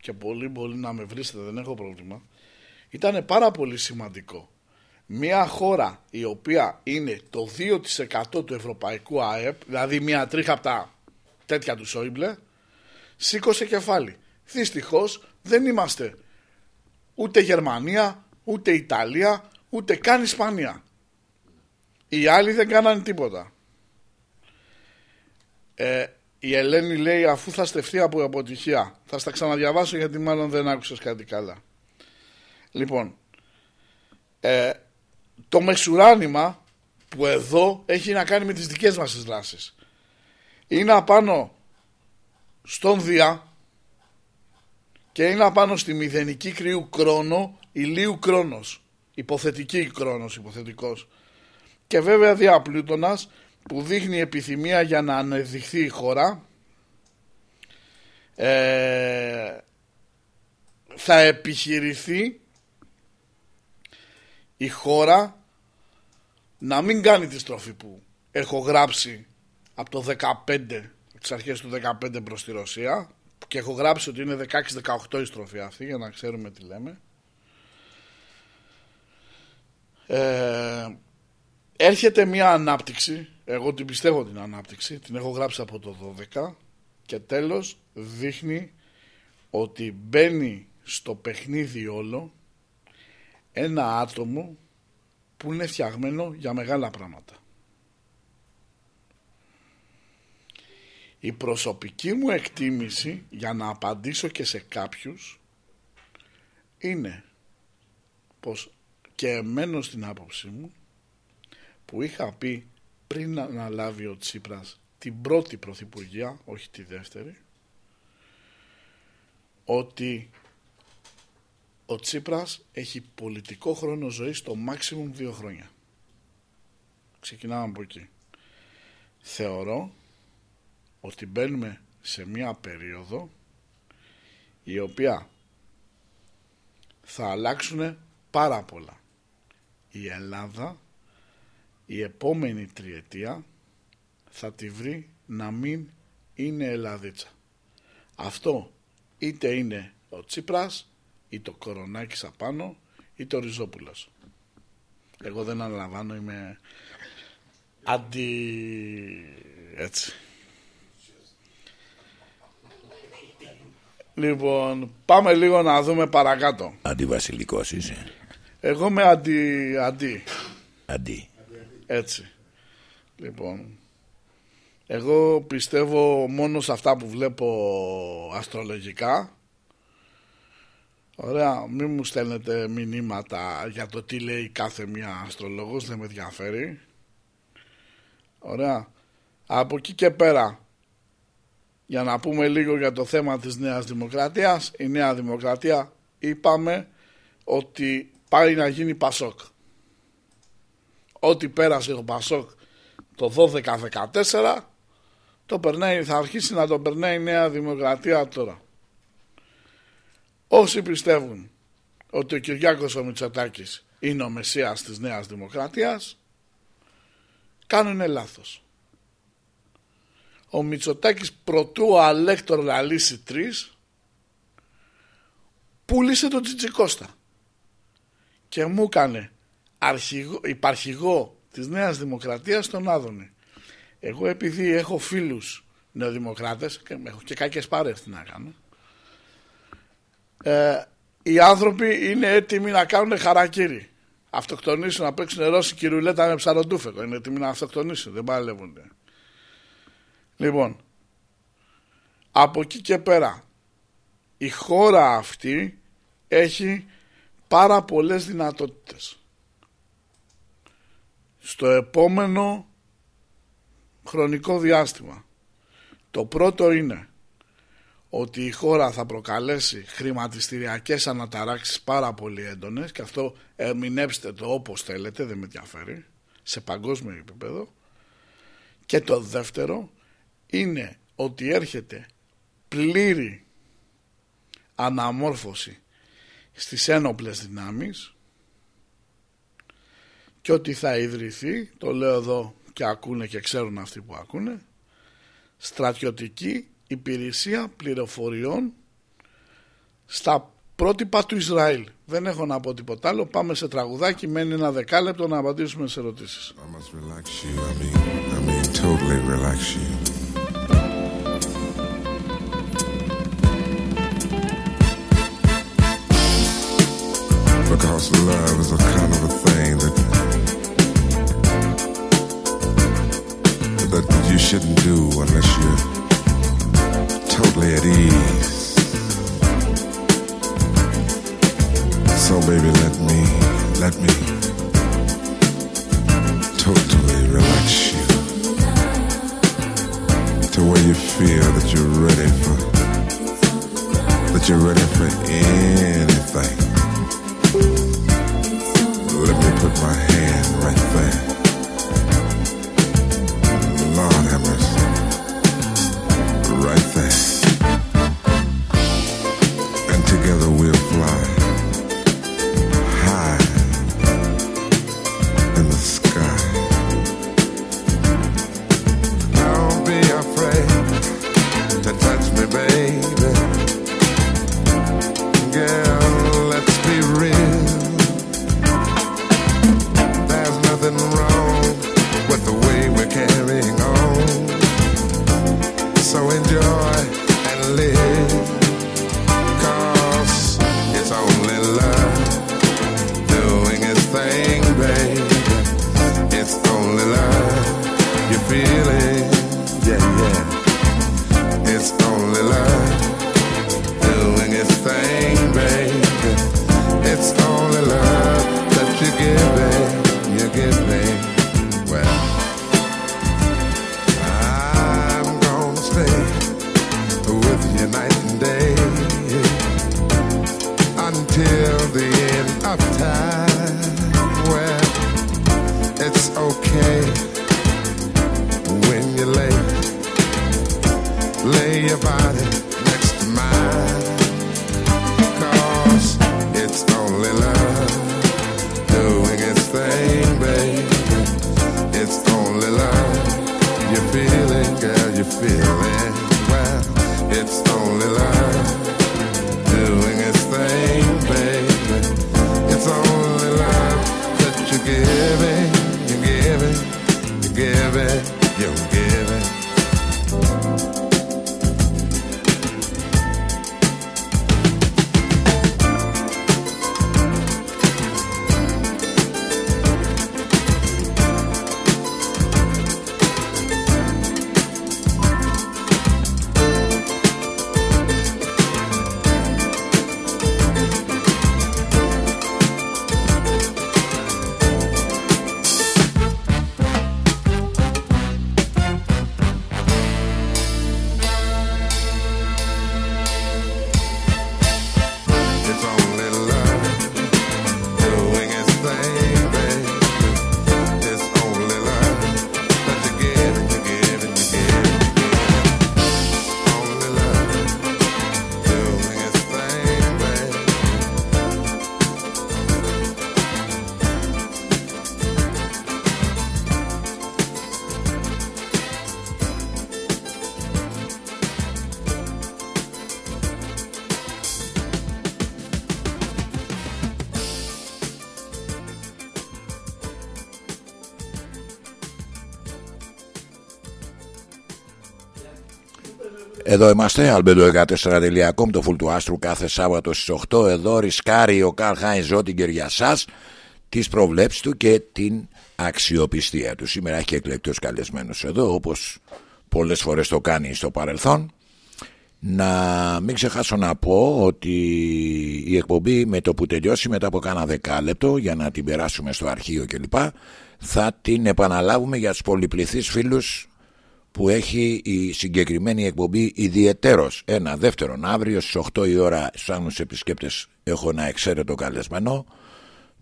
και πολύ μπορεί να με βρίσετε δεν έχω πρόβλημα ήταν πάρα πολύ σημαντικό. Μια χώρα η οποία είναι το 2% του ευρωπαϊκού ΑΕΠ δηλαδή μια τρίχα από τα τέτοια του Σόιμπλε σήκωσε κεφάλι. Δυστυχώς δεν είμαστε ούτε Γερμανία, ούτε Ιταλία, ούτε καν Ισπανία. Οι άλλοι δεν κάνανε τίποτα. Ε, η Ελένη λέει αφού θα στεφτεί από αποτυχία. Θα στα ξαναδιαβάσω γιατί μάλλον δεν άκουσες κάτι καλά. Λοιπόν, ε, το μεσουράνημα που εδώ έχει να κάνει με τις δικές μας τις δράσεις. Είναι απάνω στον Δία και είναι απάνω στη μηδενική κρύου κρόνο ηλίου κρόνος. Υποθετική κρόνος, υποθετικός και βέβαια διαπλούτονας που δείχνει επιθυμία για να ανεδειχθεί η χώρα ε, θα επιχειρηθεί η χώρα να μην κάνει τη στροφή που έχω γράψει από το 15 τις αρχές του 15 προς τη Ρωσία και έχω γράψει ότι είναι 16-18 η στροφή αυτή για να ξέρουμε τι λέμε. Ε, έρχεται μια ανάπτυξη, εγώ την πιστεύω την ανάπτυξη, την έχω γράψει από το 12 και τέλος δείχνει ότι μπαίνει στο παιχνίδι όλο ένα άτομο που είναι φτιαγμένο για μεγάλα πράγματα. Η προσωπική μου εκτίμηση για να απαντήσω και σε κάποιους είναι πως και εμένω στην άποψή μου που είχα πει πριν να αναλάβει ο Τσίπρας την πρώτη πρωθυπουργία, όχι τη δεύτερη, ότι ο Τσίπρας έχει πολιτικό χρόνο ζωής το maximum δύο χρόνια. Ξεκινάμε από εκεί. Θεωρώ ότι μπαίνουμε σε μια περίοδο η οποία θα αλλάξουν πάρα πολλά. Η Ελλάδα η επόμενη τριετία θα τη βρει να μην είναι Ελλαδίτσα. Αυτό είτε είναι ο Τσίπρας ή το Κορονάκης απάνω ή το Ριζόπουλος. Εγώ δεν αναλαμβάνω, είμαι αντι... έτσι. Λοιπόν, πάμε λίγο να δούμε παρακάτω. Αντιβασιλικός είσαι. Εγώ είμαι αντι... αντι. Αντί. Έτσι. Λοιπόν, εγώ πιστεύω μόνο σε αυτά που βλέπω αστρολογικά. Ωραία, μην μου στέλνετε μηνύματα για το τι λέει κάθε μία αστρολόγος, δεν με ενδιαφέρει. Ωραία. Από εκεί και πέρα, για να πούμε λίγο για το θέμα της Νέας Δημοκρατίας, η Νέα Δημοκρατία είπαμε ότι πάει να γίνει Πασόκ ό,τι πέρασε το Πασόκ το 12-14 το περνάει, θα αρχίσει να το περνάει η Νέα Δημοκρατία τώρα. Όσοι πιστεύουν ότι ο Κυριάκος ο Μητσοτάκης είναι ο Μεσσίας της Νέας Δημοκρατίας κάνουν λάθος. Ο Μητσοτάκης προτού ο Αλέκτορ να λύσει τρεις πούλησε τον Τσιτσικώστα και μου έκανε αρχηγό, υπαρχηγό της Νέας Δημοκρατίας τον Άδωνη. Εγώ επειδή έχω φίλους νεοδημοκράτες και έχω και κακές πάρες τι να κάνω ε, οι άνθρωποι είναι έτοιμοι να κάνουν χαρακύρι. Αυτοκτονήσουν να παίξουν ρώσικη ρουλέτα με ψαροντούφεκο. Είναι έτοιμοι να αυτοκτονήσουν, δεν παλεύονται. Λοιπόν, από εκεί και πέρα, η χώρα αυτή έχει πάρα πολλές δυνατότητες. Στο επόμενο χρονικό διάστημα. Το πρώτο είναι ότι η χώρα θα προκαλέσει χρηματιστηριακές αναταράξεις πάρα πολύ έντονες και αυτό ερμηνεύστε το όπως θέλετε, δεν με ενδιαφέρει, σε παγκόσμιο επίπεδο. Και το δεύτερο είναι ότι έρχεται πλήρη αναμόρφωση στις ένοπλες δυνάμεις και ότι θα ιδρυθεί, το λέω εδώ και ακούνε και ξέρουν αυτοί που ακούνε, στρατιωτική υπηρεσία πληροφοριών στα πρότυπα του Ισραήλ. Δεν έχω να πω τίποτα άλλο. Πάμε σε τραγουδάκι. Μένει ένα δεκάλεπτο να απαντήσουμε σε ερωτήσεις. I must relax you. I mean, I mean, totally relax you. Because love is a kind of a thing that that you shouldn't do unless you're totally at ease. So baby, let me, let me totally relax you to where you feel that you're ready for, that you're ready for anything. Let me put my hand right there. Εδώ είμαστε, albedo14.com, το φουλ του άστρου κάθε Σάββατο στις 8. Εδώ ρισκάρει ο Καρλ Χάινς Ζότιγκερ για σας τις προβλέψεις του και την αξιοπιστία του. Σήμερα έχει και εκλεκτός καλεσμένος εδώ, όπως πολλές φορές το κάνει στο παρελθόν. Να μην ξεχάσω να πω ότι η εκπομπή με το που τελειώσει μετά από κάνα δεκάλεπτο για να την περάσουμε στο αρχείο κλπ θα την επαναλάβουμε για τους πολυπληθείς φίλους που έχει η συγκεκριμένη εκπομπή ιδιαιτέρως. Ένα δεύτερον, αύριο στις 8 η ώρα στους άγνους επισκέπτες έχω ένα εξαίρετο καλεσμένο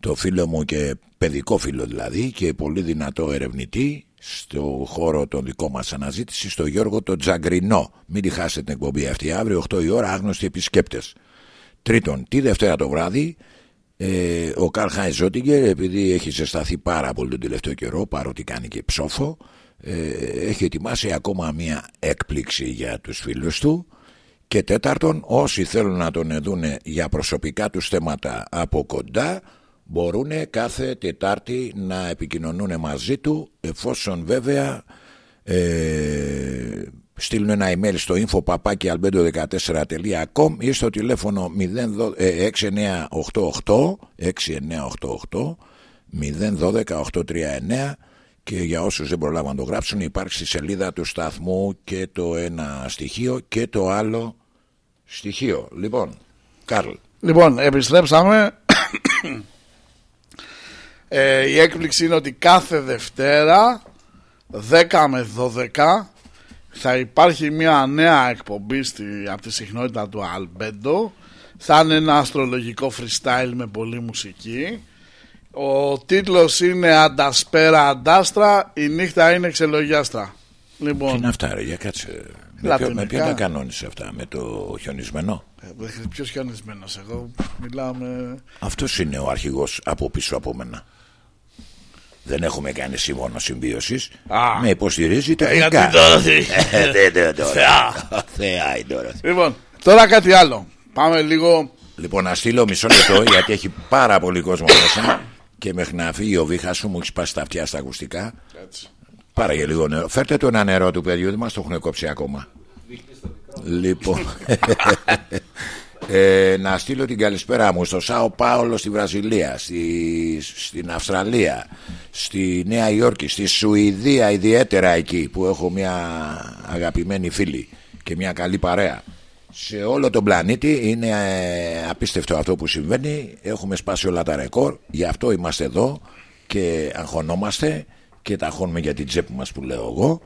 το φίλο μου και παιδικό φίλο δηλαδή και πολύ δυνατό ερευνητή στο χώρο των δικών μας αναζήτησης στο Γιώργο το Τζαγκρινό. Μην τη χάσετε την εκπομπή αυτή αύριο 8 η ώρα άγνωστοι επισκέπτες. Τρίτον, τη Δευτέρα το βράδυ ε, ο Καρλ Χάιν Ζότιγκερ επειδή έχει ζεσταθεί πάρα πολύ τον τελευταίο καιρό παρότι κάνει και ψόφο ε, έχει ετοιμάσει ακόμα μία έκπληξη για τους φίλους του και τέταρτον όσοι θέλουν να τον δουν για προσωπικά τους θέματα από κοντά μπορούν κάθε Τετάρτη να επικοινωνούν μαζί του εφόσον βέβαια ε, στείλουν ένα email στο info.albedo14.com ή στο τηλέφωνο 6988 6988 012 839 και για όσους δεν προλάβαν να το γράψουν υπάρχει στη σελίδα του σταθμού και το ένα στοιχείο και το άλλο στοιχείο. Λοιπόν, Κάρλ. Λοιπόν, επιστρέψαμε. Ε, η έκπληξη είναι ότι κάθε Δευτέρα 10 με 12 θα υπάρχει μια νέα εκπομπή στη, από τη συχνότητα του Αλμπέντο θα είναι ένα αστρολογικό freestyle με πολλή μουσική ο τίτλος είναι Αντασπέρα Αντάστρα η νύχτα είναι ξελογιάστρα λοιπόν, Τι είναι αυτά ρε, για κάτσε με ποιο, με ποιο τα κανόνισε αυτά, με το χιονισμένο; Ε, Ποιος χιονισμένος εγώ μιλάω με... Αυτός είναι ο αρχηγός από πίσω από μένα δεν έχουμε κάνει σύμφωνο συμβίωση. Με υποστηρίζει τεχνικά. Ε, Δεν το Θεά. Θεά η Ντόροθι. Λοιπόν, τώρα κάτι άλλο. Πάμε λίγο. Λοιπόν, να στείλω μισό λεπτό γιατί έχει πάρα πολύ κόσμο μέσα και μέχρι να φύγει ο βήχα σου μου έχεις σπάσει τα αυτιά στα ακουστικά. Πάρα για λίγο νερό. Φέρτε το ένα νερό του παιδιού, δεν μας το έχουν κόψει ακόμα. Λοιπόν. ε, να στείλω την καλησπέρα μου στο Σάο Πάολο στη Βραζιλία, στη, στην Αυστραλία, στη Νέα Υόρκη, στη Σουηδία ιδιαίτερα εκεί που έχω μια αγαπημένη φίλη και μια καλή παρέα. Σε όλο τον πλανήτη είναι ε, απίστευτο αυτό που συμβαίνει. Έχουμε σπάσει όλα τα ρεκόρ, γι' αυτό είμαστε εδώ και αγχωνόμαστε και τα αγχώνουμε για την τσέπη μας που λέω εγώ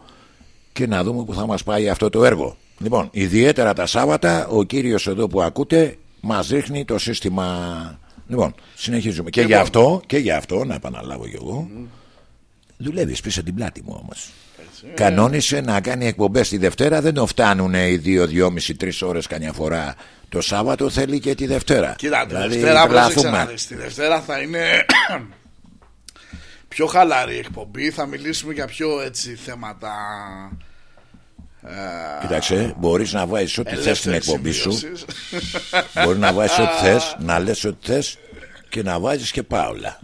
και να δούμε που θα μας πάει αυτό το έργο. Λοιπόν, ιδιαίτερα τα Σάββατα ο κύριος εδώ που ακούτε μας δείχνει το σύστημα... Λοιπόν, συνεχίζουμε. Και, Λοιπόν. γι' αυτό, και γι' αυτό, να επαναλάβω κι εγώ, δουλεύεις πίσω την πλάτη μου όμως. Κανόνισε να κάνει εκπομπές τη Δευτέρα, δεν το φτάνουν οι δύο, δυόμιση, τρεις ώρες καμιά φορά. Το Σάββατο θέλει και τη Δευτέρα. Κοίτα, τη Δηλαδή, Δευτέρα πρόσεξε τρελαθούμε. να δεις. Τη Δευτέρα θα είναι πιο χαλαρή εκπομπή. Θα μιλήσουμε για πιο έτσι θέματα. ε, Κοίταξε, μπορείς να βάζεις ό,τι θες στην ελεύθερης εκπομπή σου. συμβίωσης. Μπορείς να βάζεις ό,τι θες, να λες ό,τι θες και να βάζεις και πάολα.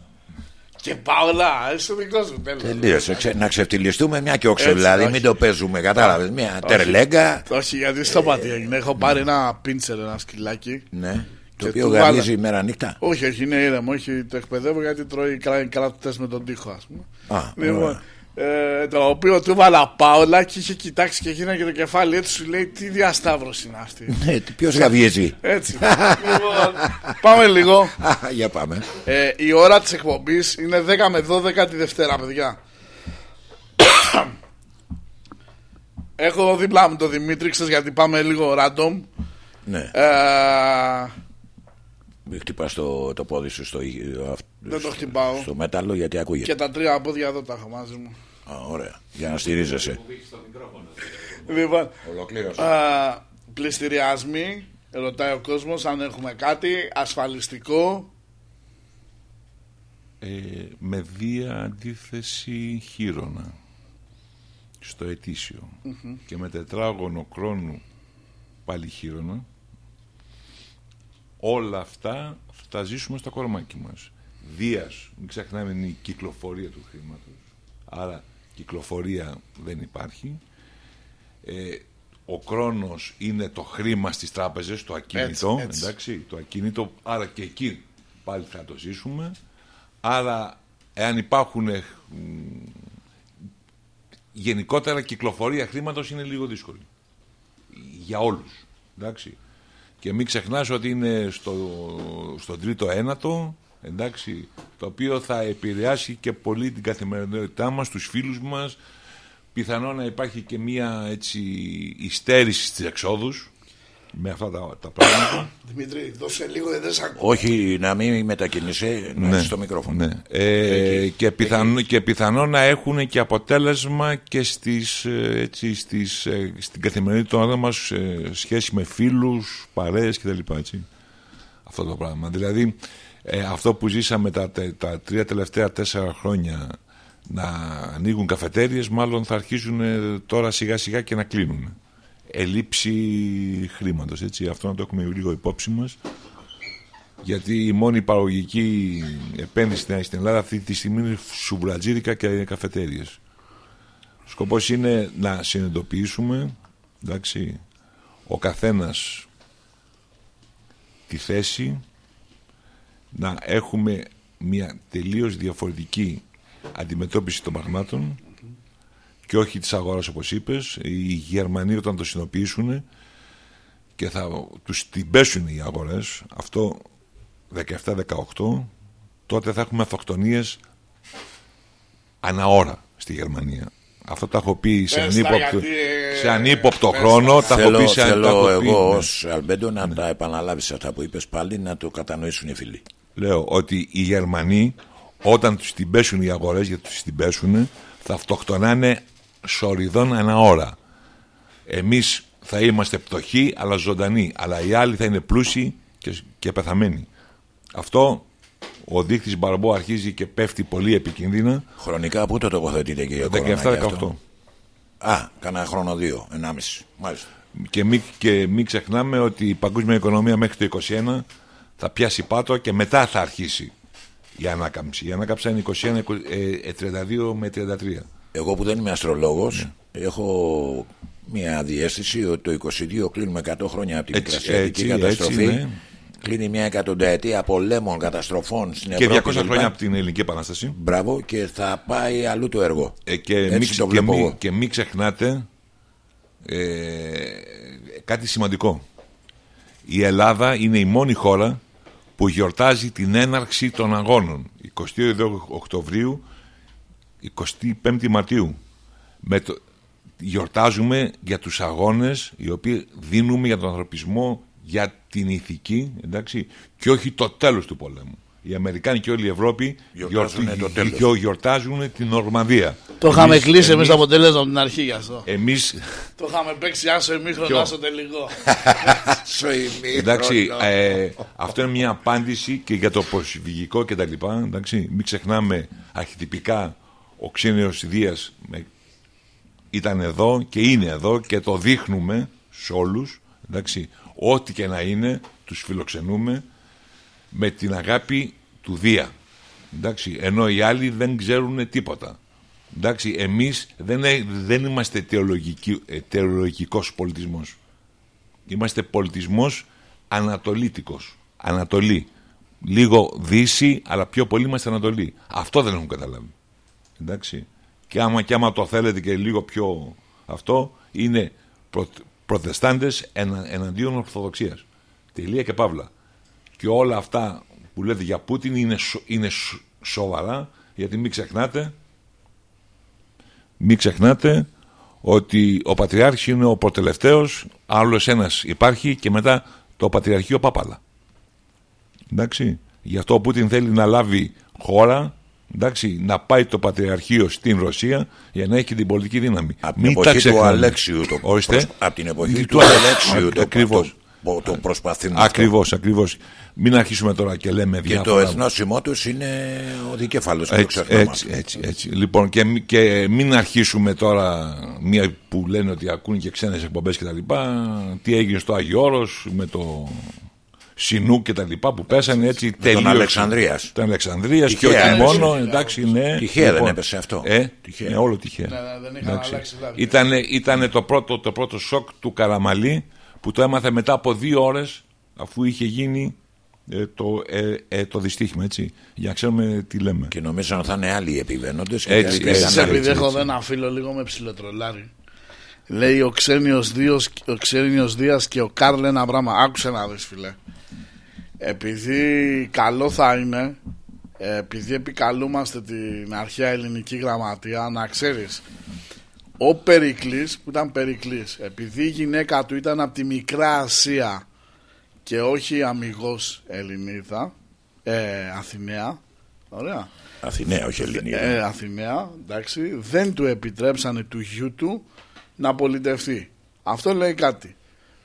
Και Παύλα, είσαι ο δικό σου τέλος. Τελείωσε. Ξε- Να ξεφτυλιστούμε μια και όξο, Έτσι, δηλαδή όχι. μην το παίζουμε, κατάλαβες. Μια τερλέγκα, Όχι, γιατί στο πατή έγινε. Έχω πάρει ένα πίντσερ, ένα σκυλάκι. ναι, το Και οποίο του γαβίζει βάλα- μέρα νύχτα. Όχι, όχι, είναι ήρεμο. Όχι, το εκπαιδεύω γιατί τρώει κράτητε με τον τοίχο, ας πούμε. Α, Λοιπόν, ε, το οποίο του έβαλα πάολα και είχε κοιτάξει και γίνανε και το κεφάλι έτσι σου λέει τι διασταύρωση είναι αυτή. Ναι, ποιος γαβίζει. Έτσι; λοιπόν, πάμε λίγο. Α, Για πάμε. Ε, η ώρα της εκπομπής είναι 10 με 12 τη Δευτέρα, παιδιά. Έχω δίπλα μου τον Δημήτρη, ξέρεις γιατί πάμε λίγο random. Ναι, Ε, μην χτυπάς το, το πόδι σου στο, δεν το χτυπάω. στο μέταλλο γιατί ακούγεται. Και τα τρία πόδια εδώ τα έχω μαζί μου. Α, ωραία, για να στηρίζεσαι. Λοιπόν, Ολοκλήρωσε. α, πληστηριασμοί, ρωτάει ο κόσμος αν έχουμε κάτι, ασφαλιστικό. Ε, με βία αντίθεση χείρονα στο ετησιο και με τετράγωνο κρόνου πάλι χείρονα όλα αυτά θα τα ζήσουμε στο κορμάκι μας Δίας, μην ξεχνάμε είναι η κυκλοφορία του χρήματος άρα κυκλοφορία δεν υπάρχει ε, ο χρόνος είναι το χρήμα στις τράπεζες, το ακίνητο, Έτσι, έτσι. εντάξει, το ακίνητο, άρα και εκεί πάλι θα το ζήσουμε. Άρα, εάν υπάρχουν ε, μ, γενικότερα κυκλοφορία χρήματος είναι λίγο δύσκολη. Για όλους, εντάξει. Και μην ξεχνάς ότι είναι στο, στον τρίτο ένατο, εντάξει, το οποίο θα επηρεάσει και πολύ την καθημερινότητά μας, τους φίλους μας, πιθανόν να υπάρχει και μία έτσι υστέρηση στις εξόδους με αυτά τα, τα πράγματα. Δημήτρη, δώσε λίγο, δεν σε ακούω. Όχι, να μην μετακινήσει ναι. στο μικρόφωνο. Ναι. Ε, και, πιθανό, και πιθανό να έχουν και αποτέλεσμα και στις, ε, έτσι, στις, ε, στην καθημερινότητα μας ε, σχέση με φίλους, παρέες κτλ. Έτσι. Αυτό το πράγμα. Δηλαδή ε, αυτό που ζήσαμε τα, τε- τα τρία τελευταία τέσσερα χρόνια να ανοίγουν καφετέριες μάλλον θα αρχίσουν ε, τώρα σιγά σιγά και να κλείνουν. Ελλείψη χρήματος, έτσι. Αυτό να το έχουμε λίγο υπόψη μας γιατί η μόνη παραγωγική επένδυση στην- στην Ελλάδα αυτή τη στιγμή είναι σουμπρατζίδικα και καφετέριες. Ο σκοπός είναι να συνειδητοποιήσουμε εντάξει, ο καθένας τη θέση να έχουμε μια τελείως διαφορετική αντιμετώπιση των πραγμάτων και όχι της αγοράς όπως είπες οι Γερμανοί όταν το συνοποιήσουν και θα τους την πέσουν οι αγορές αυτό 17-18 τότε θα έχουμε αυτοκτονίες ανά ώρα στη Γερμανία αυτό τα έχω πει σε Πες τα, ανύποπτο, γιατί, ε, σε ανύποπτο πες χρόνο τα έχω Θέλω, πει σε τα θέλω έχω πει, εγώ ναι. ως Αλμπέντο να τα επαναλάβεις αυτά που είπες πάλι να το κατανοήσουν οι φίλοι. Λέω ότι οι Γερμανοί όταν τους την πέσουν οι αγορές γιατί τους την πέσουν θα αυτοκτονάνε σοριδών ανά ώρα. Εμείς θα είμαστε πτωχοί αλλά ζωντανοί αλλά οι άλλοι θα είναι πλούσιοι και, και πεθαμένοι. Αυτό ο δείκτης Μπαρμπό αρχίζει και πέφτει πολύ επικίνδυνα Χρονικά πού το τοποθετείτε κύριε Κορώνα, γι' 17-18. αυτό; Α, κανένα χρόνο δύο, ενάμιση. Μάλιστα. Και μην, και μην ξεχνάμε ότι η παγκόσμια οικονομία μέχρι το 21 θα πιάσει πάτο και μετά θα αρχίσει η ανάκαμψη. Η ανάκαμψη είναι 21, ε, ε, 32 με 33. Εγώ που δεν είμαι αστρολόγος Ναι. έχω μια διέστηση ότι το 22 κλείνουμε 100 χρόνια από την Έτσι, Μικρασιατική έτσι, καταστροφή. έτσι, ναι. Κλείνει μια εκατονταετία πολέμων, καταστροφών στην Και Ευρώπη. 200 κλπ. χρόνια από την Ελληνική Επανάσταση. Μπράβο και θα πάει αλλού το έργο. Ε, και, Έτσι μην, το και, βλέπω μην, εγώ. και μην ξεχνάτε ε, κάτι σημαντικό. Η Ελλάδα είναι η μόνη χώρα που γιορτάζει την έναρξη των αγώνων. 22 Οκτωβρίου, 25 Μαρτίου. Με το, γιορτάζουμε για τους αγώνες οι οποίοι δίνουμε για τον ανθρωπισμό, για την ηθική, εντάξει, και όχι το τέλος του πολέμου. Οι Αμερικάνοι και όλη η Ευρώπη Γιορτάζουν γιορτή- το τέλος. γιο- γιορτάζουν την Ορμανδία. Το είχαμε Εμείς- κλείσει εμείς εμείς- το αποτέλεσμα από την αρχή γι' αυτό. Εμείς, Το είχαμε παίξει άσο ημίχρονο, Ποιο; άσο τελικό. Στο ημίχρονο. εντάξει, ε, αυτό είναι μια απάντηση και για το προσφυγικό και τα λοιπά. Εντάξει, μην ξεχνάμε αρχιτυπικά ο Ξένιος Δίας με- ήταν εδώ και είναι εδώ και το δείχνουμε σε όλους. Εντάξει, ό,τι και να είναι, τους φιλοξενούμε με την αγάπη του Δία. Εντάξει, ενώ οι άλλοι δεν ξέρουν τίποτα. Εντάξει, εμείς δεν, ε- δεν είμαστε θεολογικοί- ε, θεολογικός πολιτισμός. Είμαστε πολιτισμός ανατολίτικος. Ανατολή. Λίγο δύση, αλλά πιο πολύ είμαστε Ανατολή. Αυτό δεν έχουν καταλάβει. Εντάξει. Και άμα, και άμα το θέλετε και λίγο πιο αυτό, είναι προ, προτεστάντες ενα, εναντίον Ορθοδοξίας. Τελεία και παύλα. Και όλα αυτά που λέτε για Πούτιν είναι, σο- είναι σο- σοβαρά, γιατί μην ξεχνάτε μην ξεχνάτε ότι ο Πατριάρχης είναι ο προτελευταίος, άλλος ένας υπάρχει και μετά το Πατριαρχείο Πάπαλα. Εντάξει. Γι' αυτό ο Πούτιν θέλει να λάβει χώρα, εντάξει, να πάει το Πατριαρχείο στην Ρωσία για να έχει την πολιτική δύναμη. Από την Μην τα εποχή του ξεχνάμε. Αλέξιου το, Ορίστε. προσ- από την εποχή Του του Αλέξιου το, Ακριβώς. Αυτό που το προσπαθεί να Ακριβώς, ακριβώς. Μην αρχίσουμε τώρα και λέμε Και διάφορα... το εθνόσημό τους είναι ο δικέφαλος. μην το Έτσι, ξεχνάμε έτσι, αυτό. έτσι, έτσι. Λοιπόν, και, μη- και μην αρχίσουμε τώρα μία που λένε ότι ακούν και ξένες εκπομπές και τα λοιπά. Τι έγινε στο Άγιο Όρος με το Σινούκ και τα λοιπά που πέσανε έτσι τελείως. Αλεξανδρίας. Τον Αλεξανδρίας και Τυχαία, όχι έτσι. μόνο, εντάξει, ναι. Τυχαία δεν έπεσε αυτό. Ε, Τυχαία. ναι, όλο τυχαία. Ναι, ναι, δεν είχαν Εντάξει. αλλάξει δηλαδή. Ήτανε, ήτανε το, πρώτο, το πρώτο σοκ του Καραμαλή που το έμαθε μετά από δύο ώρες αφού είχε γίνει ε, το, ε, ε, το δυστύχημα, έτσι. Για να ξέρουμε τι λέμε. Και νομίζω ότι θα είναι άλλοι οι επιβαίνοντες. Έτσι, και έτσι, Εσείς έτσι, επειδή έτσι. έχω εδώ ένα φίλο λίγο με ψιλοτρολάρι. Λέει ο Ξένιος, Δίος, ο Ξένιος Δίας και ο Κάρλ ένα πράγμα. Άκουσε να δεις φίλε. Επειδή καλό θα είναι, ε, επειδή επικαλούμαστε την αρχαία ελληνική γραμματεία, να ξέρεις, ο Περικλής, που ήταν Περικλής, επειδή η γυναίκα του ήταν από τη Μικρά Ασία και όχι αμυγός Ελληνίδα, ε, Αθηναία, ωραία, Αθηναία, όχι Ελληνική. ε, Αθηναία, εντάξει, δεν του επιτρέψανε του γιού του να πολιτευτεί. Αυτό λέει κάτι.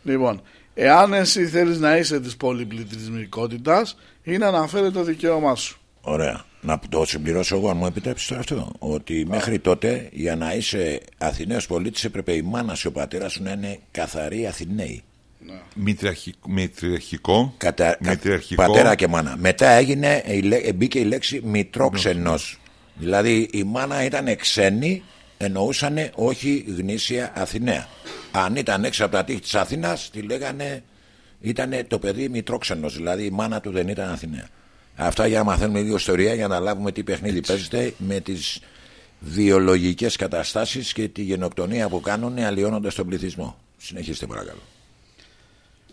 Λοιπόν, εάν εσύ θέλεις να είσαι της πολυπληθυσμικότητας, είναι να αναφέρει το δικαίωμά σου. Ωραία. Να το συμπληρώσω εγώ, αν μου επιτρέψεις τώρα αυτό. Ότι μέχρι τότε για να είσαι Αθηναίος πολίτης έπρεπε η μάνα σου, ο πατέρας σου να είναι καθαροί Αθηναίοι. Μητριαρχικό, μητριαρχικό, Κατα... μητριαρχικό Πατέρα και μάνα. Μετά έγινε, η λέ- ε, μπήκε η λέξη μητρόξενος. Δηλαδή η μάνα ήταν ξένη, εννοούσαν όχι γνήσια Αθηναία. Αν ήταν έξω από τα τείχη της Αθήνας, τη λέγανε ήταν το παιδί μητρόξενος, δηλαδή η μάνα του δεν ήταν Αθηναία. Αυτά για να μαθαίνουμε λίγο ιστορία, για να λάβουμε τι παιχνίδι παίζεται με τις βιολογικές καταστάσεις και τη γενοκτονία που κάνουν αλλοιώνοντας τον πληθυσμό. Συνεχίστε παρακαλώ.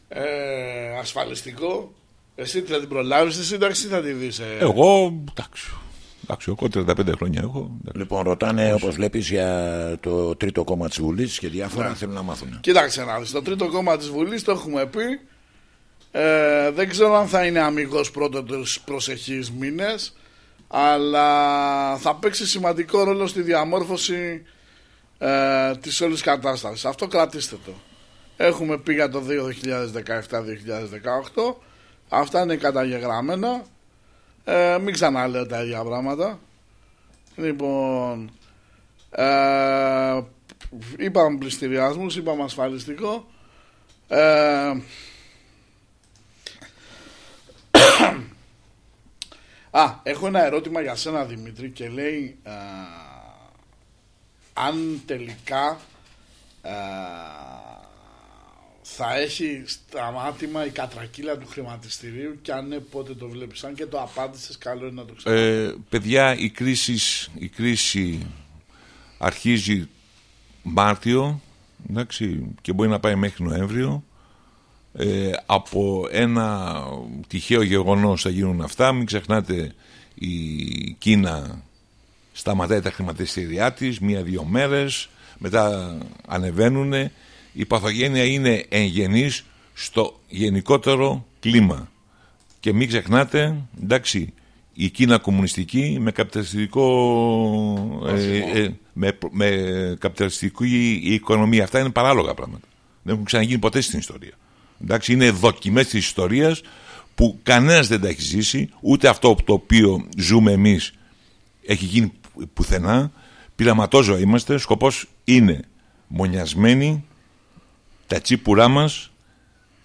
Ε, ασφαλιστικό. Εσύ θα την προλάβεις τη σύνταξη ή θα τη δεις. Ε; Εγώ, εντάξει. Εντάξει, εγώ 35 χρόνια έχω. εντάξει. Λοιπόν, ρωτάνε όπως βλέπεις για το τρίτο κόμμα της Βουλής και διάφορα θέλουν να μάθουν. Κοίταξε να δεις, το τρίτο κόμμα της Βουλής το έχουμε πει. Ε, δεν ξέρω αν θα είναι αμυγός πρώτο τους προσεχείς μήνες, αλλά θα παίξει σημαντικό ρόλο στη διαμόρφωση ε, της όλης κατάστασης. Αυτό κρατήστε το. Έχουμε πει για το 2017-2018, αυτά είναι καταγεγραμμένα. Ε, μην ξαναλέω τα ίδια πράγματα. Λοιπόν, ε, είπαμε πληστηριασμούς, είπαμε ασφαλιστικό. Ε, Α, έχω ένα ερώτημα για σένα Δημήτρη και λέει α, αν τελικά α, θα έχει σταμάτημα η κατρακύλα του χρηματιστηρίου και αν ναι πότε το βλέπεις. Αν και το απάντησες καλό είναι να το ξέρεις. Ε, παιδιά, η κρίση, η κρίση αρχίζει Μάρτιο εντάξει, και μπορεί να πάει μέχρι Νοέμβριο. Ε, από ένα τυχαίο γεγονός θα γίνουν αυτά. Μην ξεχνάτε η Κίνα σταματάει τα χρηματιστήριά της μία-δύο μέρες μετά ανεβαίνουν η παθογένεια είναι εγγενής στο γενικότερο κλίμα. Και μην ξεχνάτε εντάξει η Κίνα κομμουνιστική με καπιταλιστικό ε, ε, με, με καπιταλιστική οικονομία. Αυτά είναι παράλογα πράγματα. Δεν έχουν ξαναγίνει ποτέ στην ιστορία εντάξει είναι δοκιμές της ιστορίας που κανένας δεν τα έχει ζήσει ούτε αυτό το οποίο ζούμε εμείς έχει γίνει πουθενά πειραματόζωα είμαστε σκοπός είναι μονιασμένοι τα τσίπουρά μας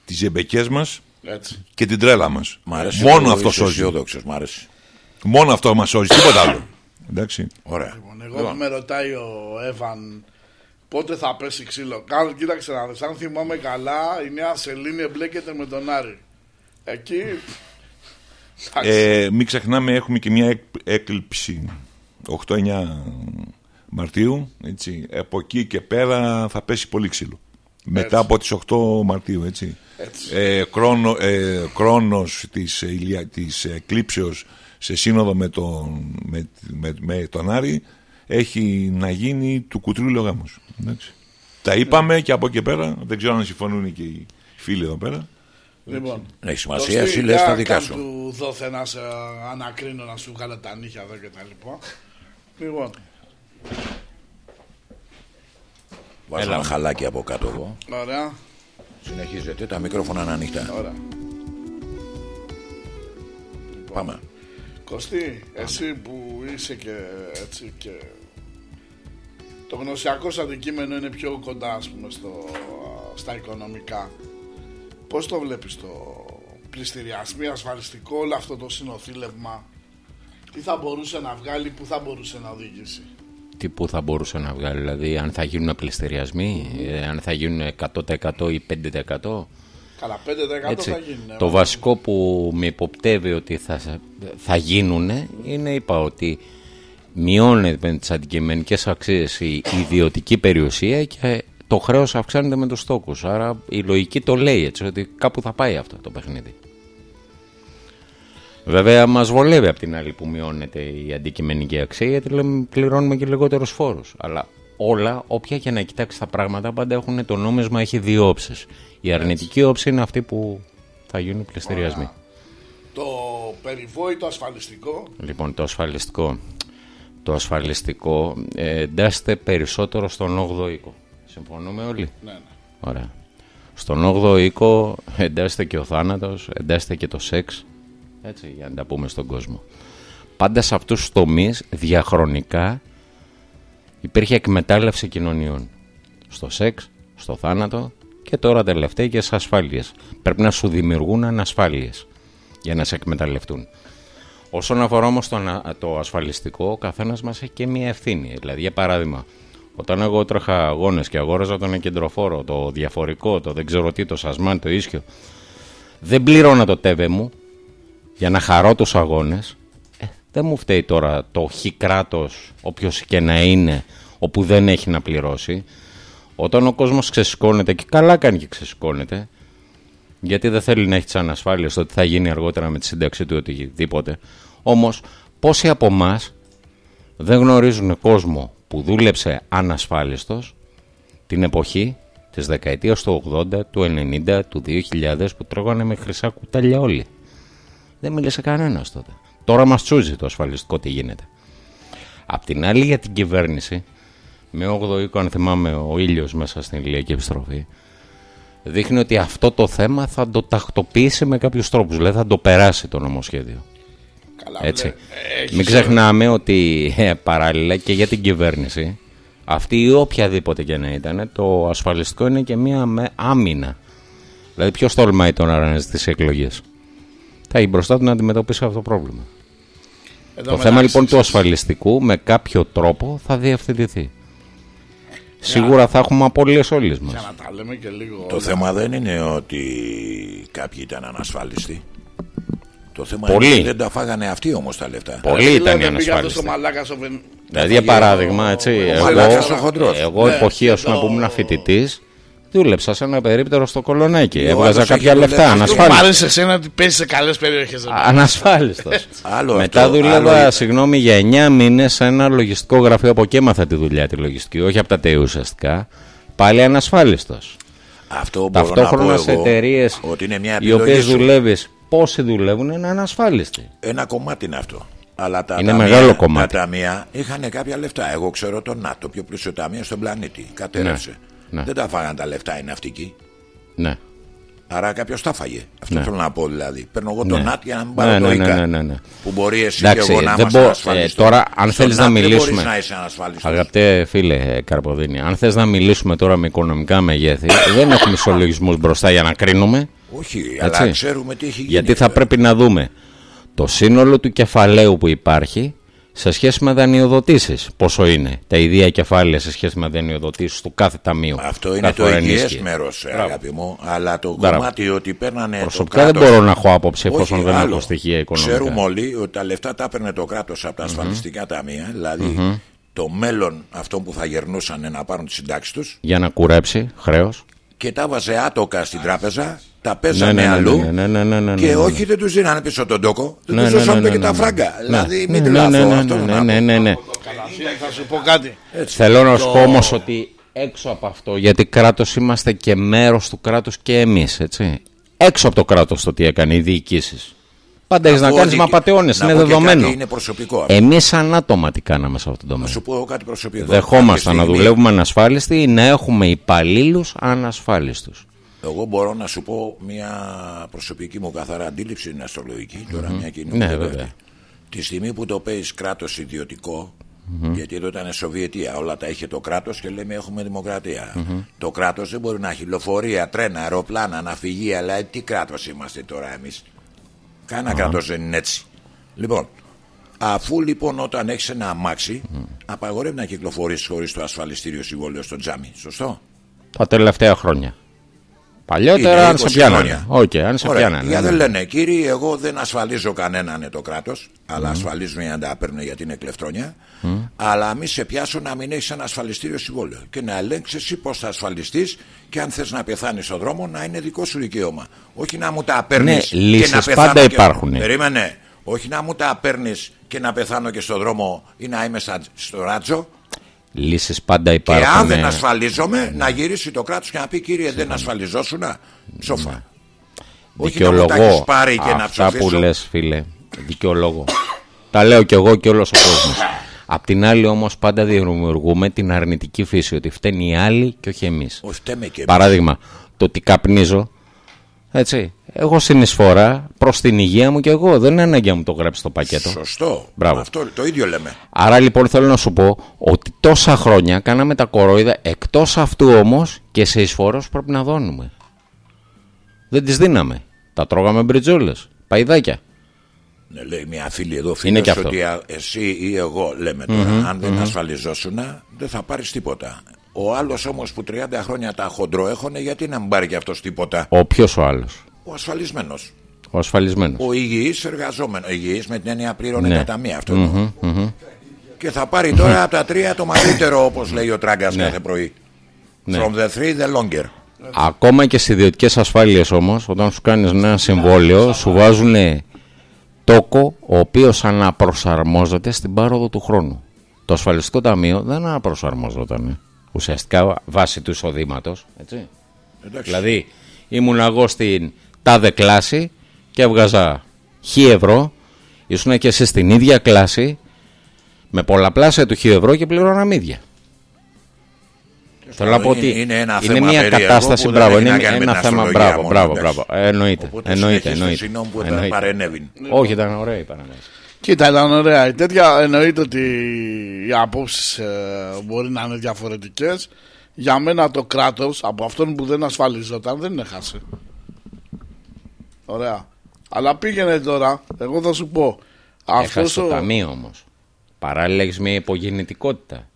τις ζεμπεκές μας Έτσι. και την τρέλα μας Μ' αρέσει μόνο που αυτό είσαι σώζει αισιόδοξος, μ' αρέσει. μόνο αυτό μας σώζει τίποτα άλλο εντάξει Ωραία. Λοιπόν, εγώ που με ρωτάει ο Εύαν πότε θα πέσει ξύλο. Κάνω, κοίταξε να δεις, αν θυμάμαι καλά, η νέα Σελήνη εμπλέκεται με τον Άρη. Εκεί. εντάξει, ε, μην ξεχνάμε έχουμε και μια έκ- έκλειψη 8-9 Μαρτίου έτσι. από εκεί και πέρα θα πέσει πολύ ξύλο μετά Έτσι. από τις 8 Μαρτίου έτσι. Έτσι. Ε, χρόνο, ε, χρόνος της, ε, ηλια- της εκλήψεως σε σύνοδο με τον, με, με, με τον Άρη έχει να γίνει του κουτρούλου ο γάμος εντάξει. τα είπαμε και από εκεί πέρα δεν ξέρω αν συμφωνούν και οι φίλοι εδώ πέρα Λοιπόν, Έχει σημασία, Κωστή, εσύ λες για τα δικά κάν σου. του δόθε να σε ανακρίνω να σου βγάλω τα νύχια εδώ και τα λοιπά. Λοιπόν, Βάζω ένα χαλάκι από κάτω εγώ. ωραία, Συνεχίζετε, τα μικρόφωνα είναι ανοιχτά. ωραία. Πάμε. Κωστή, εσύ που είσαι και έτσι και το γνωσιακό σου αντικείμενο είναι πιο κοντά ας πούμε στο, στα οικονομικά. Πώς το βλέπεις το πληστηριασμοί, ασφαλιστικό, όλο αυτό το συνοθήλευμα, τι θα μπορούσε να βγάλει, πού θα μπορούσε να οδηγήσει; Τι που θα μπορούσε να βγάλει, δηλαδή αν θα γίνουν πληστηριασμοί, ε, αν θα γίνουν 100% ή 5%. Καλά, 5% Έτσι. θα γίνει. ναι, Το βασικό που με υποπτεύει ότι θα, θα γίνουν είναι, είπα, ότι μειώνεται με τις αντικειμενικές αξίες η ιδιωτική περιουσία και το χρέος αυξάνεται με τους τόκους. Άρα η λογική το λέει έτσι, ότι κάπου θα πάει αυτό το παιχνίδι. Βέβαια μας βολεύει από την άλλη που μειώνεται η αντικειμενική αξία γιατί λέμε, πληρώνουμε και λιγότερους φόρους. Αλλά όλα, όποια και να κοιτάξεις τα πράγματα, πάντα έχουν το νόμισμα έχει δύο όψεις. Η αρνητική όψη είναι αυτή που θα γίνουν πληστηριασμοί. Το περιβόητο ασφαλιστικό, Λοιπόν, το ασφαλιστικό. Το ασφαλιστικό ε, εντάσσεται περισσότερο στον 8ο οίκο. Συμφωνούμε όλοι; ναι, ναι. Ωραία. Στον 8ο οίκο εντάσσεται και ο θάνατος, εντάσσεται και το σεξ. Έτσι, για να τα πούμε στον κόσμο. Πάντα σε αυτούς τους τομείς, διαχρονικά, υπήρχε εκμετάλλευση κοινωνιών. Στο σεξ, στο θάνατο και τώρα τελευταία και στις ασφάλειες. Πρέπει να σου δημιουργούν ανασφάλειες για να σε εκμεταλλευτούν. Όσον αφορά όμως το, ανα- το ασφαλιστικό, ο καθένας μας έχει και μία ευθύνη. Δηλαδή, για παράδειγμα, όταν εγώ τρέχα αγώνες και αγόραζα τον κεντροφόρο, το διαφορικό, το δεν ξέρω τι, το σασμάν, το ίσιο, δεν πλήρωνα το τέβε μου για να χαρώ τους αγώνες. Ε, δεν μου φταίει τώρα το χ κράτος, όποιος και να είναι, όπου δεν έχει να πληρώσει. Όταν ο κόσμος ξεσηκώνεται και καλά κάνει και ξεσηκώνεται, γιατί δεν θέλει να έχει τις ανασφάλειες ότι θα γίνει αργότερα με τη σύνταξη του οτιδήποτε. Όμως, πόσοι από εμάς δεν γνωρίζουν κόσμο που δούλεψε ανασφάλιστος την εποχή της δεκαετίας του 80, του 90, του 2000 που τρώγανε με χρυσά κουτάλια όλοι. Δεν μίλησε κανένας τότε. Τώρα μας τσούζει το ασφαλιστικό τι γίνεται. Απ' την άλλη για την κυβέρνηση, με 8ο οίκο αν θυμάμαι ο ήλιος μέσα στην ηλιακή επιστροφή, δείχνει ότι αυτό το θέμα θα το τακτοποιήσει με κάποιους τρόπους, δηλαδή θα το περάσει το νομοσχέδιο. Καλά, Έτσι. βλέ- έχεις- Μην ξεχνάμε ότι ε, παράλληλα και για την κυβέρνηση, αυτή ή οποιαδήποτε και να ήταν, το ασφαλιστικό είναι και μία με άμυνα. Δηλαδή, ποιος τολμάει τώρα να ζητήσει εκλογές; Θα έχει μπροστά του να αντιμετωπίσει αυτό το πρόβλημα. Εδώ το μεταξύ θέμα λοιπόν του σας- ασφαλιστικού με κάποιο τρόπο θα διευθετηθεί. Σίγουρα θα έχουμε απώλειες όλοι μας. Για να τα λέμε και λίγο. Το θέμα δεν είναι ότι κάποιοι ήταν ανασφάλιστοι. Το θέμα Πολλοί. είναι ότι δεν τα φάγανε αυτοί όμως τα λεφτά. Πολλοί Τι ήταν οι λένε, πήγε αυτός ανασφάλιστοι. ο μαλάκας ο Βεν- Δηλαδή, για παράδειγμα, έτσι, εγώ, μαλάκας ο χοντρός. εγώ Ναι, εποχή ας πούμε, το- που ήμουν φοιτητή, δούλεψα σε ένα περίπτερο στο κολονάκι. Ο Έβγαζα άλλος κάποια έχει λεφτά, δουλέψει. Μ' ανασφάλιστο. άρεσε εσένα ότι παίζεις σε καλές περιοχές. Ανασφάλιστος. Άλλο Μετά αυτό, δούλευα, άλλο- συγγνώμη, για 9 μήνες σε ένα λογιστικό γραφείο. Από εκεί έμαθα τη δουλειά τη λογιστική, όχι από τα ΤΕΟ ουσιαστικά. Πάλι ανασφάλιστος. Αυτό μπορώ να Ταυτόχρονα πω σε εγώ εταιρείες ότι είναι μια οι οποίες επιλογή σου. δουλεύεις, πόσοι δουλεύουν, είναι ανασφάλιστοι. Ένα κομμάτι είναι αυτό. Αλλά τα Είναι ταμεία, μεγάλο κομμάτι. Τα ταμεία είχαν κάποια λεφτά. Εγώ ξέρω το ΝΑΤ, το πιο πλούσιο ταμείο στον πλανήτη. Κατέρευσε. ναι. Δεν τα φάγανε τα λεφτά οι ναυτικοί. Ναι. Άρα κάποιος τα φάγε. Αυτό Ναι. θέλω να πω δηλαδή. Παίρνω εγώ το Ναι. ΝΑΤ για να μην πάρω Ναι, το ναι, ΙΚΑ. ναι, ναι, ναι. Που μπορεί εσύ Εντάξει, και εγώ να δεν είμαστε μπο- ανασφαλιστές. ε, τώρα, αν Στο θέλεις να ΝΑΤ Δεν μιλήσουμε- μπορείς να είσαι ανασφαλιστός. Αγαπητέ φίλε Καρποδίνη, αν θες να μιλήσουμε τώρα με οικονομικά μεγέθη, δεν έχουμε ισολογισμούς μπροστά για να κρίνουμε. Όχι, Έτσι. αλλά ξέρουμε τι έχει γίνει. Γιατί θα πρέπει να δούμε το σύνολο του κεφαλαίου που υπάρχει σε σχέση με δανειοδοτήσεις. Πόσο είναι τα ιδία κεφάλαια σε σχέση με δανειοδοτήσεις του κάθε ταμείου. Αυτό είναι κάθε το φορά υγιές ενίσχυε. μέρος, ε, Μπράβο. αγάπη μου. Αλλά το Μπράβο. κομμάτι ότι παίρνανε Προσωπικά το δεν κράτος... μπορώ να έχω άποψη εφόσον Όχι, δεν άλλο. έχω στοιχεία οικονομικά. Ξέρουμε όλοι ότι τα λεφτά τα έπαιρνε το κράτος από τα ασφαλιστικά ταμεία. Δηλαδή το μέλλον αυτών που θα γερνούσαν να πάρουν τη συντάξη τους Για να κουρέψει χρέος. και τα βάζε άτοκα στην τράπεζα, τα Ναι, παίζανε ναι, ναι, αλλού ναι, ναι, ναι, ναι, ναι, και ναι, ναι. όχι δεν τους δίνανε πίσω τον τόκο, δεν Ναι, τους ναι, δώσανε ναι, και ναι, τα ναι. φράγκα. Ναι. Δηλαδή Ναι, μην ναι, τρελαθώ, ναι, ναι, αυτό ναι, θέλω να ναι, πω. ναι, ναι. Θα σου πω κάτι. Θέλω να σου πω όμως ότι έξω από αυτό, γιατί κράτος είμαστε και μέρος του κράτους και εμείς, έτσι. Έξω από το κράτος το τι έκανε οι διοικήσεις. Πάντα έχεις να Αφού κάνεις ότι- με απαταιώνες, να είναι πω και δεδομένο. κάτι, είναι προσωπικό αυτό. Εμείς σαν άτομα τι κάναμε σε αυτό το Να τομέα. σου πω εγώ κάτι προσωπικό. Δεχόμασταν να Κάποια στιγμή δουλεύουμε ανασφάλιστοι ή να έχουμε υπαλλήλους ανασφάλιστους. Εγώ μπορώ να σου πω μια προσωπική μου καθαρά αντίληψη είναι αστρολογική. Τώρα μια κοινή Ναι, κουβέντα βέβαια. αυτή. Τη στιγμή που το παίζει κράτος ιδιωτικό, Γιατί εδώ ήταν Σοβιετία, όλα τα είχε το κράτος και λέμε έχουμε δημοκρατία. Το κράτος δεν μπορεί να έχει λεωφορεία, τρένα, αεροπλάνα, ναυπηγεία, αλλά ε, τι κράτος είμαστε τώρα εμείς; Κανένα κράτος δεν είναι έτσι. Λοιπόν, αφού λοιπόν όταν έχεις ένα αμάξι, απαγορεύει να κυκλοφορήσεις χωρίς το ασφαλιστήριο συμβόλαιο στο τζάμι. Σωστό; Τα τελευταία χρόνια. Παλιότερα Είναι αν σε 20 πιάνανε. χρόνια. Όχι, αν σε Ωραία. πιάνανε. Για ναι. δεν λένε, κύριοι, εγώ δεν ασφαλίζω κανέναν το κράτος, αλλά ασφαλίζουν για να τα παίρνουν γιατί είναι κλεφτρόνια. Αλλά μη σε πιάσω να μην έχει ένα ασφαλιστήριο συμβόλαιο και να ελέγξεις εσύ πώς θα ασφαλιστείς και αν θες να πεθάνεις στον δρόμο να είναι δικό σου δικαίωμα. Όχι να μου τα παίρνεις Ναι, και λύσεις να πεθάνω. πάντα και... υπάρχουνε. Περίμενε. Όχι να μου τα παίρνεις και να πεθάνω και στον δρόμο ή να είμαι στα- στο ράτσο. Λύσεις πάντα Και υπάρχουν. αν δεν ε, ασφαλίζομαι, να γυρίσει το κράτος και να πει κύριε, δεν ασφαλιζόσουν. Ψόφα. Όχι να μου τα έχεις Δικαιολογώ πάρει και να αυτά που ψοφήσω. λες φίλε. Δικαιολογώ. τα λέω κι εγώ και όλος ο κόσμος. Απ' την άλλη όμως πάντα δημιουργούμε την αρνητική φύση ότι φταίνει οι άλλοι και όχι εμείς. Όχι, φταίμε και εμείς. Παράδειγμα, το ότι καπνίζω, έτσι, έχω συνεισφορά προς την υγεία μου και εγώ. Δεν είναι ανάγκη να μου το γράψει στο πακέτο. Σωστό. Μπράβο. Αυτό το ίδιο λέμε. Άρα λοιπόν θέλω να σου πω ότι τόσα χρόνια κάναμε τα κορόιδα εκτός αυτού όμως και σε εισφορός πρέπει να δώνουμε. Δεν τις δίναμε. Τα τρώγαμε μπριτζόλες, παϊδάκια. Ναι, λέει μια φίλη εδώ Είναι φίλος και αυτό. ότι α, εσύ ή εγώ λέμε τώρα, αν δεν ασφαλιζόσουν, δεν θα πάρεις τίποτα. Ο άλλος όμως που 30 χρόνια τα χοντροέχωνε, γιατί να μην πάρει και αυτός τίποτα; Ο ποιος ο άλλος, Ο ασφαλισμένος. ο ασφαλισμένος. Ο υγιής εργαζόμενος. Υγιής με την έννοια πλήρωνε Ναι. κατά μία. Αυτό εννοώ. Και θα πάρει τώρα από τα τρία το μεγαλύτερο, όπως λέει ο Τράγκας κάθε πρωί. Ναι. From the three, the longer. Ακόμα και στις ιδιωτικές ασφάλειες όμως, όταν σου κάνεις ένα συμβόλαιο, σου βάζουν τόκο ο οποίος αναπροσαρμόζεται στην πάροδο του χρόνου. Το ασφαλιστικό ταμείο δεν αναπροσαρμόζονταν. Ουσιαστικά βάσει του εισοδήματος. Έτσι. Εντάξει. Δηλαδή, ήμουν εγώ στην τάδε κλάση και έβγαζα χ ευρώ, ήσουν και εσύ στην ίδια κλάση με πολλαπλάσια του χ ευρώ και πλήρωνα μύδια. Θέλω να πω ότι Είναι- είναι ένα είναι θέμα μια περίεργο κατάσταση, που δεν μπράβο, έχει είναι να κάνει με ένα την θέμα, αστρολογία μπράβο, μόνος, μπράβο, εντάξει. μπράβο. Ε, Εννοείται, Οπότε εννοείται, συνέχισε εννοείται. συγγνώμη που δεν Εννοείται. παρενέβη. Όχι, ήταν ωραία η παρανόηση. Κοίτα, ήταν ωραία. Η τέτοια εννοείται ότι οι απόψεις μπορεί να είναι διαφορετικές. Για μένα το κράτος από αυτόν που δεν ασφαλιζόταν δεν έχασε. Ωραία. Αλλά πήγαινε τώρα, εγώ θα σου πω. Έχασε Αυτός το ο... ταμείο όμως. Παράλληλα έχεις μια υπογεννητικότητα.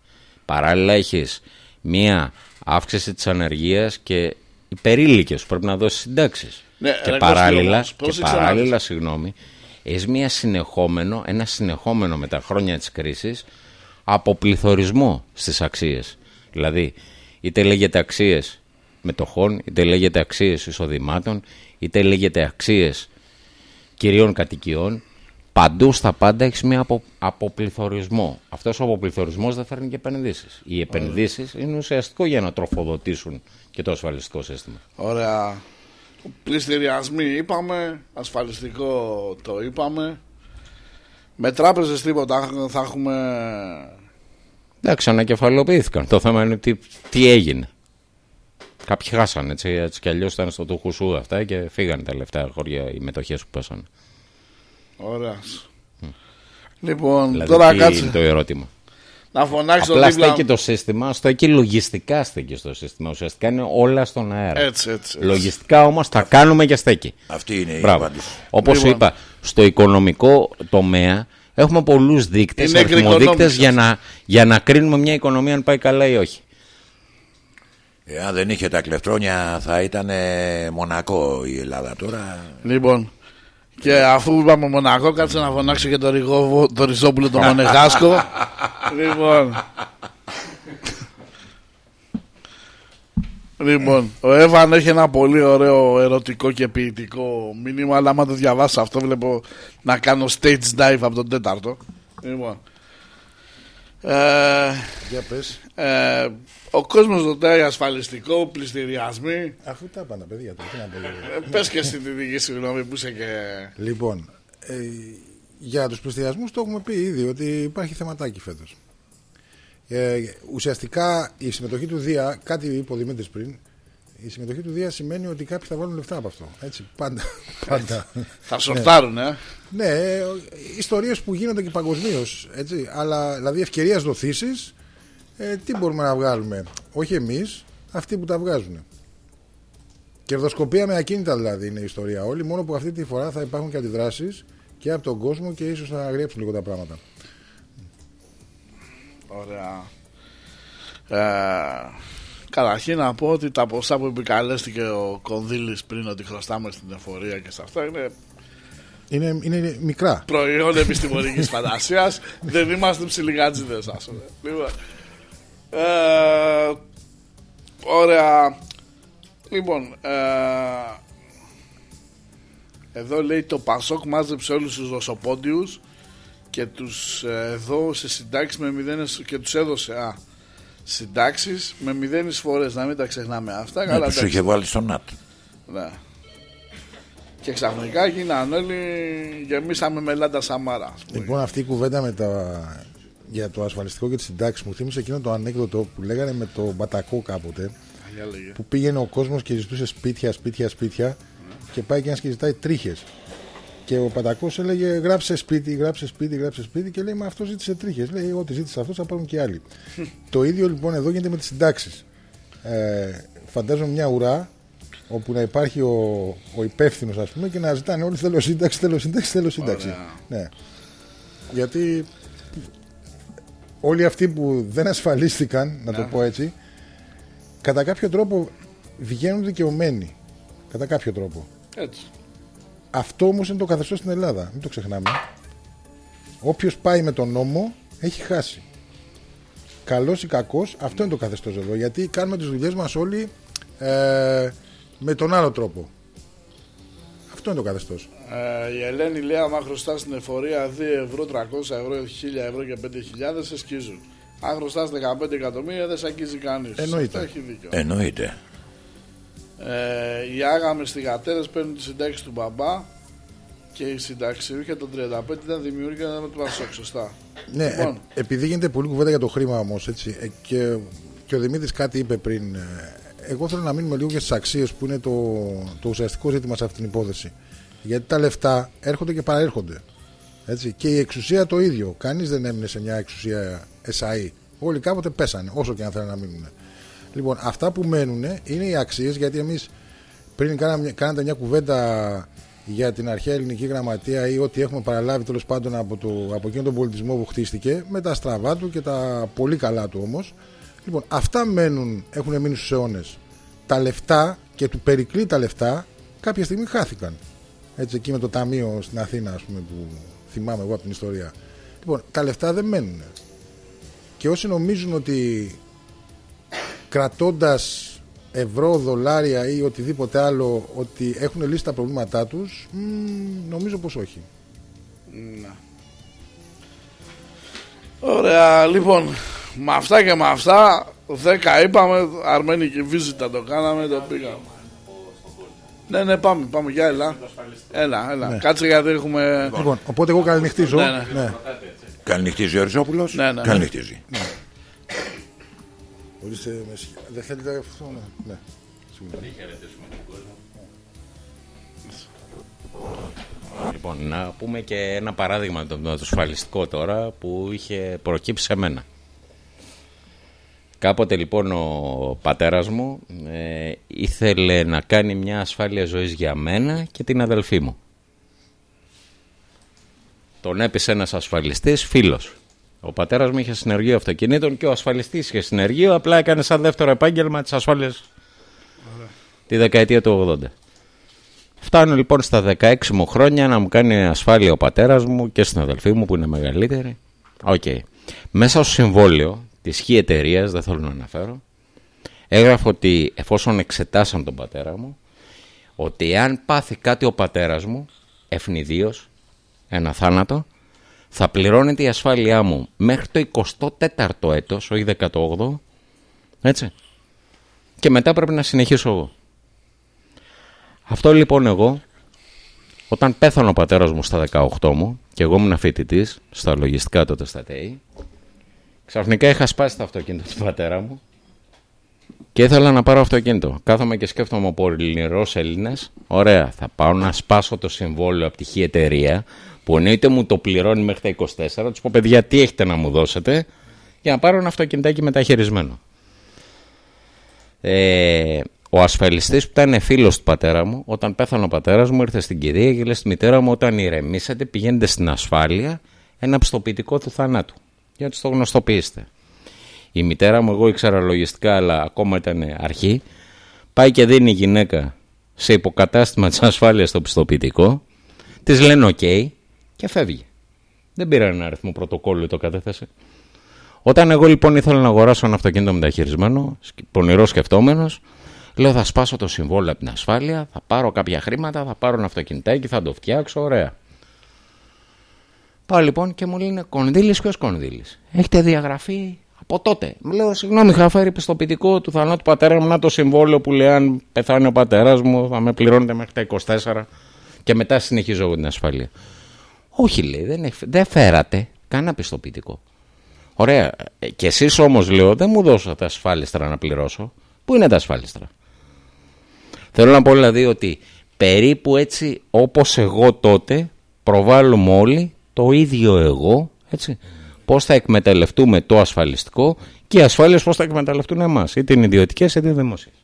Παράλληλα έχεις μια αύξηση της ανεργίας και υπερήλικε πρέπει να δώσεις συντάξεις. Ναι, και ρε, παράλληλα, Κώστη, όμως, και πρόσεξε να παράλληλα δεις. συγγνώμη, έχεις μια συνεχόμενο, ένα συνεχόμενο με τα χρόνια της κρίσης αποπληθωρισμό στις αξίες. Δηλαδή, είτε λέγεται αξίες μετοχών, είτε λέγεται αξίες εισοδημάτων, είτε λέγεται αξίες κυρίων κατοικιών, παντού στα πάντα έχεις μια απο, αποπληθωρισμό. Αυτός ο αποπληθωρισμός δεν φέρνει και επενδύσεις. Οι επενδύσεις είναι ουσιαστικό για να τροφοδοτήσουν και το ασφαλιστικό σύστημα. Ωραία. Πληστηριασμοί είπαμε, ασφαλιστικό το είπαμε. Με τράπεζες τίποτα θα έχουμε... Εντάξει, ανακεφαλοποιήθηκαν. Το θέμα είναι τι, τι έγινε. Κάποιοι χάσαν έτσι, έτσι κι αλλιώς ήταν στο του χουσού αυτά και φύγανε τα λεφτά χωριά οι μετοχές που πέσανε. Ωραία. Λοιπόν, Δηλαδή, τώρα τι κάτσε είναι το ερώτημα; να φωνάξει το Απλά δίπλα στέκει το σύστημα, στέκει λογιστικά στέκει στο σύστημα. Ουσιαστικά είναι όλα στον αέρα. Έτσι, έτσι, έτσι. Λογιστικά όμως τα κάνουμε και στέκει. Αυτή είναι η Μπράβο. απάντηση. Όπως Λοιπόν. είπα, στο οικονομικό τομέα έχουμε πολλούς δείκτες, Είναι αριθμοδείκτες economics για να, για να κρίνουμε μια οικονομία αν πάει καλά ή όχι. Εάν δεν είχε τα κλεφτρόνια θα ήταν μονακό η Ελλάδα τώρα. Λοιπόν, και αφού είπαμε Μονακό, κάτσε να φωνάξει και το, Ριγόβο, το Ριζόπουλο το Μονεγάσκο. λοιπόν. λοιπόν, ο Εύαν έχει ένα πολύ ωραίο ερωτικό και ποιητικό μήνυμα, αλλά άμα το διαβάσω αυτό βλέπω να κάνω stage dive από τον τέταρτο. Λοιπόν. Ε, Για πες, ε, ο κόσμος ρωτάει ασφαλιστικό, πληστηριασμοί. αφού τα είπα τα παιδιά τώρα, τι να πω. Ε, Πες και στην δική συγγνώμη που είσαι και... Λοιπόν, ε, για τους πληστηριασμούς το έχουμε πει ήδη ότι υπάρχει θεματάκι φέτος. Ε, ουσιαστικά η συμμετοχή του Δία, κάτι είπε ο Δημήτρης πριν, η συμμετοχή του Δία σημαίνει ότι κάποιοι θα βάλουν λεφτά από αυτό. Έτσι, πάντα. πάντα. Θα σορτάρουν, ε. Ναι, ε, ιστορίες που γίνονται και παγκοσμίως. Αλλά δηλαδή ευκαιρία δοθήσεις, ε, τι μπορούμε να βγάλουμε; Όχι εμείς, αυτοί που τα βγάζουν. Κερδοσκοπία με ακίνητα δηλαδή είναι η ιστορία όλη. Μόνο που αυτή τη φορά θα υπάρχουν και αντιδράσεις και από τον κόσμο και ίσως θα αγριέψουν λίγο τα πράγματα. Ωραία. Ε, καταρχήν να πω ότι τα ποσά που επικαλέστηκε ο Κονδύλης πριν ότι χρωστάμε στην εφορία και σε αυτά είναι Είναι, είναι μικρά. προϊόν επιστημονικής φαντασίας. Δεν είμαστε ψιλικάτζιδες ας πούμε. Λοιπόν, ε, ωραία. Λοιπόν, ε, εδώ λέει το Πασόκ μάζεψε όλους τους δοσοπόντιους και τους ε, εδώ σε συντάξεις με μηδένες και τους έδωσε α, συντάξεις με μηδένες φορές να μην τα ξεχνάμε αυτά Ναι, καλά, τους εντάξει. είχε βάλει στο ΝΑΤ. Ναι. Και ξαφνικά γίνανε όλοι γεμίσαμε με λάντα Σαμάρα. ας πούμε. Λοιπόν, αυτή η κουβέντα με τα... για το ασφαλιστικό και τη συντάξη μου θύμισε εκείνο το ανέκδοτο που λέγανε με το Μπατακό κάποτε. Για λέγε. Που πήγαινε ο κόσμος και ζητούσε σπίτια, σπίτια, σπίτια και πάει και ένας και ζητάει τρίχες. Και ο Πατακός έλεγε γράψε σπίτι, γράψε σπίτι, γράψε σπίτι και λέει Μα αυτός ζήτησε τρίχες. Λέει Ό,τι ζήτησε αυτός θα πάρουν και άλλοι. το ίδιο λοιπόν εδώ γίνεται με τις συντάξεις. Ε, φαντάζομαι μια ουρά όπου να υπάρχει ο, ο υπεύθυνος, ας πούμε, και να ζητάνε όλοι θέλω σύνταξη, θέλω σύνταξη, θέλω σύνταξη. Ναι. Γιατί όλοι αυτοί που δεν ασφαλίστηκαν, να το πω έτσι, κατά κάποιο τρόπο βγαίνουν δικαιωμένοι. Κατά κάποιο τρόπο. Έτσι. Αυτό όμως είναι το καθεστώς στην Ελλάδα. Μην το ξεχνάμε. Όποιος πάει με τον νόμο έχει χάσει. Καλός ή κακός, αυτό είναι το καθεστώς εδώ. Γιατί κάνουμε τις δουλειές μας όλοι ε, με τον άλλο τρόπο. Αυτό είναι το καθεστώς. Ε, η Ελένη λέει: Άμα χρωστάς στην εφορία 2 ευρώ, 300 ευρώ, 1000 ευρώ και 5.000 σε σκίζουν. Αν χρωστάς 15 εκατομμύρια δεν σε αγγίζει κανείς. Εννοείται. Έχει δίκιο. Εννοείται. Ε, οι άγαμες θυγατέρες παίρνουν τη συντάξη του μπαμπά και οι συνταξιούχοι των 35 ήταν δημιούργηκαν με το Πασόκ. Σωστά. Ναι, Λοιπόν. ε, επειδή γίνεται πολύ κουβέντα για το χρήμα όμως, έτσι, ε, και, και ο Δημήτρης κάτι είπε πριν. ε, εγώ θέλω να μείνουμε λίγο για στις αξίες που είναι το, το ουσιαστικό ζήτημα σε αυτήν την υπόθεση. Γιατί τα λεφτά έρχονται και παραέρχονται. Έτσι. Και η εξουσία το ίδιο. Κανείς δεν έμεινε σε μια εξουσία SAE. Όλοι κάποτε πέσανε, όσο και αν θέλουν να μείνουν. Λοιπόν, αυτά που μένουν είναι οι αξίες, γιατί εμείς πριν κάναμε, κάνατε μια κουβέντα για την αρχαία ελληνική γραμματεία ή ό,τι έχουμε παραλάβει τέλος πάντων από, το, από εκείνον τον πολιτισμό που χτίστηκε, με τα στραβά του και τα πολύ καλά του όμως. Λοιπόν, αυτά μένουν, έχουν μείνει στους αιώνες. Τα λεφτά και του περικλεί τα λεφτά κάποια στιγμή χάθηκαν. Έτσι, εκεί με το ταμείο στην Αθήνα, ας πούμε, που θυμάμαι εγώ από την ιστορία. Λοιπόν, τα λεφτά δεν μένουν. Και όσοι νομίζουν ότι κρατώντας ευρώ, δολάρια ή οτιδήποτε άλλο ότι έχουν λύσει τα προβλήματά τους μ, νομίζω πως όχι Ναι. Ωραία, λοιπόν, με αυτά και με αυτά, 10 είπαμε, αρμένικη βίζιτα το κάναμε, το πήγαμε. Ναι, ναι, πάμε, πάμε, για έλα. Έλα, έλα. Κάτσε γιατί έχουμε... λοιπόν, οπότε εγώ καληνυχτίζω Ναι, ναι. ναι. Καληνυχτίζει ο Ριζόπουλος; Ναι, ναι. Καληνυχτίζει. Ορίστε, με συγχ- δεν θέλετε αυτό ναι, ναι. Συγγνώμη. Λοιπόν, να πούμε και ένα παράδειγμα το, το ασφαλιστικό τώρα που είχε προκύψει σε μένα. Κάποτε λοιπόν ο πατέρας μου ε, ήθελε να κάνει μια ασφάλεια ζωής για μένα και την αδελφή μου. Τον έπεισε ένας ασφαλιστής φίλος. Ο πατέρας μου είχε συνεργείο αυτοκινήτων και ο ασφαλιστής είχε συνεργείο, απλά έκανε σαν δεύτερο επάγγελμα τις ασφάλειες τη δεκαετία του 80. Φτάνω λοιπόν στα 16 μου χρόνια να μου κάνει ασφάλεια ο πατέρας μου και στην αδελφή μου που είναι μεγαλύτερη. Οκ. Μέσα στο συμβόλαιο της χι εταιρεία, δεν θέλω να αναφέρω, έγραφε ότι εφόσον εξετάσαν τον πατέρα μου, ότι εάν πάθει κάτι ο πατέρας μου, ευνηδίως, ένα θάνατο, θα πληρώνεται η ασφάλειά μου μέχρι το 24ο έτος, όχι 18ο, έτσι. Και μετά πρέπει να συνεχίσω εγώ. Αυτό λοιπόν εγώ, όταν πέθανε ο πατέρας μου στα 18 μου και εγώ ήμουν φοιτητής στα λογιστικά τότε στα ΤΕΗ, ξαφνικά είχα σπάσει το αυτοκίνητο του πατέρα μου Και ήθελα να πάρω αυτοκίνητο. Κάθομαι και σκέφτομαι ο Πολυνηρό Έλληνε. Ωραία, θα πάω να σπάσω το συμβόλαιο από τη χή εταιρεία που εννοείται μου το πληρώνει μέχρι τα 24. Τους πω, παιδιά, τι έχετε να μου δώσετε για να πάρω ένα αυτοκινητάκι μεταχειρισμένο. Ε, ο ασφαλιστής που ήταν φίλος του πατέρα μου, όταν πέθανε ο πατέρας μου, ήρθε στην κυρία και λέει στη μητέρα μου: Όταν ηρεμήσατε, πηγαίνετε στην ασφάλεια ένα πιστοποιητικό του θανάτου. Για να τους το γνωστοποιήσετε. Η μητέρα μου, εγώ ήξερα λογιστικά, αλλά ακόμα ήταν αρχή. Πάει και δίνει η γυναίκα σε υποκατάστημα της ασφάλειας το πιστοποιητικό. Της λένε: οκ και φεύγει. Δεν πήραν ένα αριθμό πρωτοκόλλου το κατέθεσε. Όταν εγώ λοιπόν ήθελα να αγοράσω ένα αυτοκίνητο μεταχειρισμένο, πονηρό σκεφτόμενος, λέω θα σπάσω το συμβόλαιο από την ασφάλεια, θα πάρω κάποια χρήματα, θα πάρω ένα αυτοκινητάκι, θα το φτιάξω, ωραία. Πάω λοιπόν και μου λένε Κονδύλης, ποιος Κονδύλης. Έχετε διαγραφεί από τότε. Μου λέω, συγγνώμη, είχα φέρει πιστοποιητικό του θανάτου πατέρα μου. Να το συμβόλαιο που λέει: Αν πεθάνει ο πατέρας μου, θα με πληρώνετε μέχρι τα 24 και μετά συνεχίζω εγώ την ασφάλεια. Όχι, λέει, δεν, έχ- δεν φέρατε κανένα πιστοποιητικό. Ωραία. Ε, Και εσείς όμως, λέω, δεν μου δώσατε ασφάλιστρα να πληρώσω. Πού είναι τα ασφάλιστρα. Θέλω να πω δηλαδή ότι περίπου έτσι όπως εγώ τότε προβάλλουμε όλοι το ίδιο εγώ, έτσι, πώς θα εκμεταλλευτούμε το ασφαλιστικό και οι ασφάλειες πώς θα εκμεταλλευτούν εμάς, είτε είναι ιδιωτικές είτε δημόσιες.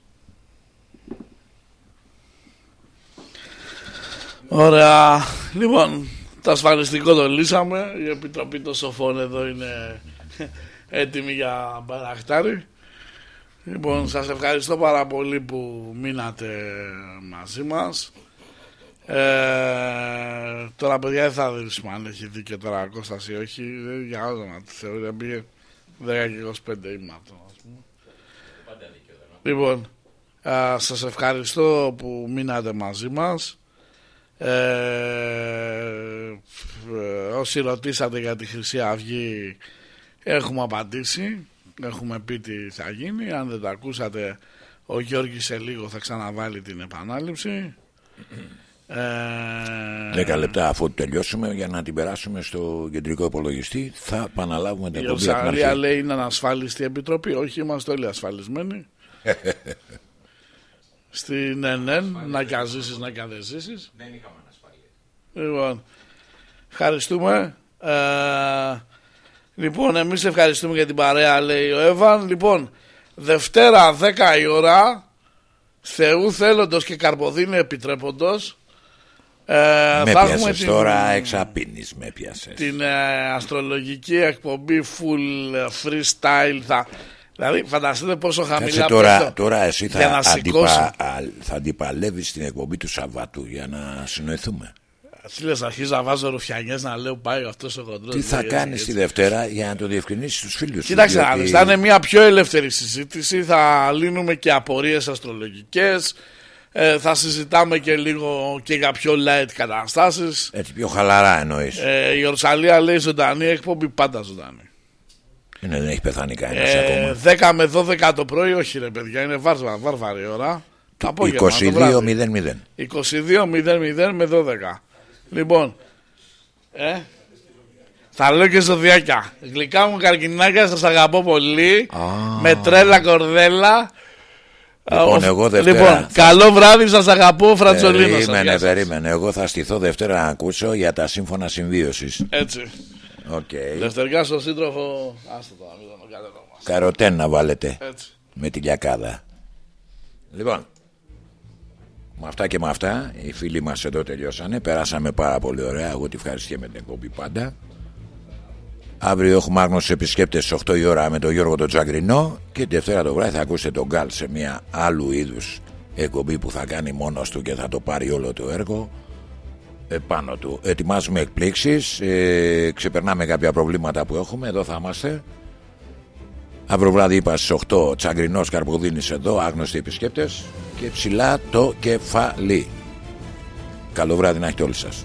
Ωραία. Λοιπόν, το ασφαλιστικό το λύσαμε. Η Επιτροπή των Σοφών εδώ είναι έτοιμη για μπαραχτάρι. Λοιπόν, σας ευχαριστώ πάρα πολύ που μείνατε μαζί μας. Ε, τώρα παιδιά δεν θα δείσουμε αν έχει δίκιο τώρα ο Κώστας ή όχι. Δεν για άλλο να τη θεωρεί. Πήγε 10 και 25 είμαι αυτό. ας πούμε. Λοιπόν, α, σας ευχαριστώ που μείνατε μαζί μας. Ε, ε, όσοι ρωτήσατε για τη Χρυσή Αυγή έχουμε απαντήσει έχουμε πει τι θα γίνει αν δεν το ακούσατε ο Γιώργης σε λίγο θα ξαναβάλει την επανάληψη ε, 10 λεπτά αφού τελειώσουμε για να την περάσουμε στο κεντρικό υπολογιστή θα επαναλάβουμε την η εκπομπή από την Ορσαλία αρχή. λέει είναι ανασφάλιστη επιτροπή όχι είμαστε όλοι ασφαλισμένοι στην ΕΝΕΝ να και ζήσεις να και δεν ζήσεις Δεν είχαμε ανασφάλεια. Λοιπόν, ευχαριστούμε. Ε, λοιπόν, εμείς ευχαριστούμε για την παρέα, λέει ο Εύαν. Λοιπόν, Δευτέρα 10 η ώρα, Θεού θέλοντος και Καρποδίνου επιτρέποντος, ε, Με θα έχουμε πιάσες την, τώρα εξαπίνεις με πιάσες. την ε, αστρολογική εκπομπή full ε, freestyle. Θα, δηλαδή, φανταστείτε πόσο χαμηλά Κάτσε τώρα, πέφτω τώρα εσύ για θα, να αντιπα, σηκώσω. α, θα αντιπαλεύεις την εκπομπή του Σαββάτου για να συνοηθούμε. Τι λες, αρχίζω να βάζω ρουφιανιές να λέω πάει αυτός ο χοντρός. Τι θα λέει, έτσι, κάνεις έτσι. τη Δευτέρα για να το διευκρινίσεις στους φίλους σου. Κοίταξε, διότι- να δεις, θα είναι μια πιο ελεύθερη συζήτηση. Θα λύνουμε και απορίες αστρολογικές. Ε, θα συζητάμε και λίγο και για πιο light καταστάσεις. Έτσι πιο χαλαρά εννοείς. Ε, η Ορσαλία λέει ζωντανή εκπομπή, πάντα ζωντανή. Είναι, δεν έχει πεθάνει κανένας Ε, ακόμα. 10 με 12 το πρωί, όχι ρε παιδιά, είναι βάρβα, βάρβαρη ώρα. Το απόγευμα, το βράδυ. 22.00. 22.00 με 12. Λοιπόν, ε, θα λέω και ζωδιάκια. Γλυκά μου καρκινάκια, σας αγαπώ πολύ. Με τρέλα κορδέλα. Λοιπόν, Α, εγώ Δευτέρα Λοιπόν, θα- καλό βράδυ, σας αγαπώ, Φρατσολίνο. σας. Περίμενε, Γεια σας. περίμενε. Εγώ θα στηθώ Δευτέρα να ακούσω για τα σύμφωνα συμβίωσης. Έτσι. Οκ. Λευτεριά στον σύντροφο. Άστο τώρα, μην τον κάνετε όμως. Καροτέν να βάλετε Έτσι. με τη λιακάδα. Λοιπόν, με αυτά και με αυτά, οι φίλοι μας εδώ τελειώσανε. Περάσαμε πάρα πολύ ωραία. Εγώ τη ευχαριστώ με την εκπομπή πάντα. Αύριο έχουμε άγνωστους επισκέπτες στις 8 η ώρα με τον Γιώργο τον Τζαγκρινό και τη Δευτέρα το βράδυ θα ακούσετε τον Γκάλ σε μια άλλου είδους εκπομπή που θα κάνει μόνος του και θα το πάρει όλο το έργο επάνω του. Ετοιμάζουμε εκπλήξεις, ε, ξεπερνάμε κάποια προβλήματα που έχουμε, εδώ θα είμαστε. Αύριο βράδυ είπα στις 8 Τσαγκρινός Καρποδίνης εδώ, άγνωστοι επισκέπτες και ψηλά το κεφάλι. Καλό βράδυ να έχετε όλοι σας.